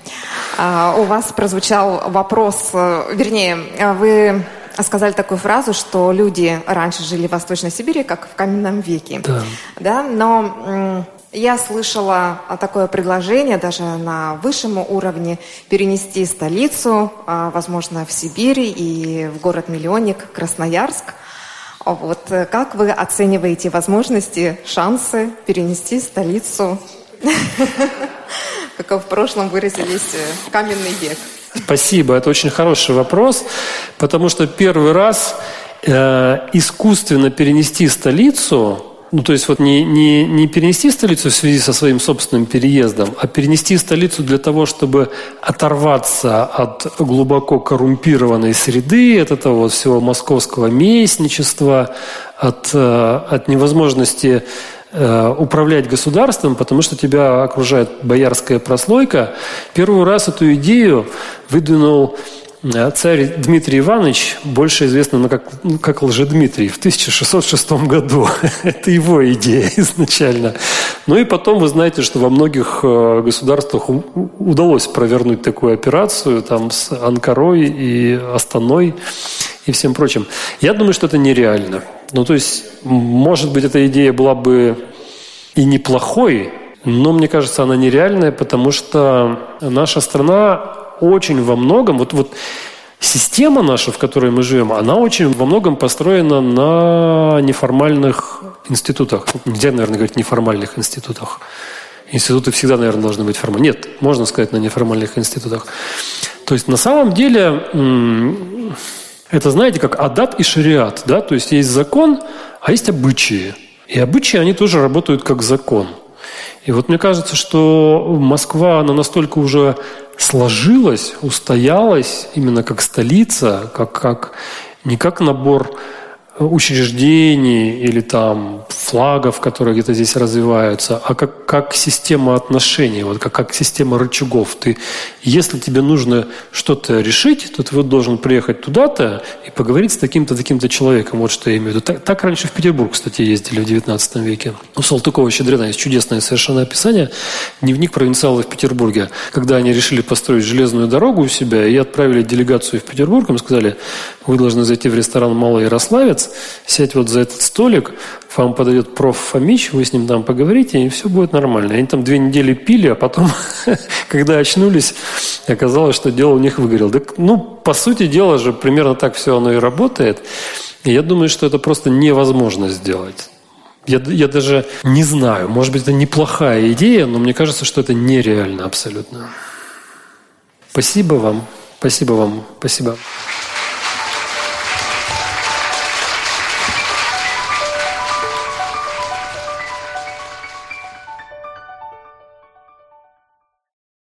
А, у вас прозвучал вопрос, э, вернее, вы сказали такую фразу, что люди раньше жили в Восточной Сибири, как в каменном веке. Да. да? Но я слышала такое предложение даже на высшем уровне перенести столицу, а, возможно, в Сибирь и в город-миллионник Красноярск. Вот как вы оцениваете возможности, шансы перенести столицу <laughs> как в прошлом выразились, э, каменный век? Спасибо, это очень хороший вопрос, потому что первый раз э, искусственно перенести столицу, ну то есть вот не, не, не перенести столицу в связи со своим собственным переездом, а перенести столицу для того, чтобы оторваться от глубоко коррумпированной среды, от этого вот всего московского местничества, от, э, от невозможности Э, управлять государством, потому что тебя окружает боярская прослойка. Первый раз эту идею выдвинул царь Дмитрий Иванович, больше известный ну, как, ну, как Лжедмитрий, в 1606 году. <laughs> Это его идея <laughs> изначально. Ну и потом вы знаете, что во многих э, государствах удалось провернуть такую операцию там, с Анкарой и Астаной и всем прочим. Я думаю, что это нереально. Ну, то есть, может быть, эта идея была бы и неплохой, но мне кажется, она нереальная, потому что наша страна очень во многом, вот, вот система наша, в которой мы живем, она очень во многом построена на неформальных институтах. Нельзя, наверное, говорить неформальных институтах. Институты всегда, наверное, должны быть формальными. Нет, можно сказать на неформальных институтах. То есть на самом деле это, знаете, как адат и шариат. Да? То есть есть закон, а есть обычаи. И обычаи, они тоже работают как закон. И вот мне кажется, что Москва, она настолько уже сложилась, устоялась именно как столица, как, как, не как набор учреждений или там флагов, которые где-то здесь развиваются, а как, как система отношений, вот как, как система рычагов. Ты, если тебе нужно что-то решить, то ты вот должен приехать туда-то и поговорить с таким-то, таким-то человеком. Вот что я имею в виду. Так, так раньше в Петербург, кстати, ездили в 19 веке. У Салтыкова-Щедрина есть чудесное совершенно описание. Дневник провинциалов в Петербурге. Когда они решили построить железную дорогу у себя и отправили делегацию в Петербург, им сказали, Вы должны зайти в ресторан «Малый Ярославец», сесть вот за этот столик, вам подает проф. Фомич, вы с ним там поговорите, и все будет нормально. Они там две недели пили, а потом, <laughs> когда очнулись, оказалось, что дело у них выгорело. Так, ну, по сути дела же, примерно так все оно и работает. И я думаю, что это просто невозможно сделать. Я, я даже не знаю, может быть, это неплохая идея, но мне кажется, что это нереально абсолютно. Спасибо вам. Спасибо вам. Спасибо.